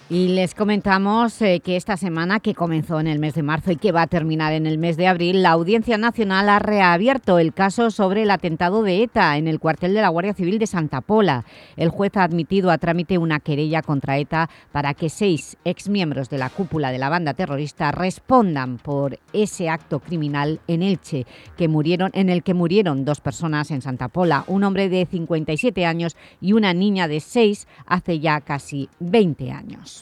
Y les comentamos eh, que esta semana, que comenzó en el mes de marzo y que va a terminar en el mes de abril, la Audiencia Nacional ha reabierto el caso sobre el atentado de ETA en el cuartel de la Guardia Civil de Santa Pola. El juez ha admitido a trámite una querella contra ETA para que seis exmiembros de la cúpula de la banda terrorista respondan por ese acto criminal en Elche, que murieron, en el que murieron dos personas en Santa Pola, un hombre de 57 años y una niña de 6 hace ya casi 20 años.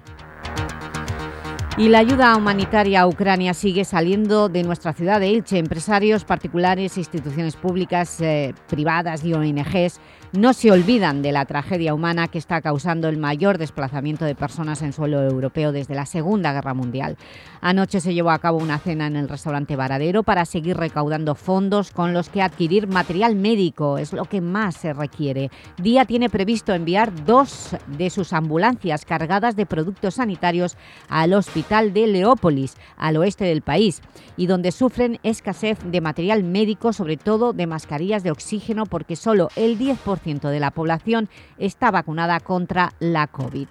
Y la ayuda humanitaria a Ucrania sigue saliendo de nuestra ciudad de Elche. Empresarios particulares, instituciones públicas, eh, privadas y ONGs no se olvidan de la tragedia humana que está causando el mayor desplazamiento de personas en suelo europeo desde la Segunda Guerra Mundial. Anoche se llevó a cabo una cena en el restaurante Varadero para seguir recaudando fondos con los que adquirir material médico, es lo que más se requiere. Día tiene previsto enviar dos de sus ambulancias cargadas de productos sanitarios al hospital de Leópolis, al oeste del país, y donde sufren escasez de material médico, sobre todo de mascarillas de oxígeno, porque solo el 10% de la población está vacunada contra la COVID.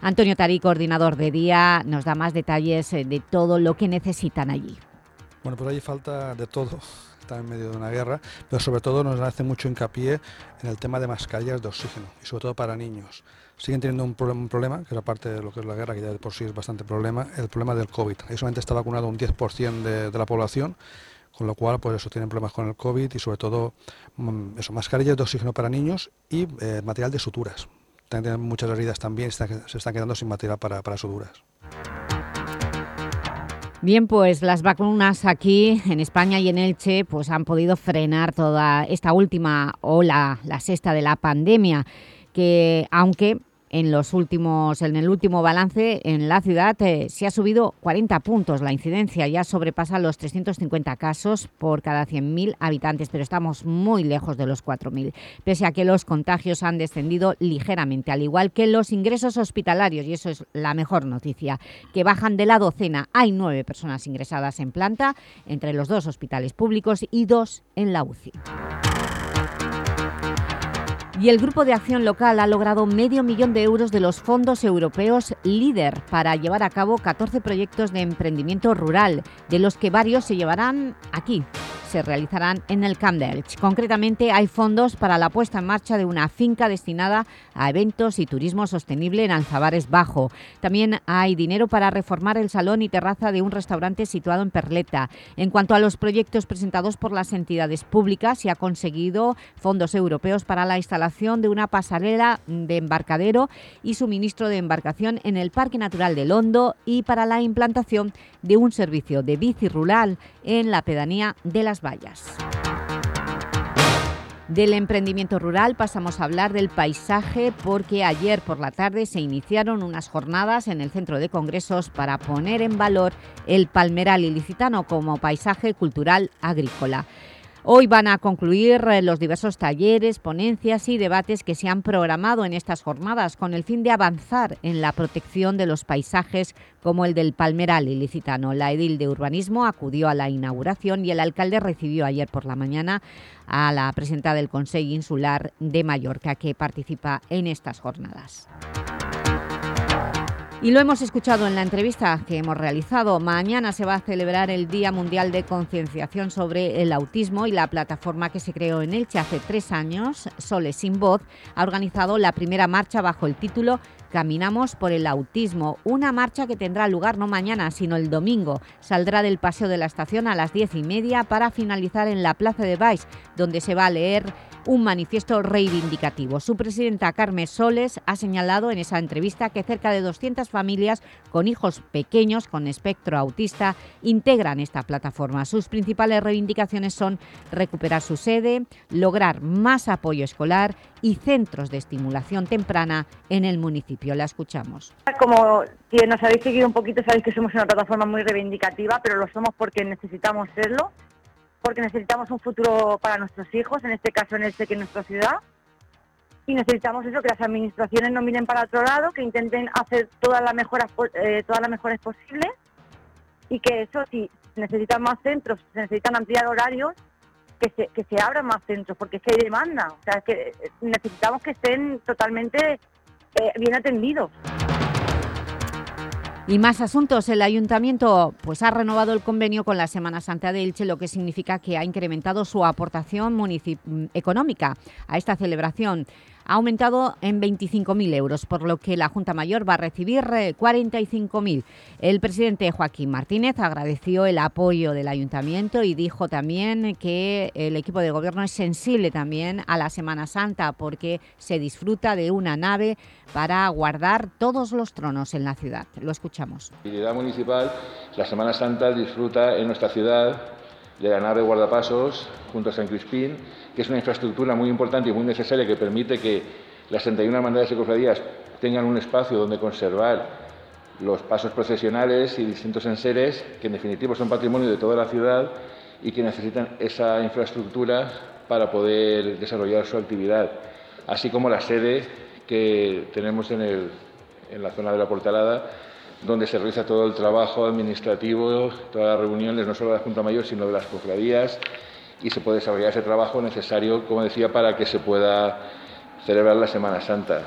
Antonio Tarí, coordinador de Día, nos da más detalles eh, de todo lo que necesitan allí. Bueno, pues allí falta de todo, está en medio de una guerra, pero sobre todo nos hace mucho hincapié en el tema de mascarillas de oxígeno y sobre todo para niños. Siguen teniendo un, problema, un problema, que es aparte de lo que es la guerra, que ya de por sí es bastante problema, el problema del COVID. Ahí solamente está vacunado un 10% de, de la población con lo cual pues eso tienen problemas con el COVID y sobre todo mm, eso, mascarillas de oxígeno para niños y eh, material de suturas. Tienen muchas heridas también, se están quedando sin material para, para suturas. Bien, pues las vacunas aquí en España y en Elche pues han podido frenar toda esta última ola, la sexta de la pandemia, que aunque en, los últimos, en el último balance en la ciudad eh, se ha subido 40 puntos. La incidencia ya sobrepasa los 350 casos por cada 100.000 habitantes, pero estamos muy lejos de los 4.000, pese a que los contagios han descendido ligeramente, al igual que los ingresos hospitalarios, y eso es la mejor noticia, que bajan de la docena. Hay nueve personas ingresadas en planta, entre los dos hospitales públicos y dos en la UCI. Y el Grupo de Acción Local ha logrado medio millón de euros de los fondos europeos LEADER para llevar a cabo 14 proyectos de emprendimiento rural, de los que varios se llevarán aquí, se realizarán en el Camp. Concretamente, hay fondos para la puesta en marcha de una finca destinada a eventos y turismo sostenible en Alzabares Bajo. También hay dinero para reformar el salón y terraza de un restaurante situado en Perleta. En cuanto a los proyectos presentados por las entidades públicas, se ha conseguido fondos europeos para la instalación de una pasarela de embarcadero y suministro de embarcación en el Parque Natural del Hondo y para la implantación de un servicio de bici rural en la pedanía de Las Vallas. Del emprendimiento rural pasamos a hablar del paisaje porque ayer por la tarde se iniciaron unas jornadas en el Centro de Congresos para poner en valor el palmeral ilicitano como paisaje cultural agrícola. Hoy van a concluir eh, los diversos talleres, ponencias y debates que se han programado en estas jornadas con el fin de avanzar en la protección de los paisajes como el del Palmeral ilicitano. La edil de urbanismo acudió a la inauguración y el alcalde recibió ayer por la mañana a la presidenta del Consejo Insular de Mallorca que participa en estas jornadas. Y lo hemos escuchado en la entrevista que hemos realizado. Mañana se va a celebrar el Día Mundial de Concienciación sobre el Autismo y la plataforma que se creó en Elche hace tres años, Soles Sin Voz, ha organizado la primera marcha bajo el título Caminamos por el autismo, una marcha que tendrá lugar no mañana, sino el domingo. Saldrá del Paseo de la Estación a las diez y media para finalizar en la Plaza de Baix, donde se va a leer un manifiesto reivindicativo. Su presidenta Carmen Soles ha señalado en esa entrevista que cerca de 200 familias con hijos pequeños con espectro autista integran esta plataforma. Sus principales reivindicaciones son recuperar su sede, lograr más apoyo escolar y centros de estimulación temprana en el municipio. La escuchamos. Como nos habéis seguido un poquito, sabéis que somos una plataforma muy reivindicativa, pero lo somos porque necesitamos serlo, porque necesitamos un futuro para nuestros hijos, en este caso en este que es nuestra ciudad, y necesitamos eso, que las administraciones no miren para otro lado, que intenten hacer todas las mejoras, eh, mejores posibles, y que eso, si necesitan más centros, se necesitan ampliar horarios, que se, abran más centros, porque es que hay demanda. O sea, que necesitamos que estén totalmente eh, bien atendidos. Y más asuntos. El Ayuntamiento pues, ha renovado el convenio con la Semana Santa de Elche, lo que significa que ha incrementado su aportación económica a esta celebración. Ha aumentado en 25.000 euros, por lo que la Junta Mayor va a recibir eh, 45.000. El presidente Joaquín Martínez agradeció el apoyo del Ayuntamiento y dijo también que el equipo de gobierno es sensible también a la Semana Santa porque se disfruta de una nave para guardar todos los tronos en la ciudad. Lo escuchamos. La municipal, la Semana Santa disfruta en nuestra ciudad de la nave guardapasos junto a San Crispín, que es una infraestructura muy importante y muy necesaria que permite que las 31 hermandades y cofradías tengan un espacio donde conservar los pasos procesionales y distintos enseres, que en definitiva son patrimonio de toda la ciudad y que necesitan esa infraestructura para poder desarrollar su actividad, así como la sede que tenemos en, el, en la zona de la Portalada, donde se realiza todo el trabajo administrativo, todas las reuniones, no solo de la Junta Mayor, sino de las cofradías, y se puede desarrollar ese trabajo necesario, como decía, para que se pueda celebrar la Semana Santa.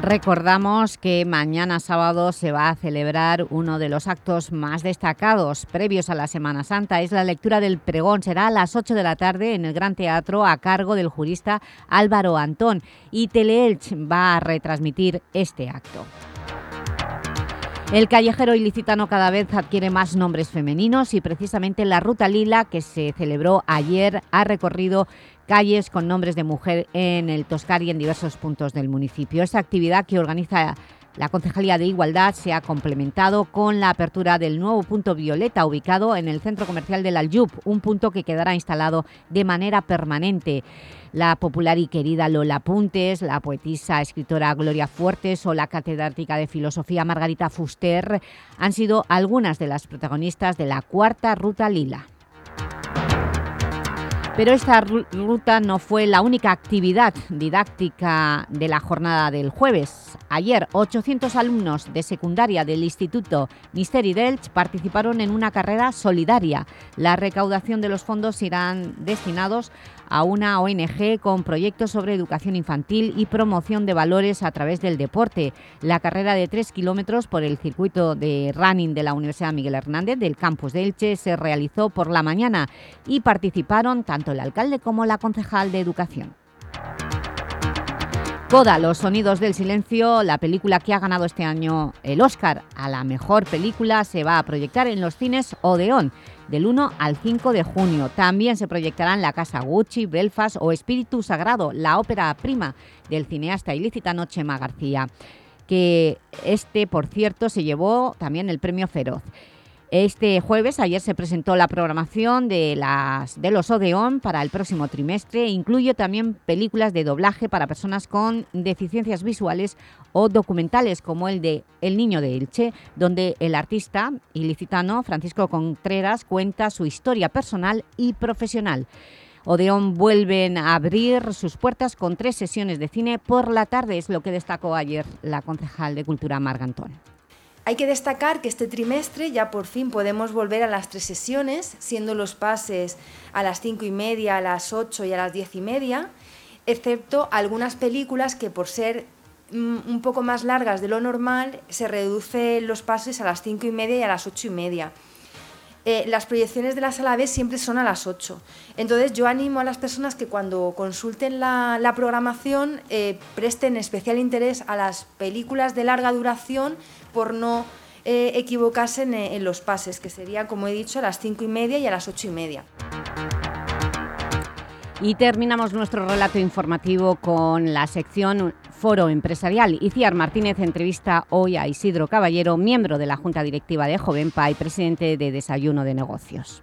Recordamos que mañana sábado se va a celebrar uno de los actos más destacados previos a la Semana Santa. Es la lectura del pregón. Será a las 8 de la tarde en el Gran Teatro a cargo del jurista Álvaro Antón. Y Teleelch va a retransmitir este acto. El callejero ilicitano cada vez adquiere más nombres femeninos y precisamente la Ruta Lila, que se celebró ayer, ha recorrido calles con nombres de mujer en el Toscar y en diversos puntos del municipio. Esta actividad que organiza la Concejalía de Igualdad se ha complementado con la apertura del nuevo punto Violeta ubicado en el centro comercial del Aljub, un punto que quedará instalado de manera permanente. La popular y querida Lola Puntes, la poetisa escritora Gloria Fuertes o la catedrática de filosofía Margarita Fuster han sido algunas de las protagonistas de la cuarta Ruta Lila. Pero esta ruta no fue la única actividad didáctica de la jornada del jueves. Ayer, 800 alumnos de secundaria del Instituto Misteri d'Elx participaron en una carrera solidaria. La recaudación de los fondos irán destinados a una ONG con proyectos sobre educación infantil y promoción de valores a través del deporte. La carrera de 3 kilómetros por el circuito de running de la Universidad Miguel Hernández del campus de Elche se realizó por la mañana y participaron tanto el alcalde como la concejal de Educación. Coda, Los sonidos del silencio, la película que ha ganado este año el Oscar a la mejor película, se va a proyectar en los cines Odeón del 1 al 5 de junio. También se proyectarán La Casa Gucci, Belfast o Espíritu Sagrado, la ópera prima del cineasta ilicitano Chema García, que este, por cierto, se llevó también el premio Feroz. Este jueves, ayer se presentó la programación de, las, de los Odeón para el próximo trimestre. Incluye también películas de doblaje para personas con deficiencias visuales o documentales como el de El Niño de Elche, donde el artista ilicitano Francisco Contreras cuenta su historia personal y profesional. Odeón vuelven a abrir sus puertas con tres sesiones de cine por la tarde, es lo que destacó ayer la concejal de Cultura Margantón. Hay que destacar que este trimestre ya por fin podemos volver a las tres sesiones, siendo los pases a las cinco y media, a las ocho y a las diez y media, excepto algunas películas que por ser mm, un poco más largas de lo normal se reducen los pases a las cinco y media y a las ocho y media. Eh, las proyecciones de la sala siempre son a las 8. Entonces yo animo a las personas que cuando consulten la, la programación eh, presten especial interés a las películas de larga duración por no eh, equivocarse en, los pases, que serían, como he dicho, a las 5 y media y a las 8 y media. Y terminamos nuestro relato informativo con la sección Foro Empresarial. Iciar Martínez entrevista hoy a Isidro Caballero, miembro de la Junta Directiva de Jovenpa y presidente de Desayuno de Negocios.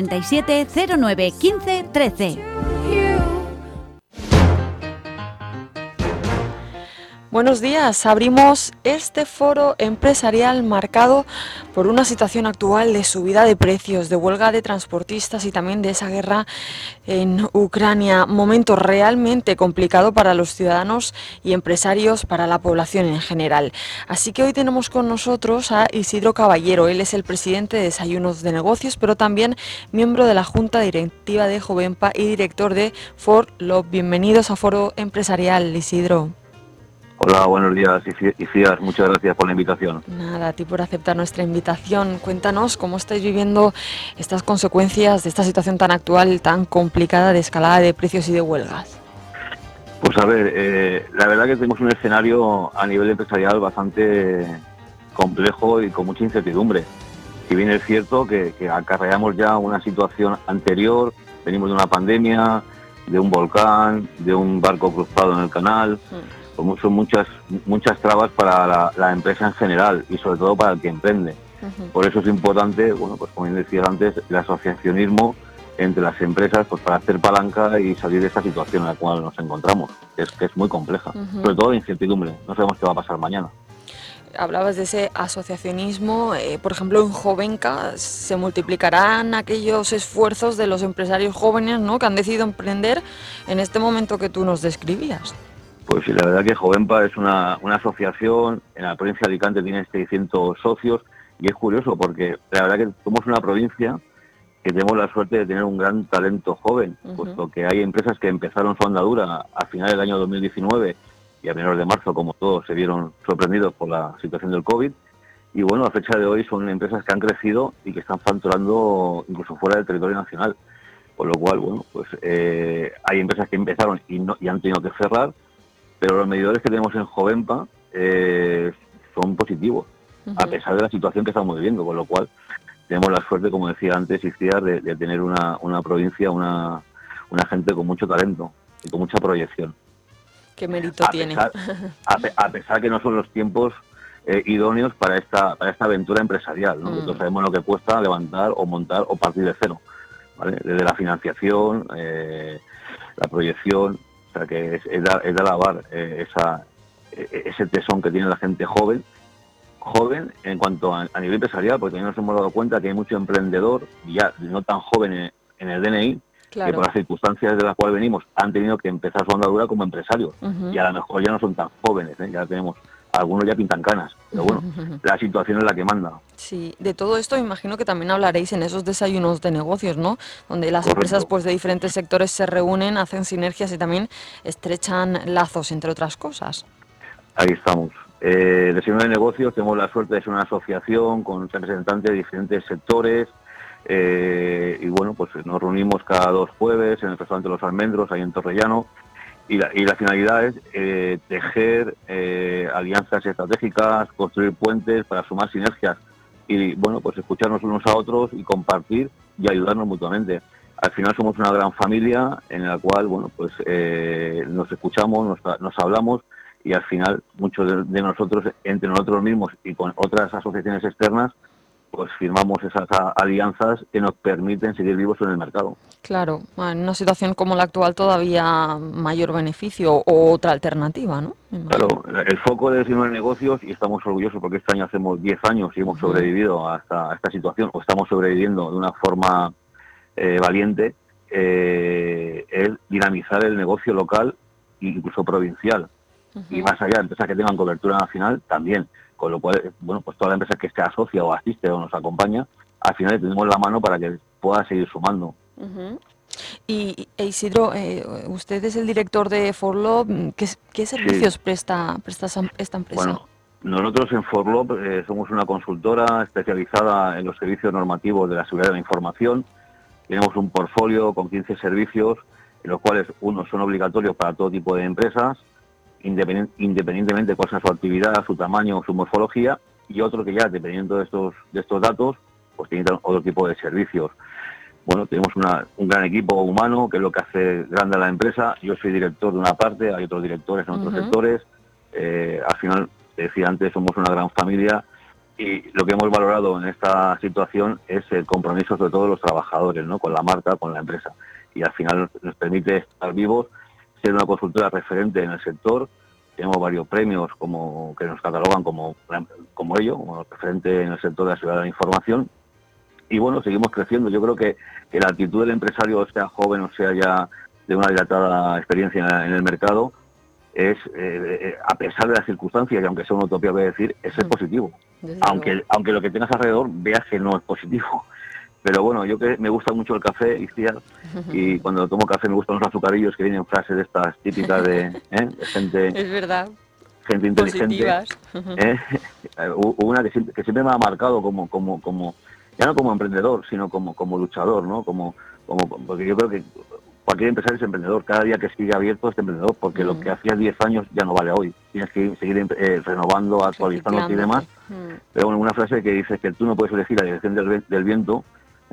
637 09 15 13. Buenos días. Abrimos este foro empresarial marcado por una situación actual de subida de precios, de huelga de transportistas y también de esa guerra en Ucrania. Momento realmente complicado para los ciudadanos y empresarios, para la población en general. Así que hoy tenemos con nosotros a Isidro Caballero. Él es el presidente de Desayunos de Negocios, pero también miembro de la Junta Directiva de Jovenpa y director de For Love. Bienvenidos a Foro Empresarial, Isidro. Hola, buenos días, Icías. Muchas gracias por la invitación. Nada, a ti por aceptar nuestra invitación. Cuéntanos cómo estáis viviendo estas consecuencias de esta situación tan actual, tan complicada de escalada de precios y de huelgas. Pues a ver, eh, la verdad que tenemos un escenario a nivel empresarial bastante complejo y con mucha incertidumbre. Si bien es cierto que, que acarreamos ya una situación anterior, venimos de una pandemia, de un volcán, de un barco cruzado en el canal, como son muchas muchas trabas para la, la empresa en general y sobre todo para el que emprende. Por eso es importante, bueno, pues como bien decía antes, el asociacionismo entre las empresas pues para hacer palanca y salir de esta situación en la cual nos encontramos, que es, que es muy compleja, sobre todo de incertidumbre, no sabemos qué va a pasar mañana. Hablabas de ese asociacionismo, eh, por ejemplo, en Jovenca se multiplicarán aquellos esfuerzos de los empresarios jóvenes ¿no? que han decidido emprender en este momento que tú nos describías. Pues sí, la verdad que Jovenpa es una, una asociación, en la provincia de Alicante tiene 600 socios y es curioso porque la verdad que somos una provincia que tenemos la suerte de tener un gran talento joven, puesto que hay empresas que empezaron su andadura a finales del año 2019 y a menores de marzo, como todos, se vieron sorprendidos por la situación del COVID. Y bueno, a fecha de hoy son empresas que han crecido y que están facturando incluso fuera del territorio nacional. Con lo cual, bueno, pues eh, hay empresas que empezaron y, no, y han tenido que cerrar, pero los medidores que tenemos en Jovenpa eh, son positivos, a pesar de la situación que estamos viviendo, con lo cual tenemos la suerte, como decía antes, Iciar, de, de tener una, una provincia, una, una gente con mucho talento y con mucha proyección. ¿Qué mérito A tiene? pesar- A, pe- a pesar que no son los tiempos eh, idóneos para esta, para esta aventura empresarial, ¿no? Mm. Nosotros sabemos lo que cuesta levantar o montar o partir de cero, ¿vale? Desde la financiación, eh, la proyección, o sea que es, es, dar- es de alabar eh, esa, e- ese tesón que tiene la gente joven, joven en cuanto a, a nivel empresarial, porque también nos hemos dado cuenta que hay mucho emprendedor, ya no tan joven en, en el DNI, que por las circunstancias de las cuales venimos han tenido que empezar su andadura como empresarios. Y a lo mejor ya no son tan jóvenes, ¿eh? ya tenemos, algunos ya pintan canas, pero bueno, la situación es la que manda. Sí, de todo esto imagino que también hablaréis en esos desayunos de negocios, ¿no? Donde las Correcto. empresas pues de diferentes sectores se reúnen, hacen sinergias y también estrechan lazos, entre otras cosas. Ahí estamos. Eh, Desayuno de Negocios tenemos la suerte de ser una asociación con representantes de diferentes sectores eh, y bueno, pues nos reunimos cada dos jueves en el restaurante Los Almendros, ahí en Torrellano, y la, finalidad es eh, tejer eh, alianzas estratégicas, construir puentes para sumar sinergias y bueno, pues escucharnos unos a otros y compartir y ayudarnos mutuamente. Al final somos una gran familia en la cual, bueno, pues eh, nos escuchamos, nos, hablamos y al final muchos de nosotros, entre nosotros mismos y con otras asociaciones externas, pues firmamos esas alianzas que nos permiten seguir vivos en el mercado. Claro, en una situación como la actual todavía mayor beneficio o otra alternativa, ¿no? Claro, el foco de Negocios, y estamos orgullosos porque este año hacemos 10 años y hemos sobrevivido a esta, a esta situación, o estamos sobreviviendo de una forma eh, valiente, eh, es dinamizar el negocio local e incluso provincial. Y más allá, empresas que tengan cobertura nacional también. Con lo cual, bueno, pues toda la empresa que se asocia o asiste o nos acompaña, al final le tenemos la mano para que pueda seguir sumando. Y e Isidro, eh, usted es el director de Forlo, ¿qué, qué servicios presta, presta esa- esta empresa? Bueno, nosotros en Forlop eh, somos una consultora especializada en los servicios normativos de la seguridad de la información tenemos un portfolio con 15 servicios, en los cuales unos son obligatorios para todo tipo de empresas, independien- independientemente de cuál sea su actividad, su tamaño o su morfología, y otro que ya, dependiendo de estos, de estos datos, pues tiene otro tipo de servicios. Bueno, tenemos una- un gran equipo humano, que es lo que hace grande a la empresa. Yo soy director de una parte, hay otros directores en otros sectores. Eh, al final, te decía antes, somos una gran familia y lo que hemos valorado en esta situación es el compromiso sobre todo de los trabajadores, ¿no? Con la marca, con la empresa. Y al final nos permite estar vivos, ser una consultora referente en el sector. Tenemos varios premios como que nos catalogan como, como ello, como referente en el sector de la seguridad de la información. Y bueno, seguimos creciendo. Yo creo que, que la actitud del empresario, sea joven o sea ya de una dilatada experiencia en el mercado, es, eh, eh, a pesar de las circunstancias, y aunque sea una utopía, voy a decir, es ser positivo. Aunque, aunque lo que tengas alrededor veas que no es positivo. Pero bueno, yo que me gusta mucho el café, Iciar, y cuando tomo café me gustan los azucarillos que vienen frases de estas típicas de, ¿eh? de gente, Es verdad. gente inteligente. ¿eh? Hubo una que siempre, que siempre me ha marcado como, como, como, ya no como emprendedor, sino como, como luchador, ¿no? Como, como, porque yo creo que cualquier empresario es emprendedor, cada día que sigue abierto es emprendedor, porque lo que hacías 10 años ya no vale hoy. Tienes que seguir eh, renovando, actualizándote y demás. Pero bueno, una frase que dice que tú no puedes elegir la dirección del viento,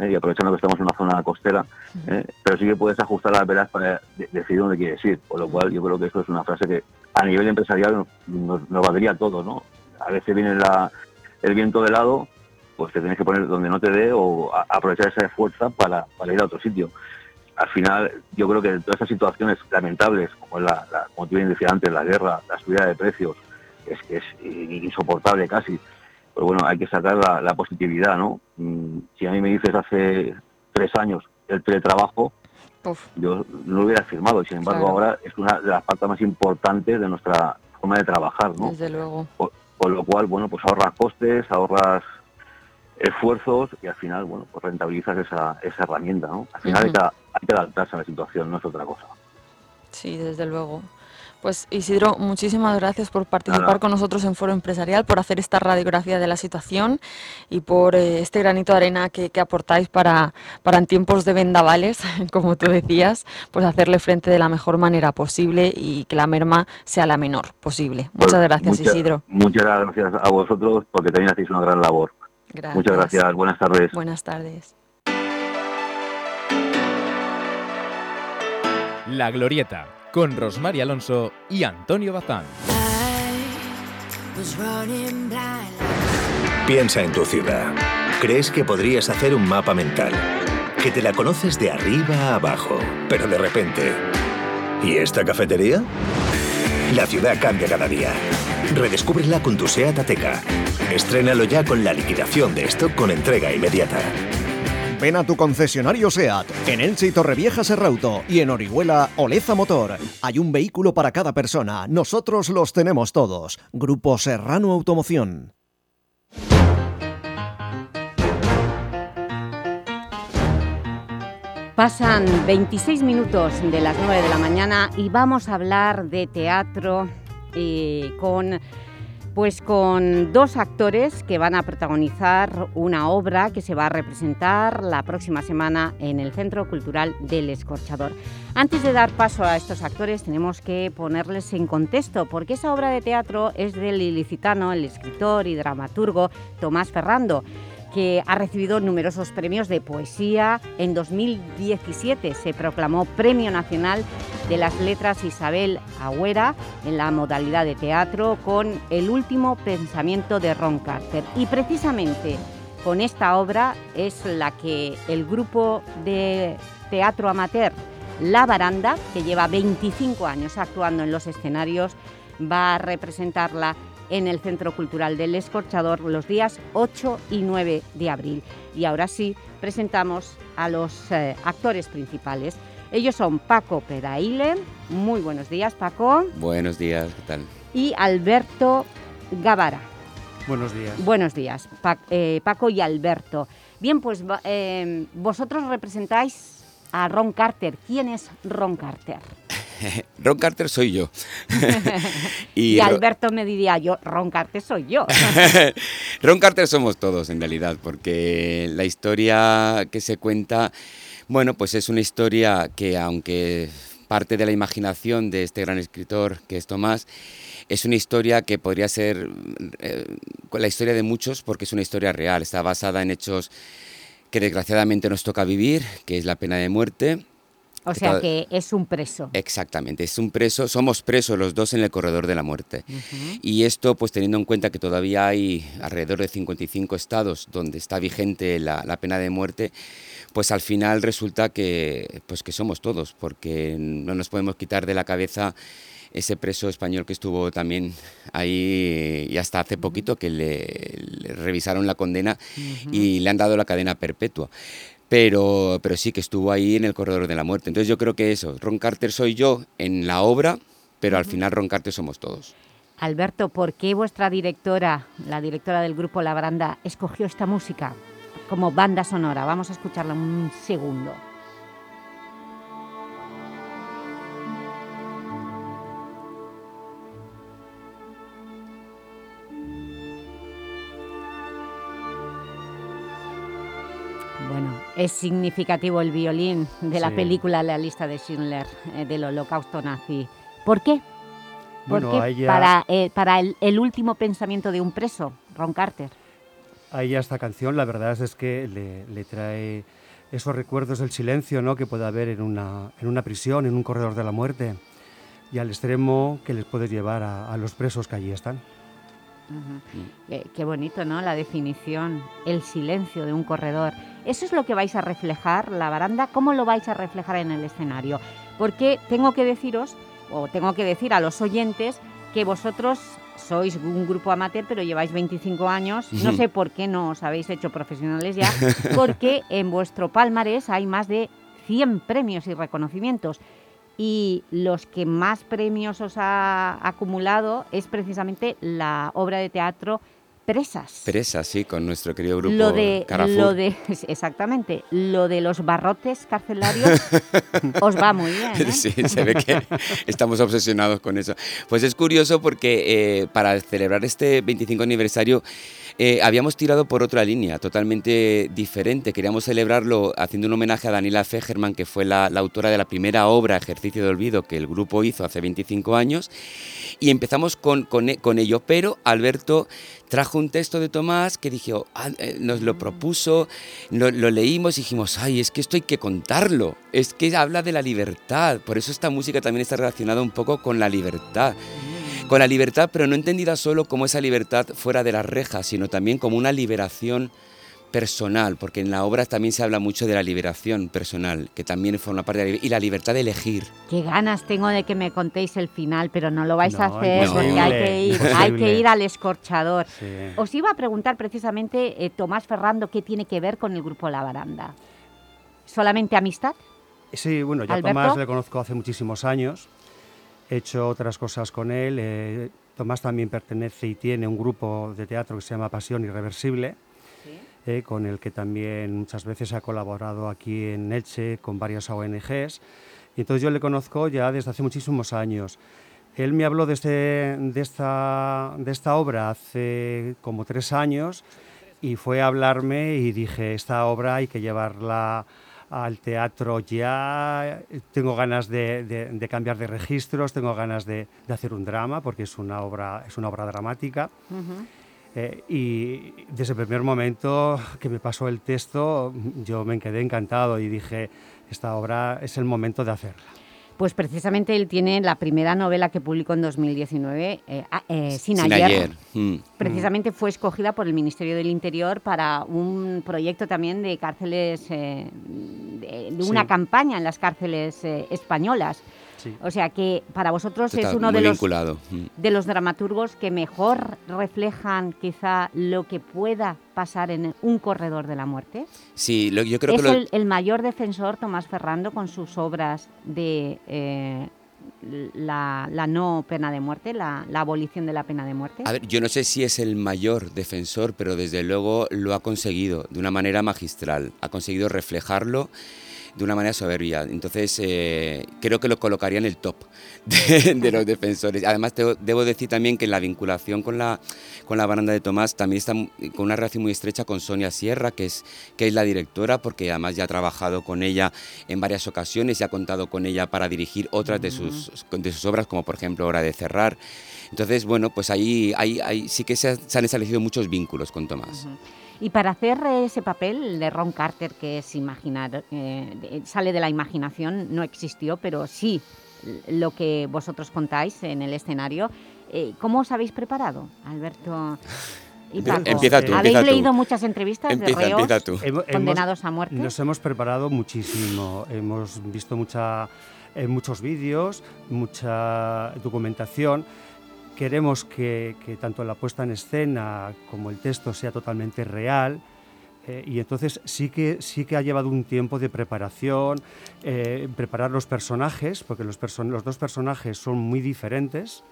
eh, y aprovechando que estamos en una zona costera, eh, pero sí que puedes ajustar las velas para de- decidir dónde quieres ir. Por lo cual yo creo que eso es una frase que a nivel empresarial nos, nos, valdría a todos, ¿no? A veces viene la, el viento de lado, pues te tienes que poner donde no te dé o a- aprovechar esa fuerza para, para ir a otro sitio. Al final, yo creo que todas estas situaciones lamentables, como, la, la- como tú bien decías antes, la guerra, la subida de precios, es que es insoportable casi. Pero bueno, hay que sacar la, la positividad, ¿no? Mm, Si a mí me dices hace tres años el teletrabajo, yo no lo hubiera firmado. Sin embargo, Claro. ahora es una de las partes más importantes de nuestra forma de trabajar, ¿no? Desde luego. Por, por lo cual, bueno, pues ahorras costes, ahorras esfuerzos y al final, bueno, pues rentabilizas esa, esa herramienta, ¿no? Al final hay, Ujú. que, hay que adaptarse a la situación, no es otra cosa. Sí, desde luego. Pues Isidro, muchísimas gracias por participar Nada. con nosotros en Foro Empresarial, por hacer esta radiografía de la situación y por eh, este granito de arena que, que aportáis para, para en tiempos de vendavales, como tú decías, pues hacerle frente de la mejor manera posible y que la merma sea la menor posible. Muchas gracias, Muchas- Isidro. Muchas gracias a vosotros porque también hacéis una gran labor. Gracias. Muchas gracias, buenas tardes. Buenas tardes. La Glorieta, con Rosmar Alonso y Antonio Bazán. Piensa en tu ciudad. ¿Crees que podrías hacer un mapa mental? Que te la conoces de arriba a abajo, pero de repente... ¿Y esta cafetería? La ciudad cambia cada día. Redescúbrela con tu SEAT Ateca. Estrénalo ya con la liquidación de stock con entrega inmediata. Ven a tu concesionario SEAT, en Elche y Torrevieja Serrauto y en Orihuela Oleza Motor. Hay un vehículo para cada persona, nosotros los tenemos todos. Grupo Serrano Automoción. Pasan 26 minutos de las 9 de la mañana y vamos a hablar de teatro eh, con, pues con dos actores que van a protagonizar una obra que se va a representar la próxima semana en el Centro Cultural del Escorchador. Antes de dar paso a estos actores tenemos que ponerles en contexto porque esa obra de teatro es del ilicitano, el escritor y dramaturgo Tomás Ferrando que ha recibido numerosos premios de poesía. En 2017 se proclamó Premio Nacional de las Letras Isabel Agüera en la modalidad de teatro con El último pensamiento de Ron Carter. Y precisamente con esta obra es la que el grupo de teatro amateur La Baranda, que lleva 25 años actuando en los escenarios, va a representarla en el Centro Cultural del Escorchador los días 8 y 9 de abril. Y ahora sí, presentamos a los eh, actores principales. Ellos son Paco Pedaile, muy buenos días Paco, Buenos días, ¿qué tal? y Alberto Gavara. Buenos días. Buenos días, Pa- eh, Paco y Alberto. Bien, pues eh, vosotros representáis a Ron Carter. ¿Quién es Ron Carter? Ron Carter soy yo. Y, Alberto me diría yo, Ron Carter soy yo. Ron Carter somos todos en realidad, porque la historia que se cuenta Bueno, pues es una historia que aunque parte de la imaginación de este gran escritor que es Tomás, es una historia que podría ser eh, la historia de muchos porque es una historia real, está basada en hechos que desgraciadamente nos toca vivir, que es la pena de muerte. O sea que es un preso. Exactamente, es un preso, somos presos los dos en el corredor de la muerte. Y esto, pues teniendo en cuenta que todavía hay alrededor de 55 estados donde está vigente la, la pena de muerte, pues al final resulta que, pues que somos todos, porque no nos podemos quitar de la cabeza ese preso español que estuvo también ahí y hasta hace poquito que le, revisaron la condena y le han dado la cadena perpetua. Pero, pero sí que estuvo ahí en el corredor de la muerte. Entonces yo creo que eso, Ron Carter soy yo en la obra, pero al final Ron Carter somos todos. Alberto, ¿por qué vuestra directora, la directora del grupo La Branda, escogió esta música como banda sonora? Vamos a escucharla un segundo. Es significativo el violín de la Sí. película La lista de Schindler, eh, del holocausto nazi. ¿Por qué? ¿Por Bueno, qué? ella- Para, eh, para el, el último pensamiento de un preso, Ron Carter. A ella esta canción, la verdad es, es que le, le trae esos recuerdos del silencio ¿no? que puede haber en una, en una prisión, en un corredor de la muerte, y al extremo que les puede llevar a, a los presos que allí están. Eh, qué bonito, ¿no? La definición, el silencio de un corredor. ¿Eso es lo que vais a reflejar, la baranda? ¿Cómo lo vais a reflejar en el escenario? Porque tengo que deciros, o tengo que decir a los oyentes, que vosotros sois un grupo amateur, pero lleváis 25 años. No sé por qué no os habéis hecho profesionales ya, porque en vuestro palmarés hay más de 100 premios y reconocimientos. Y los que más premios os ha acumulado es precisamente la obra de teatro Presas. Presa, sí, con nuestro querido grupo Lo de, lo de, exactamente, lo de los barrotes carcelarios os va muy bien, ¿eh? Sí, se ve que estamos obsesionados con eso. Pues es curioso porque eh, para celebrar este 25 aniversario eh, habíamos tirado por otra línea totalmente diferente. Queríamos celebrarlo haciendo un homenaje a Daniela Fegerman, que fue la, autora de la primera obra, Ejercicio de Olvido, que el grupo hizo hace 25 años. Y empezamos con, con, e- con ello, pero Alberto trajo un texto de Tomás que dije, oh, ah, eh, nos lo propuso, lo, lo leímos y dijimos, ay, es que esto hay que contarlo, es que habla de la libertad, por eso esta música también está relacionada un poco con la libertad. Con la libertad, pero no entendida solo como esa libertad fuera de las rejas, sino también como una liberación personal, porque en la obra también se habla mucho de la liberación personal, que también forma parte de la libertad, y la libertad de elegir. Qué ganas tengo de que me contéis el final, pero no lo vais a No, hacer porque hay que ir, hay que ir al escorchador. Sí. Os iba a preguntar precisamente, eh, Tomás Ferrando, ¿qué tiene que ver con el grupo La Baranda? ¿Solamente amistad? Sí, bueno, yo a. Tomás le conozco hace muchísimos años. He hecho otras cosas con él. eh, Tomás también pertenece y tiene un grupo de teatro que se llama Pasión Irreversible, eh, con el que también muchas veces ha colaborado aquí en Elche con varias ONGs. Y entonces yo le conozco ya desde hace muchísimos años. Él me habló de, este- de esta, de esta obra hace como tres años y fue a hablarme y dije, esta obra hay que llevarla al teatro ya, tengo ganas de, de- de cambiar de registros, tengo ganas de, de hacer un drama porque es una obra, es una obra dramática. Eh, y desde el primer momento que me pasó el texto, yo me quedé encantado y dije, esta obra es el momento de hacerla. Pues precisamente él tiene la primera novela que publicó en 2019, eh, ah, eh, Sin, Sin ayer. ayer. Mm. Precisamente fue escogida por el Ministerio del Interior para un proyecto también de cárceles, eh, de, de una Sí. campaña en las cárceles eh, españolas. Sí. O sea que para vosotros Está es uno de los. Mm. de los dramaturgos que mejor reflejan quizá lo que pueda pasar en un corredor de la muerte. Sí, lo- yo creo es que lo, el, el mayor defensor, Tomás Ferrando, con sus obras de eh, la, la no pena de muerte, la, la abolición de la pena de muerte. A ver, yo no sé si es el mayor defensor, pero desde luego lo ha conseguido de una manera magistral. Ha conseguido reflejarlo de una manera soberbia. Entonces, eh, creo que lo colocaría en el top de, de los defensores. Además, te- debo decir también que la vinculación con la, con la baranda de Tomás también está con una relación muy estrecha con Sonia Sierra, que es, que es la directora, porque además ya ha trabajado con ella en varias ocasiones y ha contado con ella para dirigir otras de sus, de sus obras, como por ejemplo Hora de Cerrar. Entonces, bueno, pues ahí, ahí, ahí sí que se, se han establecido muchos vínculos con Tomás. Y para hacer ese papel de Ron Carter, que es imaginar, eh, sale de la imaginación, no existió, pero sí lo que vosotros contáis en el escenario, eh, ¿cómo os habéis preparado, Alberto y Empieza- Paco? empieza tú, ¿Habéis empieza tú. leído muchas entrevistas Empieza, de reos empieza tú. Hemos- condenados a muerte? Nos hemos preparado muchísimo. Hemos visto mucha, eh, muchos vídeos, mucha documentación. Queremos que, que tanto la puesta en escena como el texto sea totalmente real. eh, y entonces sí que, sí que ha llevado un tiempo de preparación, eh, preparar los personajes, porque los, person- los dos personajes son muy diferentes.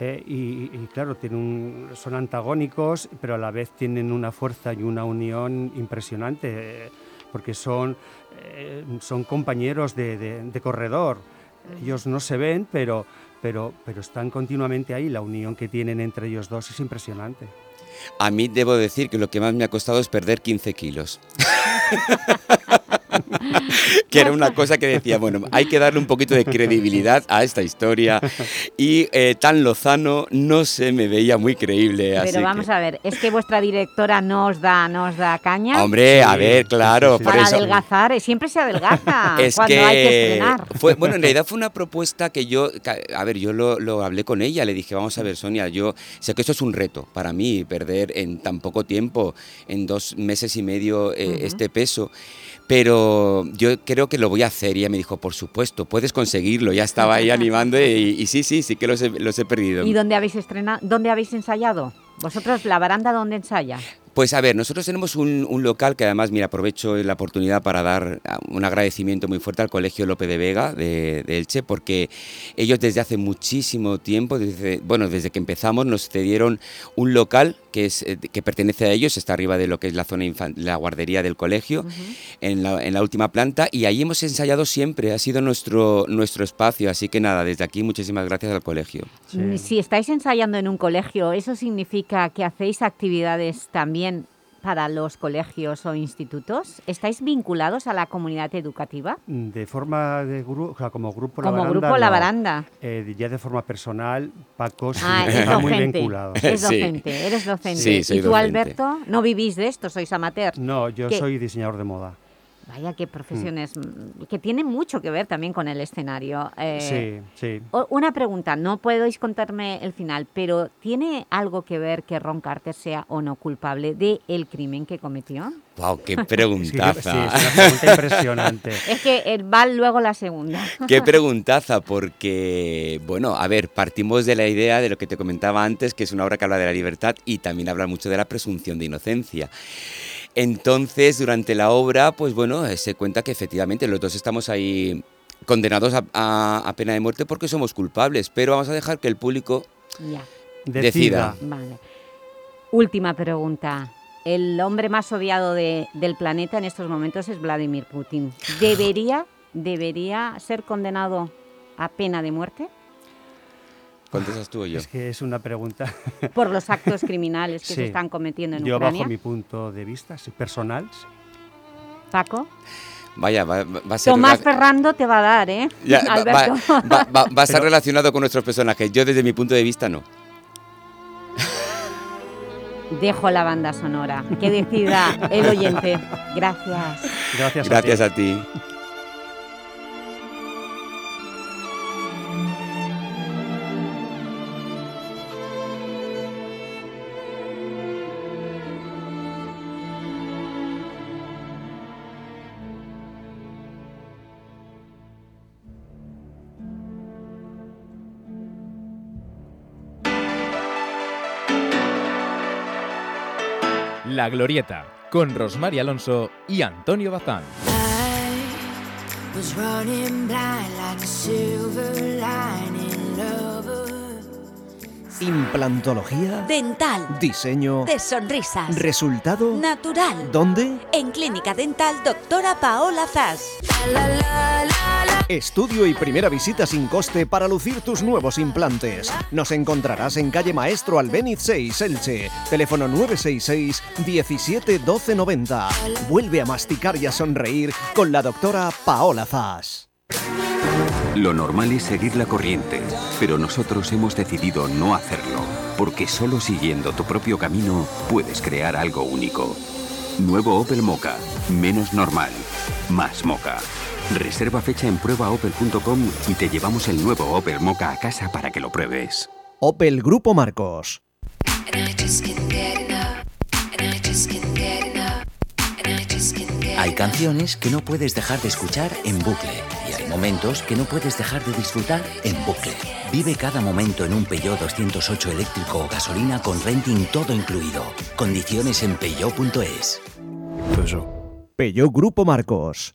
Eh, y, y claro, tienen un- son antagónicos, pero a la vez tienen una fuerza y una unión impresionante, porque son, son compañeros de, de- de corredor. Ellos no se ven, pero, pero, pero están continuamente ahí. La unión que tienen entre ellos dos es impresionante. A mí debo decir que lo que más me ha costado es perder 15 kilos. que era una cosa que decía, bueno, hay que darle un poquito de credibilidad a esta historia. Y eh, tan Lozano no se me veía muy creíble. así Pero vamos que- a ver, ¿es que vuestra directora no os da, no os da caña? Hombre, a ver, claro, por Para eso. adelgazar, eh, siempre se adelgaza Es cuando que, hay que estrenar. fue, bueno, en realidad fue una propuesta que yo, a ver, yo lo, lo hablé con ella, le dije, vamos a ver, Sonia, yo sé que esto es un reto para mí, perder en tan poco tiempo, en dos meses y medio, eh, Ujú. este peso. Pero yo creo que lo voy a hacer. Y ella me dijo, por supuesto, puedes conseguirlo. Ya estaba ahí animando y, y sí, sí, sí que los he, los he perdido. ¿Y dónde habéis estrenado? ¿Dónde habéis ensayado? ¿Vosotros la baranda dónde ensaya? Pues a ver, nosotros tenemos un, un local que además, mira, aprovecho la oportunidad para dar ah, un agradecimiento muy fuerte al Colegio Lope de Vega de, de Elche, porque ellos desde hace muchísimo tiempo, desde, bueno, desde que empezamos, nos cedieron un local que, es, eh, que pertenece a ellos, está arriba de lo que es la zona, la guardería del colegio, en, la, en la última planta, y ahí hemos ensayado siempre, ha sido nuestro, nuestro espacio, así que nada, desde aquí muchísimas gracias al colegio. Si estáis ensayando en un colegio, ¿eso significa que hacéis actividades también para los colegios o institutos? ¿Estáis vinculados a la comunidad educativa? De forma de grupo, como grupo La Como Baranda. grupo La no. Baranda. Eh, ya de forma personal, Paco sí, Ah, es está muy docente, vinculado. es docente, eres docente. Sí, soy ¿Y tú, docente. Alberto, no vivís de esto, sois amateur? No, yo ¿Qué- soy diseñador de moda. Vaya, qué profesiones, mm, que tienen mucho que ver también con el escenario. Eh, sí, sí. Una pregunta, no podéis contarme el final, pero ¿tiene algo que ver que Ron Carter sea o no culpable de el crimen que cometió? ¡Wow! ¡Qué Sí, sí, preguntaza! es una pregunta impresionante. Es que eh, va luego la segunda. Qué preguntaza, porque, bueno, a ver, partimos de la idea de lo que te comentaba antes, que es una obra que habla de la libertad y también habla mucho de la presunción de inocencia. Entonces, durante la obra, pues bueno, eh, se cuenta que efectivamente los dos estamos ahí condenados a, a- a pena de muerte porque somos culpables, pero vamos a dejar que el público Ya. decida. Vale. Última pregunta. El hombre más odiado de- del planeta en estos momentos es Vladimir Putin. ¿Debería, ¿Debería ser condenado a pena de muerte ¿Contestas tú o yo? Es que es una pregunta. por los actos criminales que se están cometiendo en Yo, Ucrania? bajo mi punto de vista personal, sí. Paco. Vaya, va, va- a ser... Tomás Ferrando te va a dar, ¿eh? Ya, Alberto. va, va- va- va a estar relacionado con nuestros personajes. Yo desde mi punto de vista no. Dejo la banda sonora. Que decida el oyente. Gracias. Gracias, Gracias a ti. La Glorieta, con Rosmar Alonso y Antonio Bazán. Implantología. Dental. Diseño. De sonrisas. Resultado. Natural. ¿Dónde? En Clínica Dental Doctora Paola Zas. Estudio y primera visita sin coste para lucir tus nuevos implantes. Nos encontrarás en calle Maestro Albéniz 6, Elche. Teléfono 966 17 12 90. Vuelve a masticar y a sonreír con la doctora Paola Zas. Lo normal es seguir la corriente, pero nosotros hemos decidido no hacerlo, porque solo siguiendo tu propio camino puedes crear algo único. Nuevo Opel Mocha, menos normal, más Mocha. Reserva fecha en pruebaopel.com y te llevamos el nuevo Opel Mocha a casa para que lo pruebes. Opel Grupo Marcos. Hay canciones que no puedes dejar de escuchar en bucle y hay momentos que no puedes dejar de disfrutar en bucle. Vive cada momento en un Peugeot 208 eléctrico o gasolina con renting todo incluido. Condiciones en peugeot.es. Peugeot Grupo Marcos.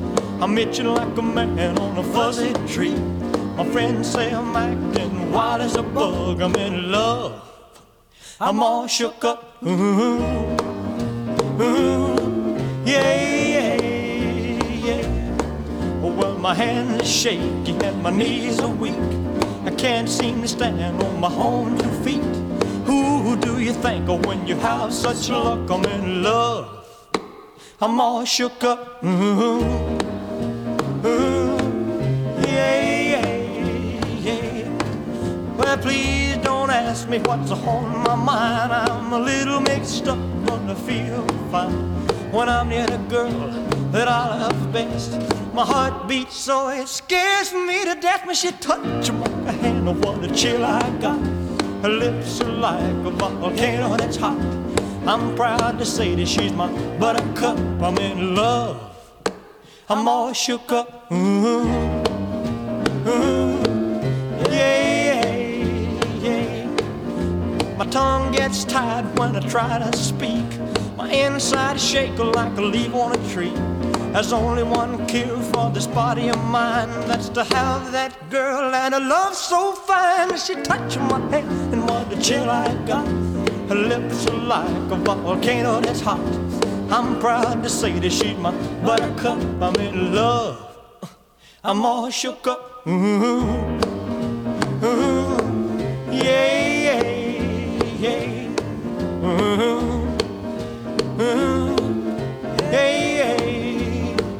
I'm itching like a man on a fuzzy tree. My friends say I'm acting wild as a bug. I'm in love. I'm all shook up. Ooh, ooh, yeah, yeah, yeah. Well, my hands are shaky and my knees are weak. I can't seem to stand on my own two feet. Who do you think of when you have such luck? I'm in love. I'm all shook up. Ooh, ooh, yeah, yeah, yeah. Well, please don't ask me what's on my mind. I'm a little mixed up, but I feel fine when I'm near the girl that I love best. My heart beats so it scares me to death when she touches my hand. Oh, what a chill I got. Her lips are like a volcano that's hot. I'm proud to say that she's my buttercup. I'm in love. I'm all shook up. Mm-hmm. Mm-hmm. Ooh, ooh, yeah, yeah. My tongue gets tied when I try to speak. My inside is shaking like a leaf on a tree. There's only one cure for this body of mine. That's to have that girl and a love so fine. She touched my hand and what a chill I got. Her lips are like a volcano that's hot. I'm proud to say that she's my buttercup. I'm in love. I'm all shook.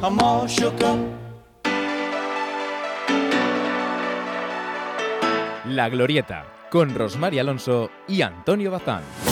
I'm all shook up. La Glorieta, con Rosmary Alonso y Antonio Bazán.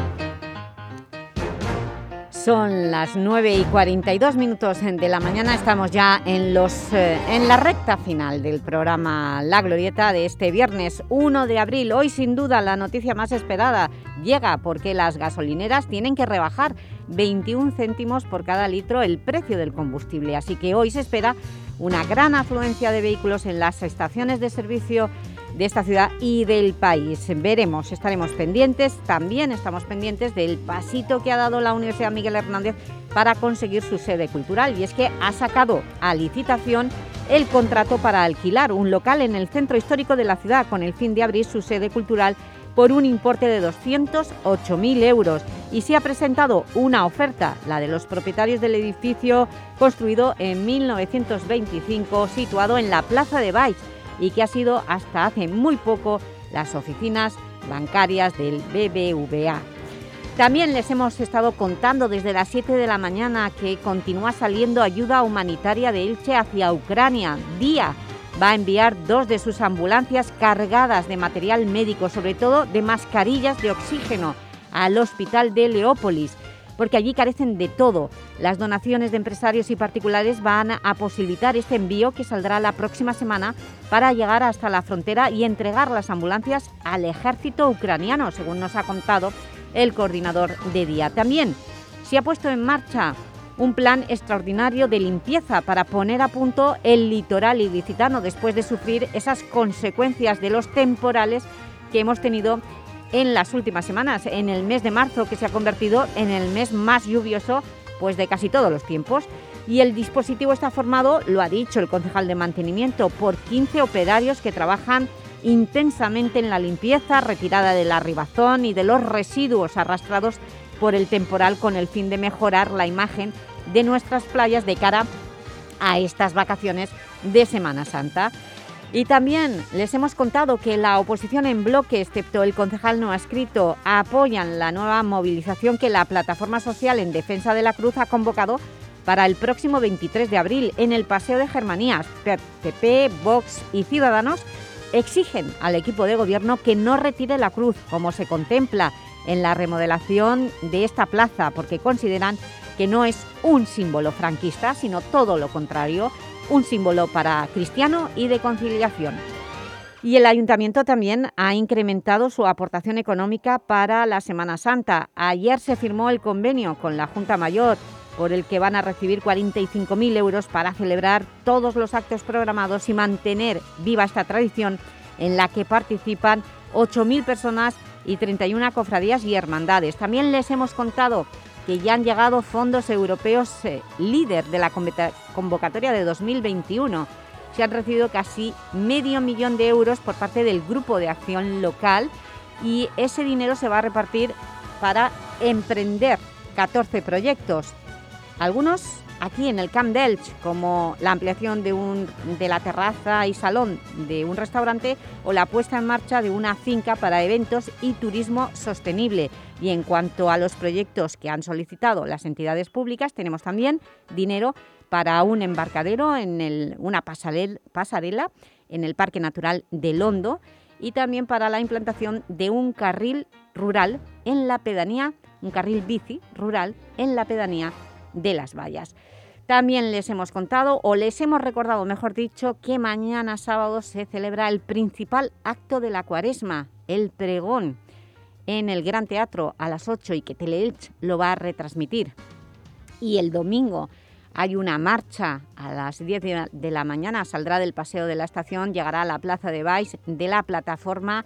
Son las 9 y 42 minutos de la mañana, estamos ya en, los, eh, en la recta final del programa La Glorieta de este viernes 1 de abril. Hoy sin duda la noticia más esperada llega porque las gasolineras tienen que rebajar 21 céntimos por cada litro el precio del combustible, así que hoy se espera una gran afluencia de vehículos en las estaciones de servicio de esta ciudad y del país. Veremos, estaremos pendientes, también estamos pendientes del pasito que ha dado la Universidad Miguel Hernández para conseguir su sede cultural y es que ha sacado a licitación el contrato para alquilar un local en el centro histórico de la ciudad con el fin de abrir su sede cultural por un importe de 208.000 euros y se ha presentado una oferta, la de los propietarios del edificio construido en 1925 situado en la Plaza de Baix y que ha sido hasta hace muy poco las oficinas bancarias del BBVA. También les hemos estado contando desde las 7 de la mañana que continúa saliendo ayuda humanitaria de Elche hacia Ucrania. Día va a enviar dos de sus ambulancias cargadas de material médico, sobre todo de mascarillas de oxígeno, al hospital de Leópolis porque allí carecen de todo. Las donaciones de empresarios y particulares van a posibilitar este envío que saldrá la próxima semana para llegar hasta la frontera y entregar las ambulancias al ejército ucraniano, según nos ha contado el coordinador de día. También se ha puesto en marcha un plan extraordinario de limpieza para poner a punto el litoral ilicitano después de sufrir esas consecuencias de los temporales que hemos tenido en las últimas semanas, en el mes de marzo, que se ha convertido en el mes más lluvioso pues, de casi todos los tiempos. Y el dispositivo está formado, lo ha dicho el concejal de mantenimiento, por 15 operarios que trabajan intensamente en la limpieza, retirada del arribazón y de los residuos arrastrados por el temporal con el fin de mejorar la imagen de nuestras playas de cara a estas vacaciones de Semana Santa. Y también les hemos contado que la oposición en bloque, excepto el concejal no escrito, apoyan la nueva movilización que la Plataforma Social en Defensa de la Cruz ha convocado para el próximo 23 de abril en el Paseo de Germanías. PP, Vox y Ciudadanos exigen al equipo de gobierno que no retire la cruz, como se contempla en la remodelación de esta plaza, porque consideran que no es un símbolo franquista, sino todo lo contrario, un símbolo para cristiano y de conciliación. Y el Ayuntamiento también ha incrementado su aportación económica para la Semana Santa. Ayer se firmó el convenio con la Junta Mayor por el que van a recibir 45.000 euros para celebrar todos los actos programados y mantener viva esta tradición en la que participan 8.000 personas y 31 cofradías y hermandades. También les hemos contado que ya han llegado fondos europeos eh, líder de la convocatoria de 2021. Se han recibido casi medio millón de euros por parte del Grupo de Acción Local y ese dinero se va a repartir para emprender 14 proyectos. Algunos aquí en el Camp Delch, como la ampliación de, un, de la terraza y salón de un restaurante o la puesta en marcha de una finca para eventos y turismo sostenible. Y en cuanto a los proyectos que han solicitado las entidades públicas, tenemos también dinero para un embarcadero, en una pasarela en el Parque Natural de Londo y también para la implantación de un carril rural en la pedanía, un carril bici rural en la pedanía de Las Vallas. También les hemos contado, o les hemos recordado, mejor dicho, que mañana sábado se celebra el principal acto de la cuaresma, el pregón, en el Gran Teatro a las 8 y que Teleelch lo va a retransmitir. Y el domingo hay una marcha a las 10 de la mañana, saldrá del Paseo de la Estación, llegará a la Plaza de Baix de la plataforma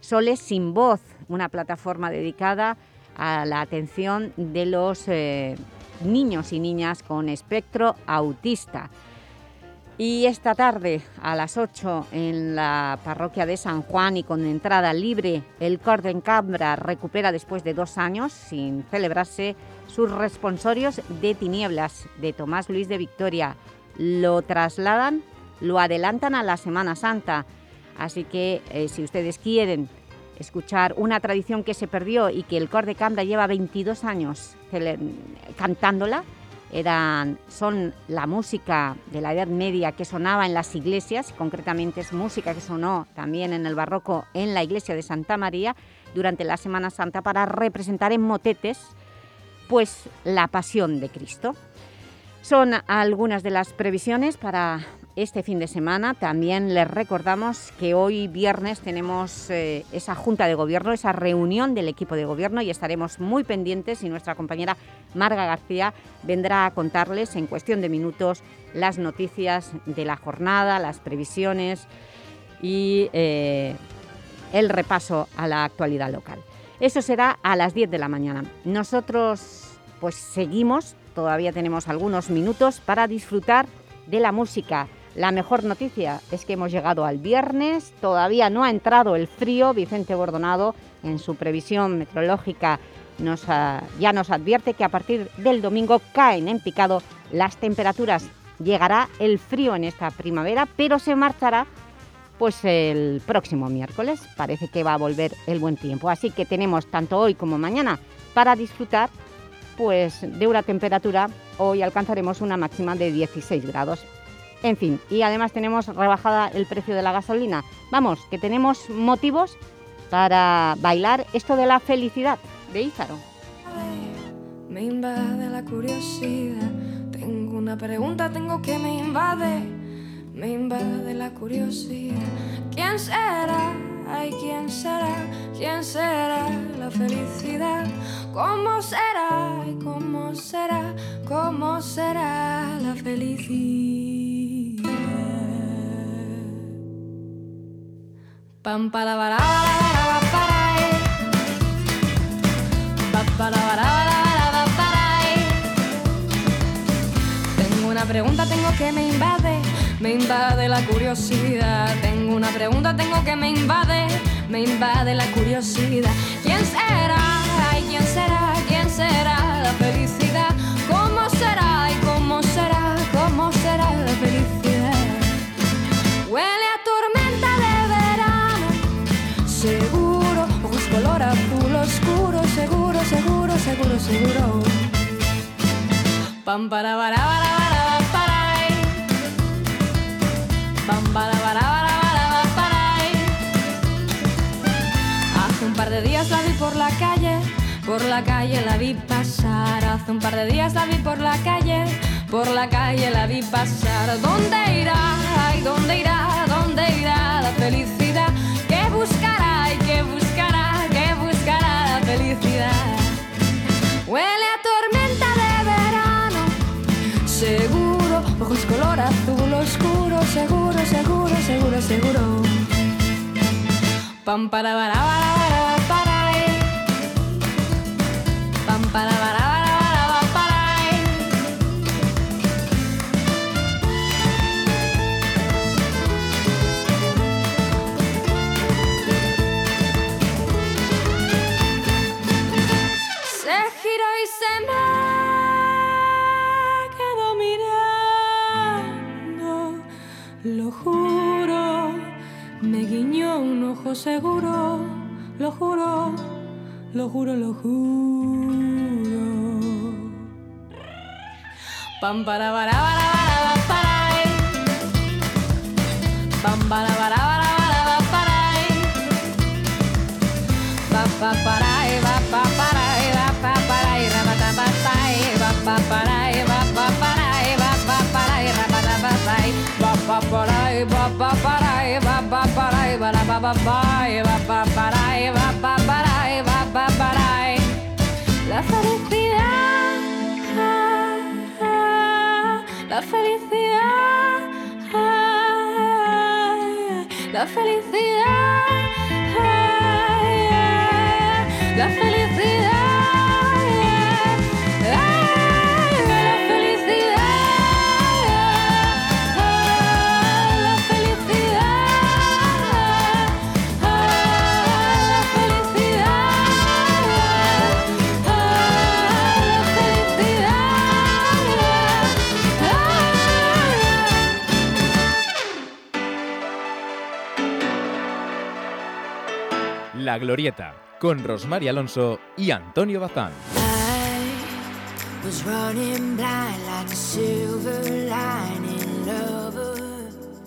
Soles Sin Voz, una plataforma dedicada a la atención de los eh, niños y niñas con espectro autista. Y esta tarde, a las 8, en la parroquia de San Juan y con entrada libre, el Corden Cabra recupera después de dos años, sin celebrarse, sus responsorios de tinieblas de Tomás Luis de Victoria. Lo trasladan, lo adelantan a la Semana Santa. Así que, eh, si ustedes quieren escuchar una tradición que se perdió y que el Cor de Cambra lleva 22 años cantándola. Eran, son la música de la Edad Media que sonaba en las iglesias, concretamente es música que sonó también en el barroco en la iglesia de Santa María durante la Semana Santa para representar en motetes pues la pasión de Cristo. Son algunas de las previsiones para este fin de semana. También les recordamos que hoy viernes tenemos eh, esa Junta de Gobierno, esa reunión del equipo de Gobierno y estaremos muy pendientes y nuestra compañera Marga García vendrá a contarles en cuestión de minutos las noticias de la jornada, las previsiones y eh, el repaso a la actualidad local. Eso será a las 10 de la mañana. Nosotros pues seguimos, todavía tenemos algunos minutos para disfrutar de la música. La mejor noticia es que hemos llegado al viernes, todavía no ha entrado el frío. Vicente Bordonado, en su previsión meteorológica, ya nos advierte que a partir del domingo caen en picado las temperaturas. Llegará el frío en esta primavera, pero se marchará pues el próximo miércoles. Parece que va a volver el buen tiempo. Así que tenemos tanto hoy como mañana para disfrutar pues, de una temperatura. Hoy alcanzaremos una máxima de 16 grados. En fin, y además tenemos rebajada el precio de la gasolina. Vamos, que tenemos motivos para bailar esto de la felicidad de Ízaro. Me invade la curiosidad, tengo una pregunta, tengo que me invade, me invade la curiosidad. ¿Quién será? Ay, ¿quién será? ¿Quién será la felicidad? ¿Cómo será? Ay, ¿cómo será? ¿Cómo será la felicidad? Pam para para Tengo una pregunta, tengo que me invade, me invade la curiosidad. Tengo una pregunta, tengo que me invade, me invade la curiosidad. ¿Quién será? Ay, ¿quién será? ¿Quién será la felicidad? ¿Cómo será? ¿Y cómo será? ¿Cómo será la felicidad? Huele a tormenta de verano, seguro. Ojos color azul oscuro, seguro, seguro, seguro, seguro. Pam para para Hace un par de días la vi por la calle, por la calle la vi pasar. Hace un par de días la vi por la calle, por la calle la vi pasar. ¿Dónde irá? Ay, ¿dónde irá? ¿Dónde irá la felicidad? ¿Qué buscará? ¿Y qué buscará? ¿Qué buscará la felicidad? Huele a tormenta de verano, seguro. Ojos color azul oscuro, seguro, seguro, seguro, seguro. Pam para para para para seguro. Lo juro, lo juro, lo juro. Pam para para para para para Pam para para para para para Pa pa para va pa para va pa para va pa para va pa va pa para va pa para va pa para va pa para va pa para va pa para va pa para la felicidad la felicidad la felicidad Glorieta, con Rosmary Alonso y Antonio Bazán.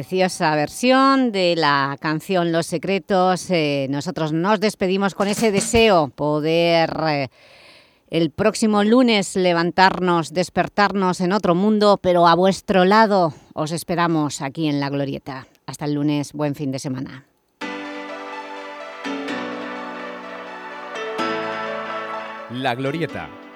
Preciosa versión de la canción Los Secretos. Eh, nosotros nos despedimos con ese deseo, poder eh, el próximo lunes levantarnos, despertarnos en otro mundo, pero a vuestro lado os esperamos aquí en La Glorieta. Hasta el lunes, buen fin de semana. La Glorieta,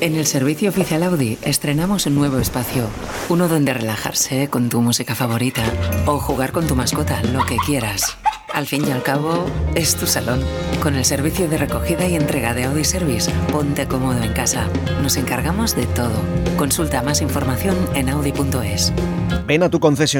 En el servicio oficial Audi estrenamos un nuevo espacio, uno donde relajarse con tu música favorita o jugar con tu mascota, lo que quieras. Al fin y al cabo, es tu salón. Con el servicio de recogida y entrega de Audi Service, ponte cómodo en casa. Nos encargamos de todo. Consulta más información en audi.es. Ven a tu concesionario